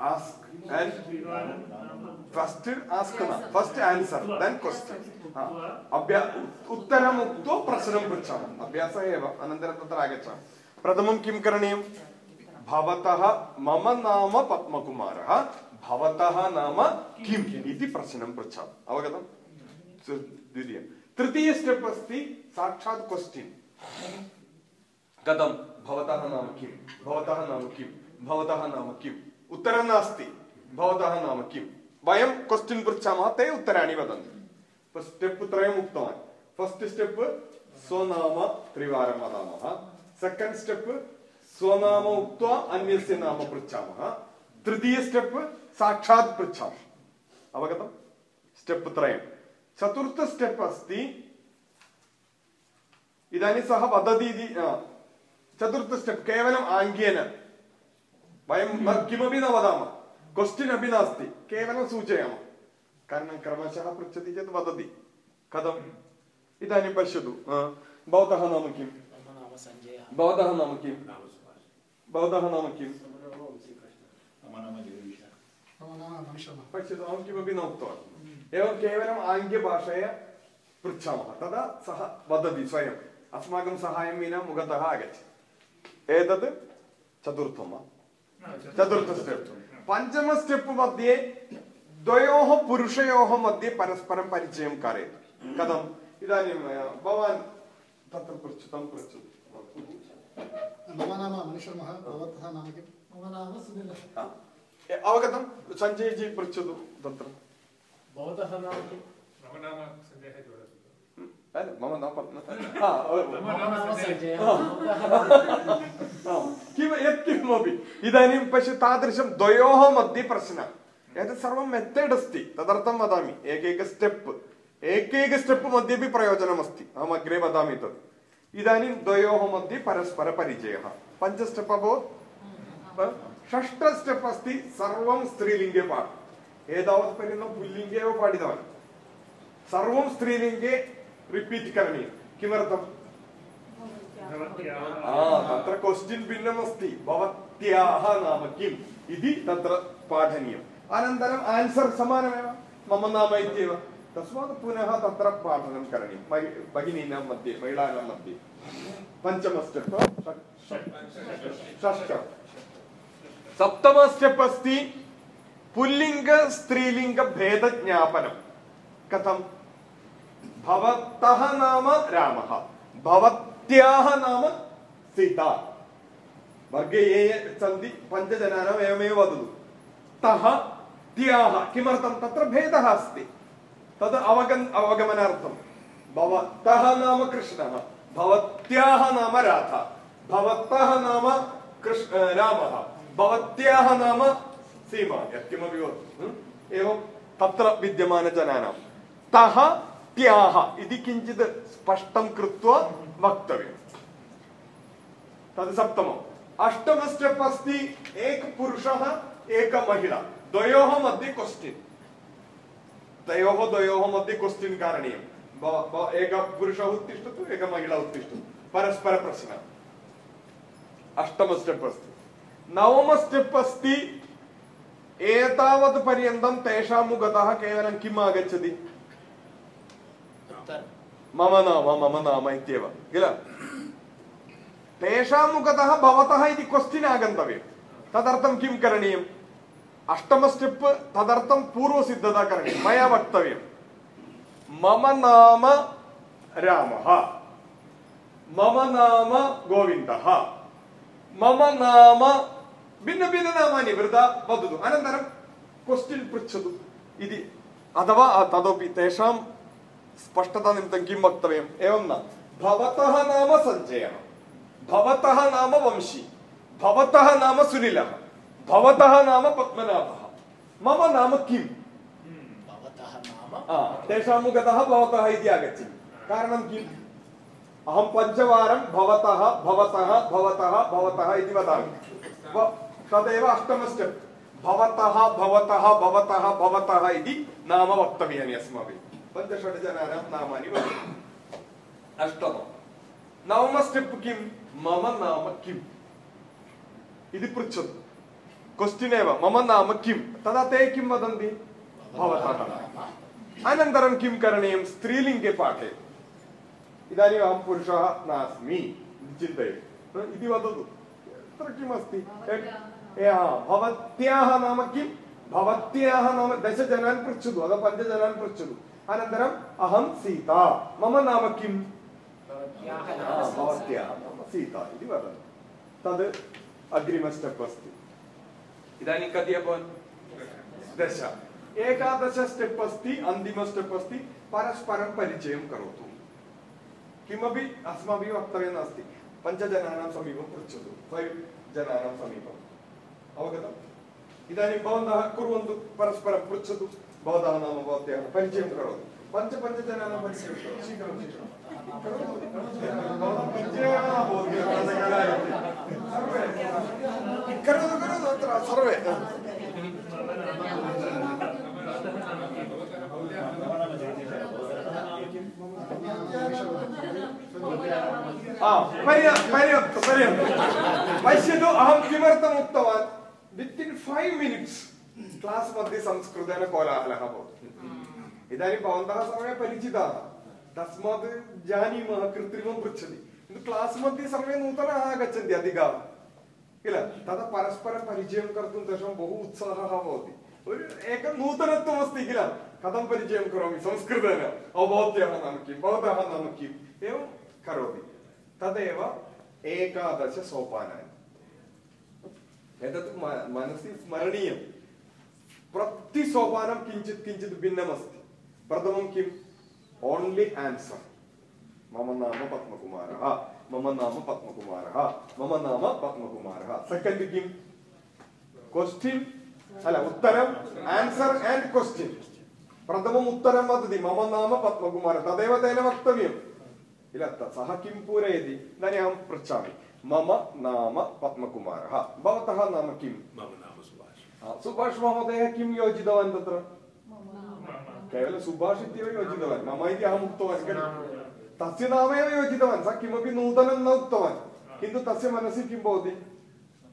Ask and first, ask na first answer, then question. अभ्या उत्तरम् उक्त्वा प्रश्नं पृच्छामः। अभ्यासः एव, अनन्तरं तत्र आगच्छामः। प्रथमं किं करणीयं? भवतः मम नाम पद्मकुमारः, भवतः नाम किम् इति प्रश्नं पृच्छामः। अवगतं स- द्वितीयं तृतीय स्टेप् अस्ति साक्षात् क्वश्चिन् कथं? भवतः नाम किं भवतः नाम किं भवतः नाम नास्ति। भवतः नाम पृच्छामः, ते उत्तराणि वदन्ति। स्टेप् त्रयम् उक्तवान्। फस्ट् स्टेप् स्वनाम त्रिवारं वदामः। सेकेण्ड् स्टेप् स्वनाम उक्त्वा अन्यस्य नाम पृच्छामः। तृतीय स्टेप् साक्षात् पृच्छामः। अवगतं? स्टेप् त्रयं चतुर्थ स्टेप् अस्ति इदानीं सः वदति इति आ, चतुर्थ स्टेप् केवलम् आङ्ग्येन वयं न- किमपि न वदामः क्वश्चिन् अपि नास्ति केवलं सूचयामः कारणं क्रमशः पृच्छति चेत् वदति कथम् इदानीं पश्यतु आ, भवतः नाम किं मम नाम सञ्जयः भवतः नाम किं भवतः नाम किं मम नाम नमिशर्मा पश्यतु अहं किमपि न उक्तवान् एवं केवलम् आङ्ग्यभाषया पृच्छामः। तदा सः वदति स्वयम् अस्माकं सहायं विना मुखतः आगच्छति। एतत् चतुर्थं वा? चतुर्थ स्टेप् पञ्चम स्टेप् मध्ये द्वयोः पुरुषयोः मध्ये परस्परं परिचयं कारयतु। कथम्? इदानीं भवान् तत्र पृच्छ तं पृच्छतु। मम नाम मणिशर्मः भवतः नाम किं मम नाम सुनीलः। अवगतं? सञ्जयजी पृच्छतु तत्र। भवतः नाम किं मम नाम सञ्जयः मम किं यत्किमपि इदानीं पश्य तादृशं द्वयोः मध्ये प्रश्नः। एतत् सर्वं मेथड् अस्ति। तदर्थं वदामि। एकैक स्टेप् एकैक स्टेप् मध्येपि प्रयोजनमस्ति। अहम् अग्रे वदामि तत्। इदानीं द्वयोः मध्ये परस्परपरिचयः। पञ्च स्टेप् अभवत्। षष्ठ स्टेप् अस्ति। सर्वं स्त्रीलिङ्गे पाठ। एतावत् पर्यन्तं पुल्लिङ्गे एव पाठितवान् सर्वं स्त्रीलिङ्गे रिपीट् करणीयं किमर्थम् आ, तत्र क्वश्चिन् भिन्नमस्ति भवत्याः नाम किम् इति तत्र पाठनीयम् अनन्तरम् आन्सर् समानमेव मम नाम इत्येव तस्मात् पुनः तत्र पाठनं करणीयं महि- भगिनीनां मध्ये महिलानां मध्ये पञ्चम स्टेप् षष्ठ सप्तम स्टेप् अस्ति पुल्लिङ्ग स्त्रीलिङ्गभेदज्ञापनं कथं भवतः नाम रामः भवत्याः नाम सीता वर्गे ये ये सन्ति पञ्चजनानाम् एवमेव वदतु तः भवत्याः किमर्थं तत्र भेदः अस्ति तद् अवगन् अवगमनार्थं भवतः नाम कृष्णः भवत्याः नाम राधा भवतः नाम कृष्ण रामः भवत्याः नाम सीमा यत्किमपि भवतु एवं तत्र विद्यमानजनानां तः त्याः इति किञ्चित् स्पष्टं कृत्वा वक्तव्यम् तद् सप्तमम् अष्टम स्टेप् अस्ति एक पुरुषः एक महिला द्वयोः मध्ये क्वश्चिन् तयोः द्वयोः मध्ये क्वश्चिन् कारणीयं पुरुषः उत्तिष्ठतु एक महिला उत्तिष्ठतु परस्परप्रश्नः अष्टम स्टेप् अस्ति नवम स्टेप् अस्ति एतावत् पर्यन्तं तेषां मुखतः केवलं किम् आगच्छति उत्तर मम नाम मम नाम इत्येव किल तेषां मुखतः भवतः इति क्वश्चिन् आगन्तव्यं तदर्थं किं करणीयम् अष्टम स्टेप् तदर्थं पूर्वसिद्धता करणीया मया वक्तव्यं मम नाम रामः मम नाम गोविन्दः मम नाम भिन्नभिन्ननामानि वृथा वदतु अनन्तरं क्वश्चिन् पृच्छतु इति अथवा ततोपि तेषां स्पष्टतानिमित्तं किं वक्तव्यम् एवं न भवतः नाम सञ्जयः भवतः नाम वंशी भवतः नाम सुनीलः भवतः नाम पद्मनाभः मम नाम किम् भवतः नाम आ, तेषां मुखतः भवतः इति आगच्छति कारणं किम् अहं पञ्चवारं भवतः भवतः भवतः भवतः इति वदामि व- तदेव अष्टम स्टेप् भवतः भवतः भवतः भवतः इति नाम वक्तव्यानि अस्माभिः। पञ्चषड् जनानां नामानि वदतु। अष्टमं नवम स्टेप् किं मम नाम किम्? इति पृच्छतु। क्वश्चिन् एव, मम नाम किं तदा ते किं वदन्ति? भवतः अनन्तरं किं करणीयं? स्त्रीलिङ्गे पाठे। इदानीम् अहं पुरुषः नास्मि। चिन्तयतु। इति वदतु। तत्र किमस्ति? भवत्याः नाम किं भवत्याः नाम दशजनान् पृच्छतु अथवा पञ्चजनान् पृच्छतु अनन्तरम् अहं सीता मम नाम किम् हा, भवत्याः नाम सीता इति वदन्तु तद् अग्रिम स्टेप् अस्ति इदानीं कति अभवन् दश एकादश स्टेप् अस्ति अन्तिम स्टेप् अस्ति परस्परं परिचयं करोतु किमपि अस्माभिः वक्तव्यं नास्ति पञ्चजनानां समीपं पृच्छतु फैव् जनानां समीपम् अवगतम् इदानीं भवन्तः कुर्वन्तु परस्परं पृच्छतु भवतः नाम भवत्याः परिचयं करोतु पञ्च पञ्चजनानां परिचयं करोतु शीघ्रं शीघ्रं करोतु भवतः परिचयः न भवति सर्वे करोतु करोतु अत्र सर्वे आ, पर्याप्तं पर्याप्तं पर्याप्तं पश्यतु अहं किमर्थम् उक्तवान् within five minutes class मध्ये संस्कृतेन कोलाहलः भवति इदानीं भवन्तः सर्वे परिचिताः तस्मात् जानीमः कृत्रिमं पृच्छति किन्तु क्लास् मध्ये सर्वे नूतनाः आगच्छन्ति अधिकाः किल तदा परस्परपरिचयं कर्तुं तेषां बहु उत्साहः भवति एकं नूतनत्वम् अस्ति किल कथं परिचयं करोमि संस्कृतेन ओ भवत्याः नाम किं भवतः नाम किम् एवं करोति तदेव एकादशसोपानानि एतत् എതത് മനസ്സിൽ സ്മരണീയം. പ്രതിസോപാനം കിഞ്ചിത് കിഞ്ചിത് ഭിന്നമസ്തി. പ്രഥമം കിം? ഓൺലി ആൻസർ മമ നാമ പത്മകുമാര മമ നാമ പത്മകുമാര മമ നാമ പത്മകുമാര സെക്കൻഡ് കിം? ക്വസ്റ്റ്യൻ അല്ല ഉത്തരം? ആൻസർ ആൻഡ് ക്വസ്റ്റ്യൻ പ്രഥമം ഉത്തരം വദതി. മമ നാമ പത്മകുമാര തദേവ തേന വക്തവ്യം. ഇല്ല സഹ കിം പൂരയതി? ഇതാ ഞാൻ പൃച്ഛാമി. मम नाम पद्मकुमारः। भवतः नाम किम्? मम नाम सुभाष। सुभाष महोदयः किं योजितवान् तत्र? केवलं सुभाष इत्येव योजितवान्। मम इति अहम् उक्तवान् खलु। तस्य नामेव योजितवान्। सः किमपि नूतनं न उक्तवान्। किन्तु तस्य मनसि किं भवति?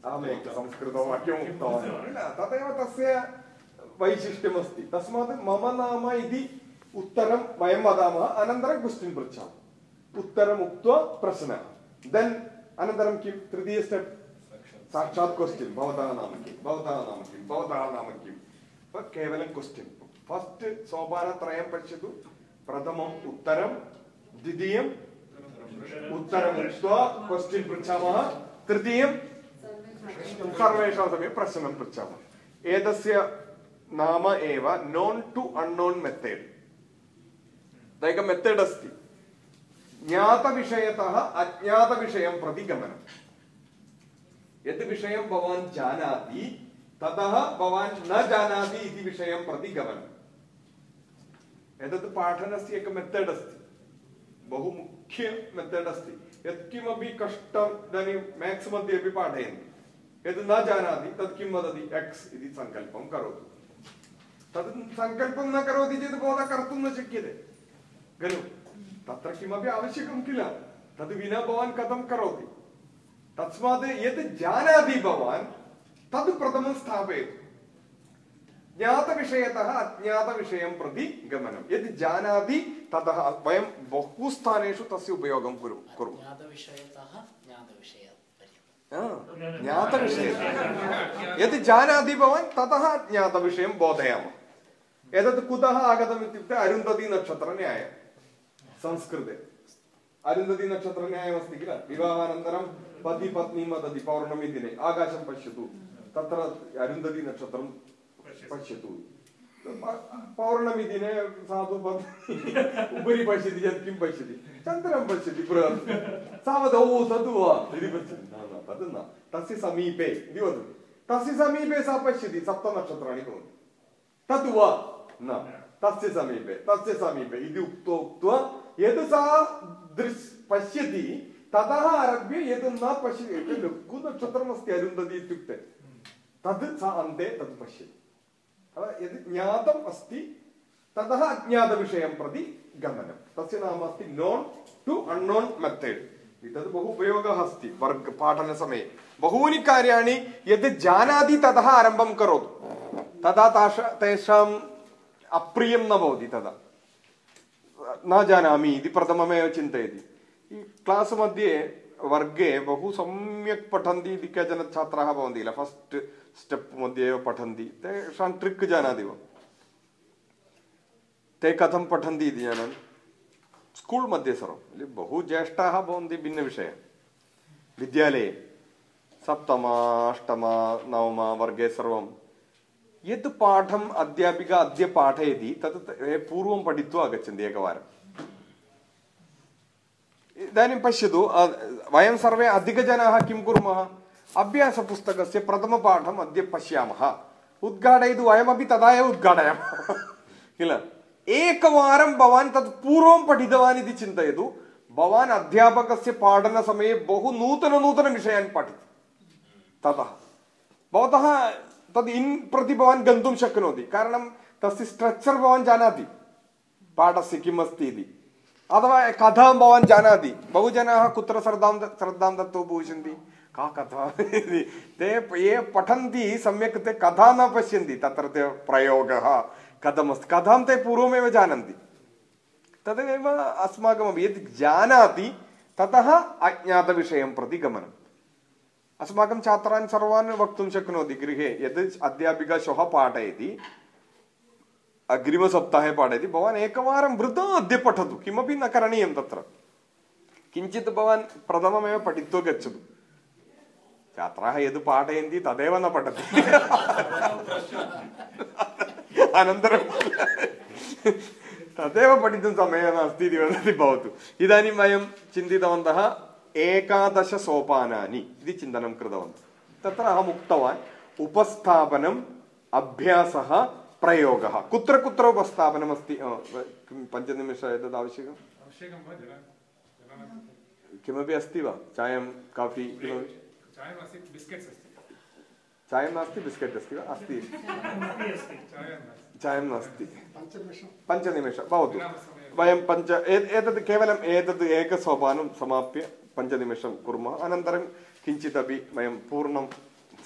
अहमेक संस्कृतवाक्यम् उक्तवान्। तदेव तस्य वैशिष्ट्यमस्ति। तस्मात् मम नाम इति उत्तरं वयं वदामः। अनन्तरं क्वश्चिन् पृच्छामः। उत्तरम् उक्त्वा प्रश्नः। देन् अनन्तरं किं तृतीय स्टेप् साक्षात् क्वश्चिन् भवतः नाम किं भवतः नाम किं भवतः नाम किं तत् केवलं क्वश्चिन् फस्ट् सोपानत्रयं पश्यतु प्रथमम् उत्तरं द्वितीयम् उत्तरम् उक्त्वा क्वश्चिन् पृच्छामः तृतीयं सर्वेषां समीपे प्रश्नं पृच्छामः एतस्य नाम एव नोन् टु अण्नोन् मेथड् एकं मेथड् अस्ति ज्ञातविषयतः अज्ञातविषयं प्रति गमनम् यद् विषयं भवान् जानाति, ततः भवान् न जानाति इति विषयं प्रति गमनम् एतत् पाठनस्य एकं मेथड् अस्ति। बहु मुख्य मेथड् अस्ति। यत्किमपि कष्टम् इदानीं मेथ्स् मध्ये अपि पाठयन्ति। यद् न जानाति, तत् किं वदति? एक्स् इति सङ्कल्पं करोतु। तद् सङ्कल्पं न करोति चेत् भवता कर्तुं न शक्यते। खलु? तत्र किमपि आवश्यकं किल? तद् विना भवान् कथं करोति? तस्मात् यत् जानाति भवान् तद् प्रथमं स्थापयतु। ज्ञातविषयतः अज्ञातविषयं प्रति गमनं। यत् जानाति ततः वयं बहु स्थानेषु तस्य उपयोगं कुरु कुर्मः। ज्ञातविषयतः ज्ञातविषयपर्यन्तम्। ज्ञातविषयः यत् जानाति भवान् ततः ज्ञातविषयं बोधयामः। एतत् कुतः आगतम् इत्युक्ते अरुन्धतीनक्षत्रन्यायः संस्कृते अरुन्धतीनक्षत्रन्यायमस्ति किल? विवाहानन्तरं पति पत्नी वदति पौर्णमी दिने आकाशं पश्यतु। तत्र अरुन्धतीनक्षत्रं पश्यतु। पौर्णमी दिने साधु उपरि पश्यति चेत् किं पश्यति? चन्द्रं पश्यति बृहत्। तावद् ओ तद् वा? इति पश्यति। न न तद् न। तस्य समीपे इति वदति। तस्य समीपे सा पश्यति सप्तनक्षत्राणि भवन्ति। तद् वा? न। तस्य समीपे तस्य समीपे इति उक्त्वा उक्त्वा यद् सा दृश् पश्यति ततः आरभ्य यद् न पश्यति लघुनक्षत्रमस्ति अरुन्धति इत्युक्ते तद् सा अन्ते तद् पश्यति अतः यद् ज्ञातम् अस्ति ततः अज्ञातविषयं प्रति गमनं तस्य नाम अस्ति नोन् टु अण्नोन् मेथड् एतद् बहु उपयोगः अस्ति वर्ग पाठनसमये बहूनि कार्याणि यद् जानाति ततः आरम्भं करोतु तदा ताश तेषाम् अप्रियं न भवति तदा न जानामि इति प्रथममेव चिन्तयति क्लास् मध्ये वर्गे बहु सम्यक् पठन्ति इति केचन छात्राः भवन्ति किल फस्ट् स्टेप् मध्ये एव पठन्ति तेषां ट्रिक् जानाति वा ते कथं पठन्ति इति जानामि स्कूल् मध्ये सर्वं बहु ज्येष्ठाः भवन्ति भिन्नविषये विद्यालये सप्तम अष्टम नवम वर्गे सर्वं यत् पाठम् अध्यापिका अद्य पाठयति, तत् पूर्वं पठित्वा आगच्छन्ति एकवारम् इदानीं पश्यतु वयं सर्वे अधिकजनाः किं कुर्मः? अभ्यासपुस्तकस्य प्रथमपाठम् अद्य पश्यामः। उद्घाटयतु, वयमपि तदा एव किल? एकवारं भवान् तत् पूर्वं पठितवान् इति चिन्तयतु। भवान् अध्यापकस्य पाठनसमये बहु नूतननूतनविषयान् पठति। ततः। भवतः तद् इन् प्रति भवान् गन्तुं शक्नोति कारणं तस्य स्ट्रक्चर् भवान् जानाति. पाठस्य किम् अस्ति इति. अथवा कथां भवान् जानाति. बहुजनाः कुत्र श्रद्धां श्रद्धां दत्वा उपविशन्ति का कथा? ते ये पठन्ति सम्यक् ते कथा न पश्यन्ति. तत्र ते प्रयोगः. कथमस्ति? कथां ते पूर्वमेव जानन्ति. तदेव अस्माकमपि. यत् जानाति, ततः अज्ञातविषयं प्रति गमनम्. अस्माकं छात्रान् सर्वान् वक्तुं शक्नोति गृहे यत् अध्यापिका श्वः पाठयति अग्रिमसप्ताहे पाठयति भवान् एकवारं वृथा अद्य पठतु किमपि न करणीयं तत्र किञ्चित् भवान् प्रथममेव पठित्वा गच्छतु छात्राः यद् पाठयन्ति तदेव न पठति अनन्तरं तदेव पठितुं समयः नास्ति इति वदति भवतु इदानीं वयं चिन्तितवन्तः एकादशसोपानानि इति चिन्तनं कृतवन्तः तत्र अहम् उक्तवान् उपस्थापनम् अभ्यासः प्रयोगः कुत्र कुत्र उपस्थापनमस्ति पञ्चनिमिषम् एतद् आवश्यकम् किमपि अस्ति वा चायं काफ़ी किमपि चायम् अस्ति बिस्केट्स् अस्ति चायं नास्ति बिस्केट् अस्ति वा अस्ति चायं नास्ति पञ्चनिमिषं पञ्चनिमिषं भवतु वयं पञ्च ए- एतत् केवलम् एतत् एकसोपानं समाप्य पञ्चनिमिषं कुर्मः अनन्तरं किञ्चिदपि वयं पूर्णं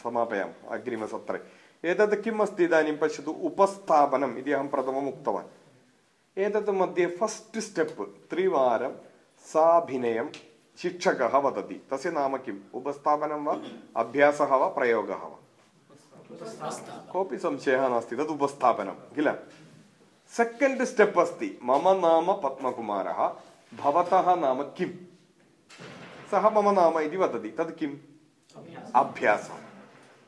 समापयामः अग्रिमसत्रे एतत् किम् अस्ति इदानीं पश्यतु उपस्थापनम् इति अहं प्रथमम् उक्तवान् एतत् मध्ये फस्ट् स्टेप् त्रिवारं साभिनयं शिक्षकः वदति तस्य नाम किम् उपस्थापनं वा अभ्यासः वा प्रयोगः वा कोऽपि संशयः नास्ति तद् उपस्थापनं किल सेकेण्ड् स्टेप् अस्ति मम नाम पद्मकुमारः भवतः नाम किम् सः मम नाम इति वदति तद् किम् अभ्यासः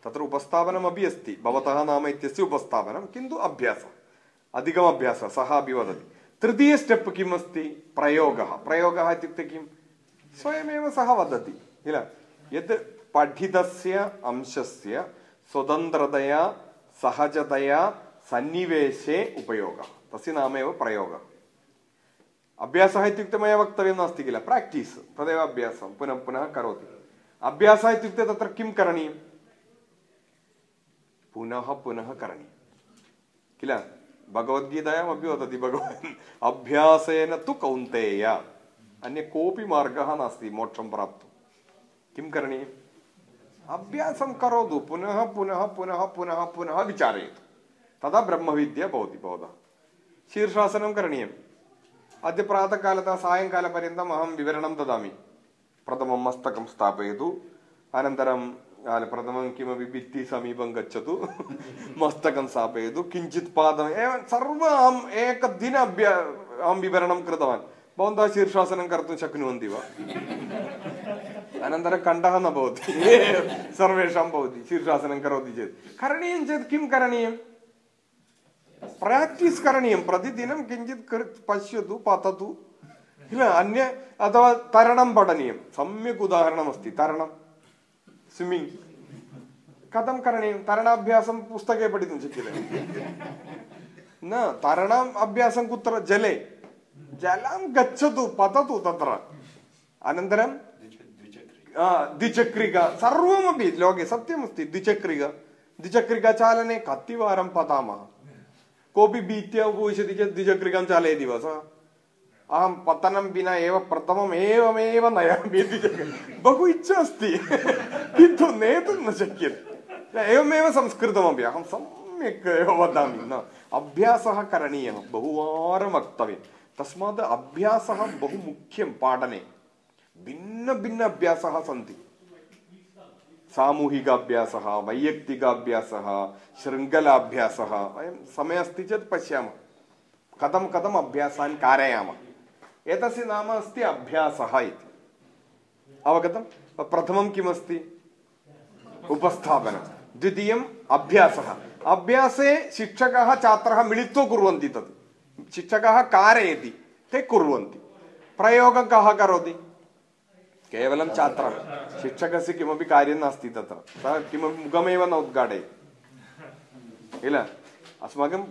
तत्र उपस्थापनमपि अस्ति भवतः नाम इत्यस्य उपस्थापनं किन्तु अभ्यासः अधिकम् अभ्यासः सः अपि वदति तृतीय स्टेप् किम् अस्ति प्रयोगः प्रयोगः इत्युक्ते किं स्वयमेव सः वदति किल यत् पठितस्य अंशस्य स्वतन्त्रतया सहजतया सन्निवेशे उपयोगः तस्य नाम एव प्रयोगः अभ्यासः इत्युक्ते मया किल? प्राक्टीस् तदेव अभ्यासं. पुनः पुनः करोति. अभ्यासः इत्युक्ते तत्र किं करणीयं? पुनः पुनः करणीयं. किल? भगवद्गीतायामपि वदति भगवान्, अभ्यासेन तु कौन्तेय. अन्य कोऽपि मार्गः नास्ति, मोक्षं प्राप्तुं. किं करणीयम्? अभ्यासं करोतु. पुनः पुनः पुनः पुनः पुनः विचारयतु. तदा ब्रह्मविद्या भवति, भवतः. शीर्षासनं करणीयम्. अद्य प्रातःकालतः सायङ्कालपर्यन्तम् अहं विवरणं ददामि प्रथमं मस्तकं स्थापयतु अनन्तरं प्रथमं किमपि भित्तिसमीपं गच्छतु मस्तकं स्थापयतु किञ्चित् पादम् एवं सर्वम् अहम् एकदिन अभ्या अहं विवरणं कृतवान् भवन्तः शीर्षासनं कर्तुं शक्नुवन्ति वा अनन्तरं कण्ठः न भवति सर्वेषां भवति शीर्षासनं करोति चेत् करणीयं चेत् किं करणीयं प्राक्टीस् करणीयं। प्रतिदिनं किञ्चित् पश्यतु पततु। किल अन्य अथवा तरणं पठनीयं। सम्यक् उदाहरणमस्ति तरणं। स्विम्मिङ्ग् कथं करणीयं? तरणाभ्यासं पुस्तके पठितुं शक्यते। न तरणाम् अभ्यासं कुत्र? जले। जलं गच्छतु पततु तत्र। अनन्तरं द्विचक्रिका। सर्वमपि लोके सत्यमस्ति द्विचक्रिका। द्विचक्रिकाचालने कतिवारं पतामः? कोऽपि भीत्या उपविशति चेत् द्विचक्रिकां चालयति वा सः अहं पतनं विना एव प्रथमम् एवमेव नयामि बहु इच्छा अस्ति किन्तु नेतुं न शक्यते एवमेव संस्कृतमपि अहं सम्यक् एव वदामि न अभ्यासः करणीयः बहुवारं वक्तव्यं तस्मात् अभ्यासः बहु मुख्यं पाठने भिन्नभिन्न अभ्यासाः सन्ति सामूहिक अभ्यासः वैयक्तिक अभ्यासः शृङ्खलाभ्यासः वयं समयः अस्ति चेत् पश्यामः कथं कथम् अभ्यासान् कारयामः एतस्य नाम अस्ति अभ्यासः अवगतं प्रथमं किमस्ति उपस्थापनं अभ्यासः अभ्यासे शिक्षकः छात्रः मिलित्वा कुर्वन्ति तत् शिक्षकः कारयति ते कुर्वन्ति प्रयोगं कः करोति केवलं छात्रः शिक्षकस्य किमपि कार्यं नास्ति तत्र सः मुखमेव न उद्घाटयति किल अस्माकं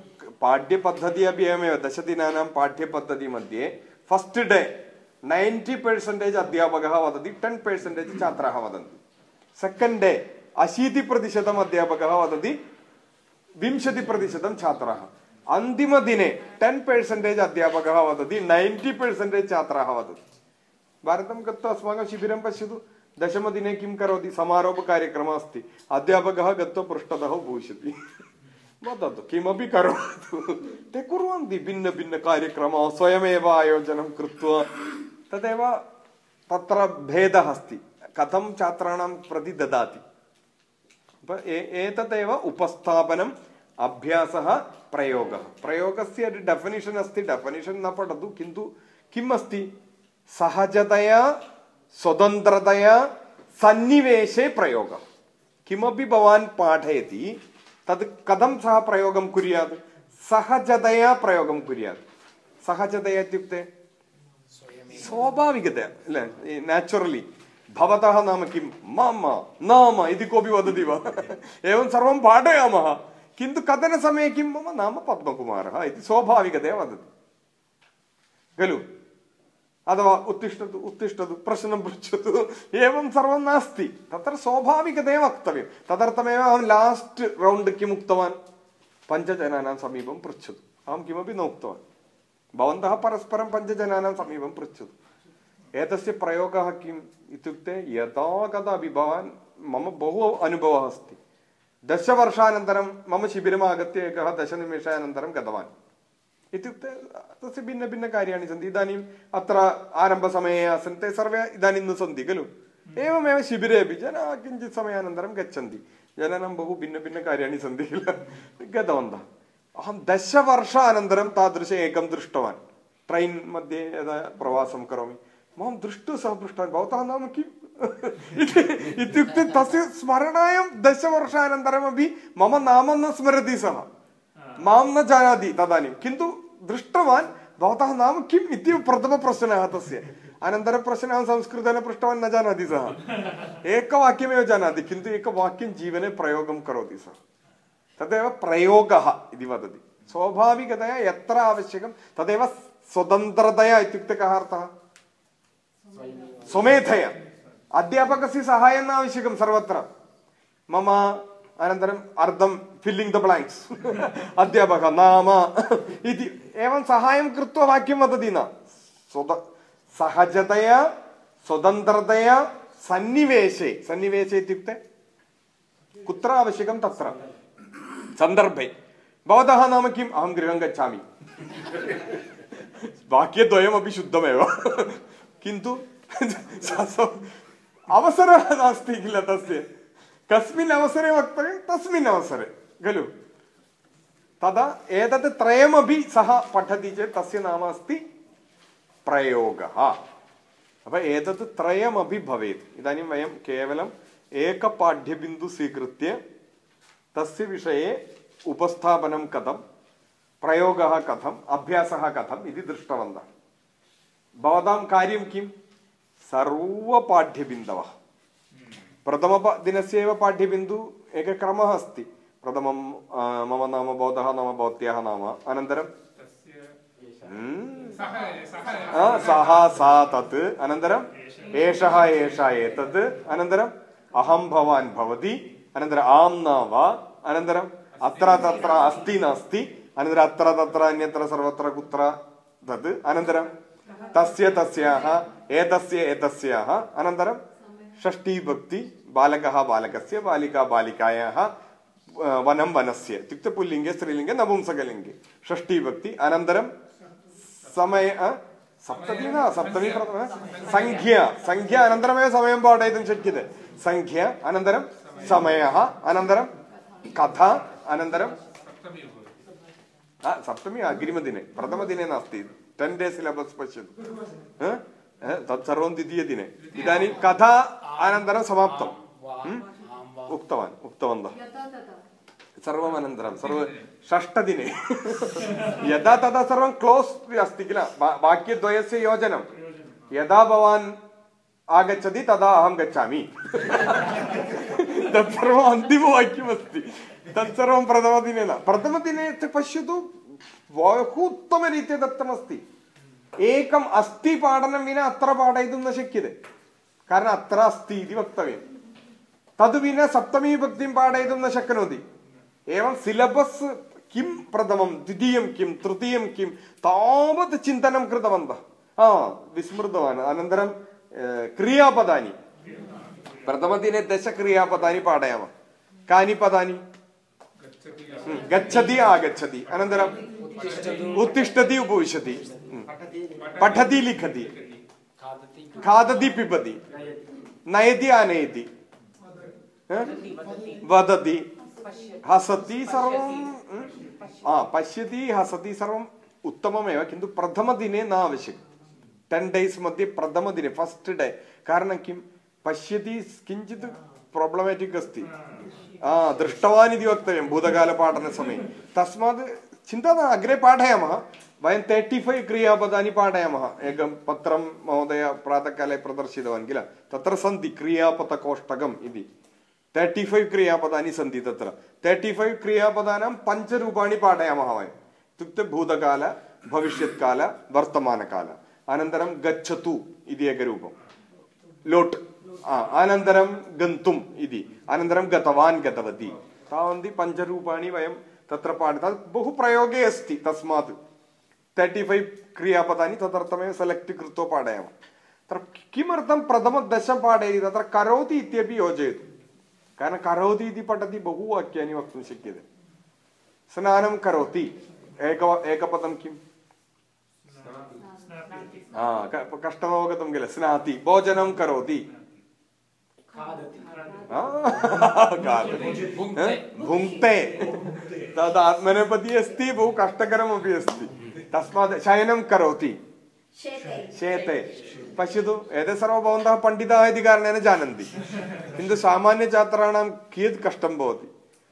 पाठ्यपद्धतिः अपि एवमेव दशदिनानां पाठ्यपद्धतिमध्ये फस्ट् डे नैन्टि पर्सेण्टेज् अध्यापकः वदति टेन् पर्सेण्टेज् छात्राः वदन्ति सेकेण्ड् डे अशीतिप्रतिशतम् अध्यापकः वदति विंशतिप्रतिशतं छात्राः अन्तिमदिने टेन् पर्सेण्टेज् अध्यापकः वदति नैन्टि पर्सेण्टेज् छात्राः वदति भारतं गत्वा अस्माकं शिबिरं पश्यतु दशमदिने किं करोति समारोपकार्यक्रमः अस्ति अध्यापकः गत्वा पृष्ठतः उपविशति वदतु किमपि करोतु ते कुर्वन्ति भिन्नभिन्नकार्यक्रमः स्वयमेव आयोजनं कृत्वा तदेव तत्र भेदः अस्ति कथं छात्राणां प्रति ददाति एतदेव उपस्थापनम् अभ्यासः प्रयोगः प्रयोगस्य डेफिनिशन् अस्ति डेफिनिशन् न पठतु किन्तु किम् अस्ति സഹജതയ സ്വതന്ത്രതയ സന്നിവേശേ പ്രയോഗം കിമപി ഭവാൻ പാഠയതി തത് കഥം സഹ പ്രയോഗം കുര്യാത് സഹജതയാ പ്രയോഗം കുര്യാത് സഹജതയ ഇത്യുക്തെ സ്വാഭാവികതയ അല്ലെ നാച്ചുറലി भवतः नाम किं मम नाम इति कोऽपि वदति वा एवं सर्वं पाठयामः किन्तु कथनसमये किं मम नाम पद्मकुमारः इति स्वाभाविकतया वदति खलु अथवा उत्तिष्ठतु उत्तिष्ठतु प्रश्नं पृच्छतु एवं सर्वं नास्ति तत्र स्वाभाविकतया वक्तव्यं तदर्थमेव अहं लास्ट् रौण्ड् किम् उक्तवान् पञ्चजनानां समीपं पृच्छतु अहं किमपि न उक्तवान् भवन्तः परस्परं पञ्चजनानां समीपं पृच्छतु एतस्य प्रयोगः किम् इत्युक्ते यदा कदापि भवान् मम बहु अनुभवः अस्ति दशवर्षानन्तरं मम शिबिरम् आगत्य एकः दशनिमेषानन्तरं गतवान् इत्युक्ते तस्य भिन्नभिन्नकार्याणि सन्ति इदानीम् अत्र आरम्भसमये आसन् ते सर्वे इदानीं न सन्ति खलु एवमेव शिबिरे अपि जनाः किञ्चित् समयानन्तरं गच्छन्ति जनानां बहु भिन्नभिन्नकार्याणि सन्ति किल गतवन्तः अहं दशवर्षानन्तरं तादृश एकं दृष्टवान् ट्रैन् मध्ये यदा प्रवासं करोमि मां दृष्ट्वा सः पृष्टवान् भवतः नाम किं इति- इत्युक्ते तस्य स्मरणायां दशवर्षानन्तरमपि मम नाम न स्मरति सः मां न जानाति तदानीं किन्तु दृष्टवान् भवतः नाम किम् इति प्रथमप्रश्नः तस्य अनन्तरं प्रश्नः संस्कृतेन पृष्टवान् न जानाति सः एकवाक्यमेव जानाति किन्तु एकवाक्यं जीवने प्रयोगं करोति सः तदेव प्रयोगः इति वदति स्वाभाविकतया यत्र आवश्यकं तदेव स्वतन्त्रतया इत्युक्ते कः अर्थः स्वमेधया अध्यापकस्य सहायं न आवश्यकं सर्वत्र मम अनन्तरम् अर्धं फिल्लिङ्ग् द ब्लाङ्क्स् अध्यापकः नाम इति एवं सहायं न सहजतया स्वतन्त्रतया सन्निवेशे सन्निवेशे इत्युक्ते कुत्र आवश्यकं तत्र सन्दर्भे भवतः नाम किम् अहं गृहं गच्छामि वाक्यद्वयमपि शुद्धमेव किन्तु अवसरः नास्ति किल तस्य कस्मिन् अवसरे वक्तव्यं तस्मिन् अवसरे खलु तदा एतत् त्रयमपि सः पठति चेत् तस्य नाम अस्ति प्रयोगः अप एतत् त्रयमपि भवेत् इदानीं वयं केवलम् एकपाठ्यबिन्दु स्वीकृत्य तस्य विषये उपस्थापनं कथं प्रयोगः कथम् अभ्यासः कथम् इति दृष्टवन्तः भवतां कार्यं किं सर्वपाठ्यबिन्दवः प्रथमदिनस्य एव पाठ्यबिन्दु एकः क्रमः अस्ति प्रथमं आ, मम नाम भवतः नाम भवत्याः नाम अनन्तरं तस्य हम्म, सः सः आ, सः सा तत् अनन्तरम् एषः एषा एतत् अनन्तरम् अहं भवान् भवति अनन्तरम् आं न वा अनन्तरम् अत्र तत्र अस्ति नास्ति अनन्तरम् अत्र तत्र अन्यत्र सर्वत्र कुत्र तत् अनन्तरं तस्य तस्याः एतस्य एतस्याः अनन्तरं षष्ठीभक्ति बालकः बालकस्य, बालिका बालिकायाः वनं वनस्य। इत्युक्ते पुल्लिङ्गे, स्त्रीलिङ्गे, नपुंसकलिङ्गे। षष्ठीभक्ति अनन्तरं समय सप्तमी न, सप्तमी प्रथम सङ्ख्या सङ्ख्या अनन्तरमेव समयं पाठयितुं शक्यते। सङ्ख्या अनन्तरं समयः, अनन्तरं कथा, अनन्तरं सप्तमी अग्रिमदिने प्रथमदिने नास्ति टेन् डे सिलबस् पश्यतु तत्सर्वं द्वितीयदिने इदानीं कथा अनन्तरं समाप्तं हं? उक्तवान् उक्तवन्तः यथा तथा सर्वम् अनन्तरं सर्व षष्ठदिने यदा तदा सर्वं क्लोस् अस्ति किल वा- वाक्यद्वयस्य योजनं यदा भवान् आगच्छति तदा अहं गच्छामि तत्सर्वम् अन्तिमवाक्यमस्ति तत्सर्वं प्रथमदिने न प्रथमदिने ते पश्यतु बहु उत्तमरीत्या दत्तमस्ति एकम् अस्ति पाठनं विना अत्र पाठयितुं न शक्यते കാരണം അത്ര അസ്തി ഇതി വക്തവ്യം. തതുവിന സപ്തമീ ഭക്തിം പാഠയിതും ശക്നോതി. ഏവം സിലബസ് കിം പ്രഥമം ദ്വിതീയം കിം തൃതീയം കിം താമത് ചിന്തനം കൃതവന്ത. ആ വിസ്മൃതമാണ് അനന്തരം ക്രിയാപദാനി. പ്രഥമദിനെ ദശക്രിയാപദാനി പാടയാമ കാനി പദാനി? ഗച്ഛതി ആഗച്ഛതി. അനന്തരം ഉത്തിഷ്ടതി ഉപവിശതി. പഠതി ലിഖതി. नयति आनयति ह? वदति हसति सर्वं हं? आ पश्यति हसति सर्वम् उत्तममेव किन्तु प्रथमदिने न आवश्यकं टेन् डैस् मध्ये प्रथमदिने फस्ट् डे कारणं किं पश्यति किञ्चित् प्राब्लमेटिक् अस्ति आ दृष्टवान् इति वक्तव्यं भूतकालपाठनसमये तस्मात् चिन्ता न अग्रे पाठयामः वयं तर्टि फैव् क्रियापदानि पाठयामः एकं पत्रं महोदय प्रातःकाले प्रदर्शितवान् किल तत्र सन्ति क्रियापदकोष्टकम् इति तर्टि फैव् क्रियापदानि सन्ति तत्र तर्टि फैव् क्रियापदानां पञ्चरूपाणि पाठयामः वयम् इत्युक्ते भूतकाल भविष्यत्काल वर्तमानकाल अनन्तरं गच्छतु इति एकरूपं लोट् आ, अनन्तरं गन्तुम् इति अनन्तरं गतवान् गतवती तावन्ति पञ्चरूपाणि वयं तत्र पाठ तत् बहु प्रयोगे अस्ति तस्मात् तर्टि फैव् क्रियापदानि तदर्थमेव सेलेक्ट् कृत्वा पाठयामः तत्र किमर्थं प्रथमदश पाठयति तत्र करोति इत्यपि योजयतु कारण करोति इति पठति बहु वाक्यानि वक्तुं शक्यते स्नानं करोति एक एकपदं किम् हा क- कष्टमवगतं किल स्नाति भोजनं करोति। भुङ्क्ते तद् आत्मनेपदी अस्ति बहु कष्टकरमपि अस्ति तस्मात् शयनं करोति शेते शेते पश्यतु एते सर्वं भवन्तः पण्डिताः इति कारणेन जानन्ति किन्तु सामान्यछात्राणां कियत् कष्टं भवति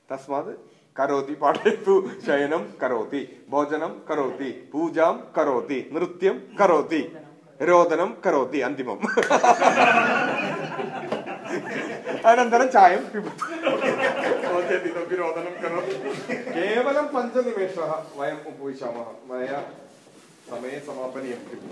तस्मात् करोति पाठयतु शयनं करोति भोजनं करोति पूजां करोति नृत्यं करोति रोदनं करोति अन्तिमम् अनन्तरं चायं पिबति नो चेत् इतोपि रोदनं करोति केवलं पञ्चनिमेषः वयम् उपविशामः मया समये समापनीयं किम्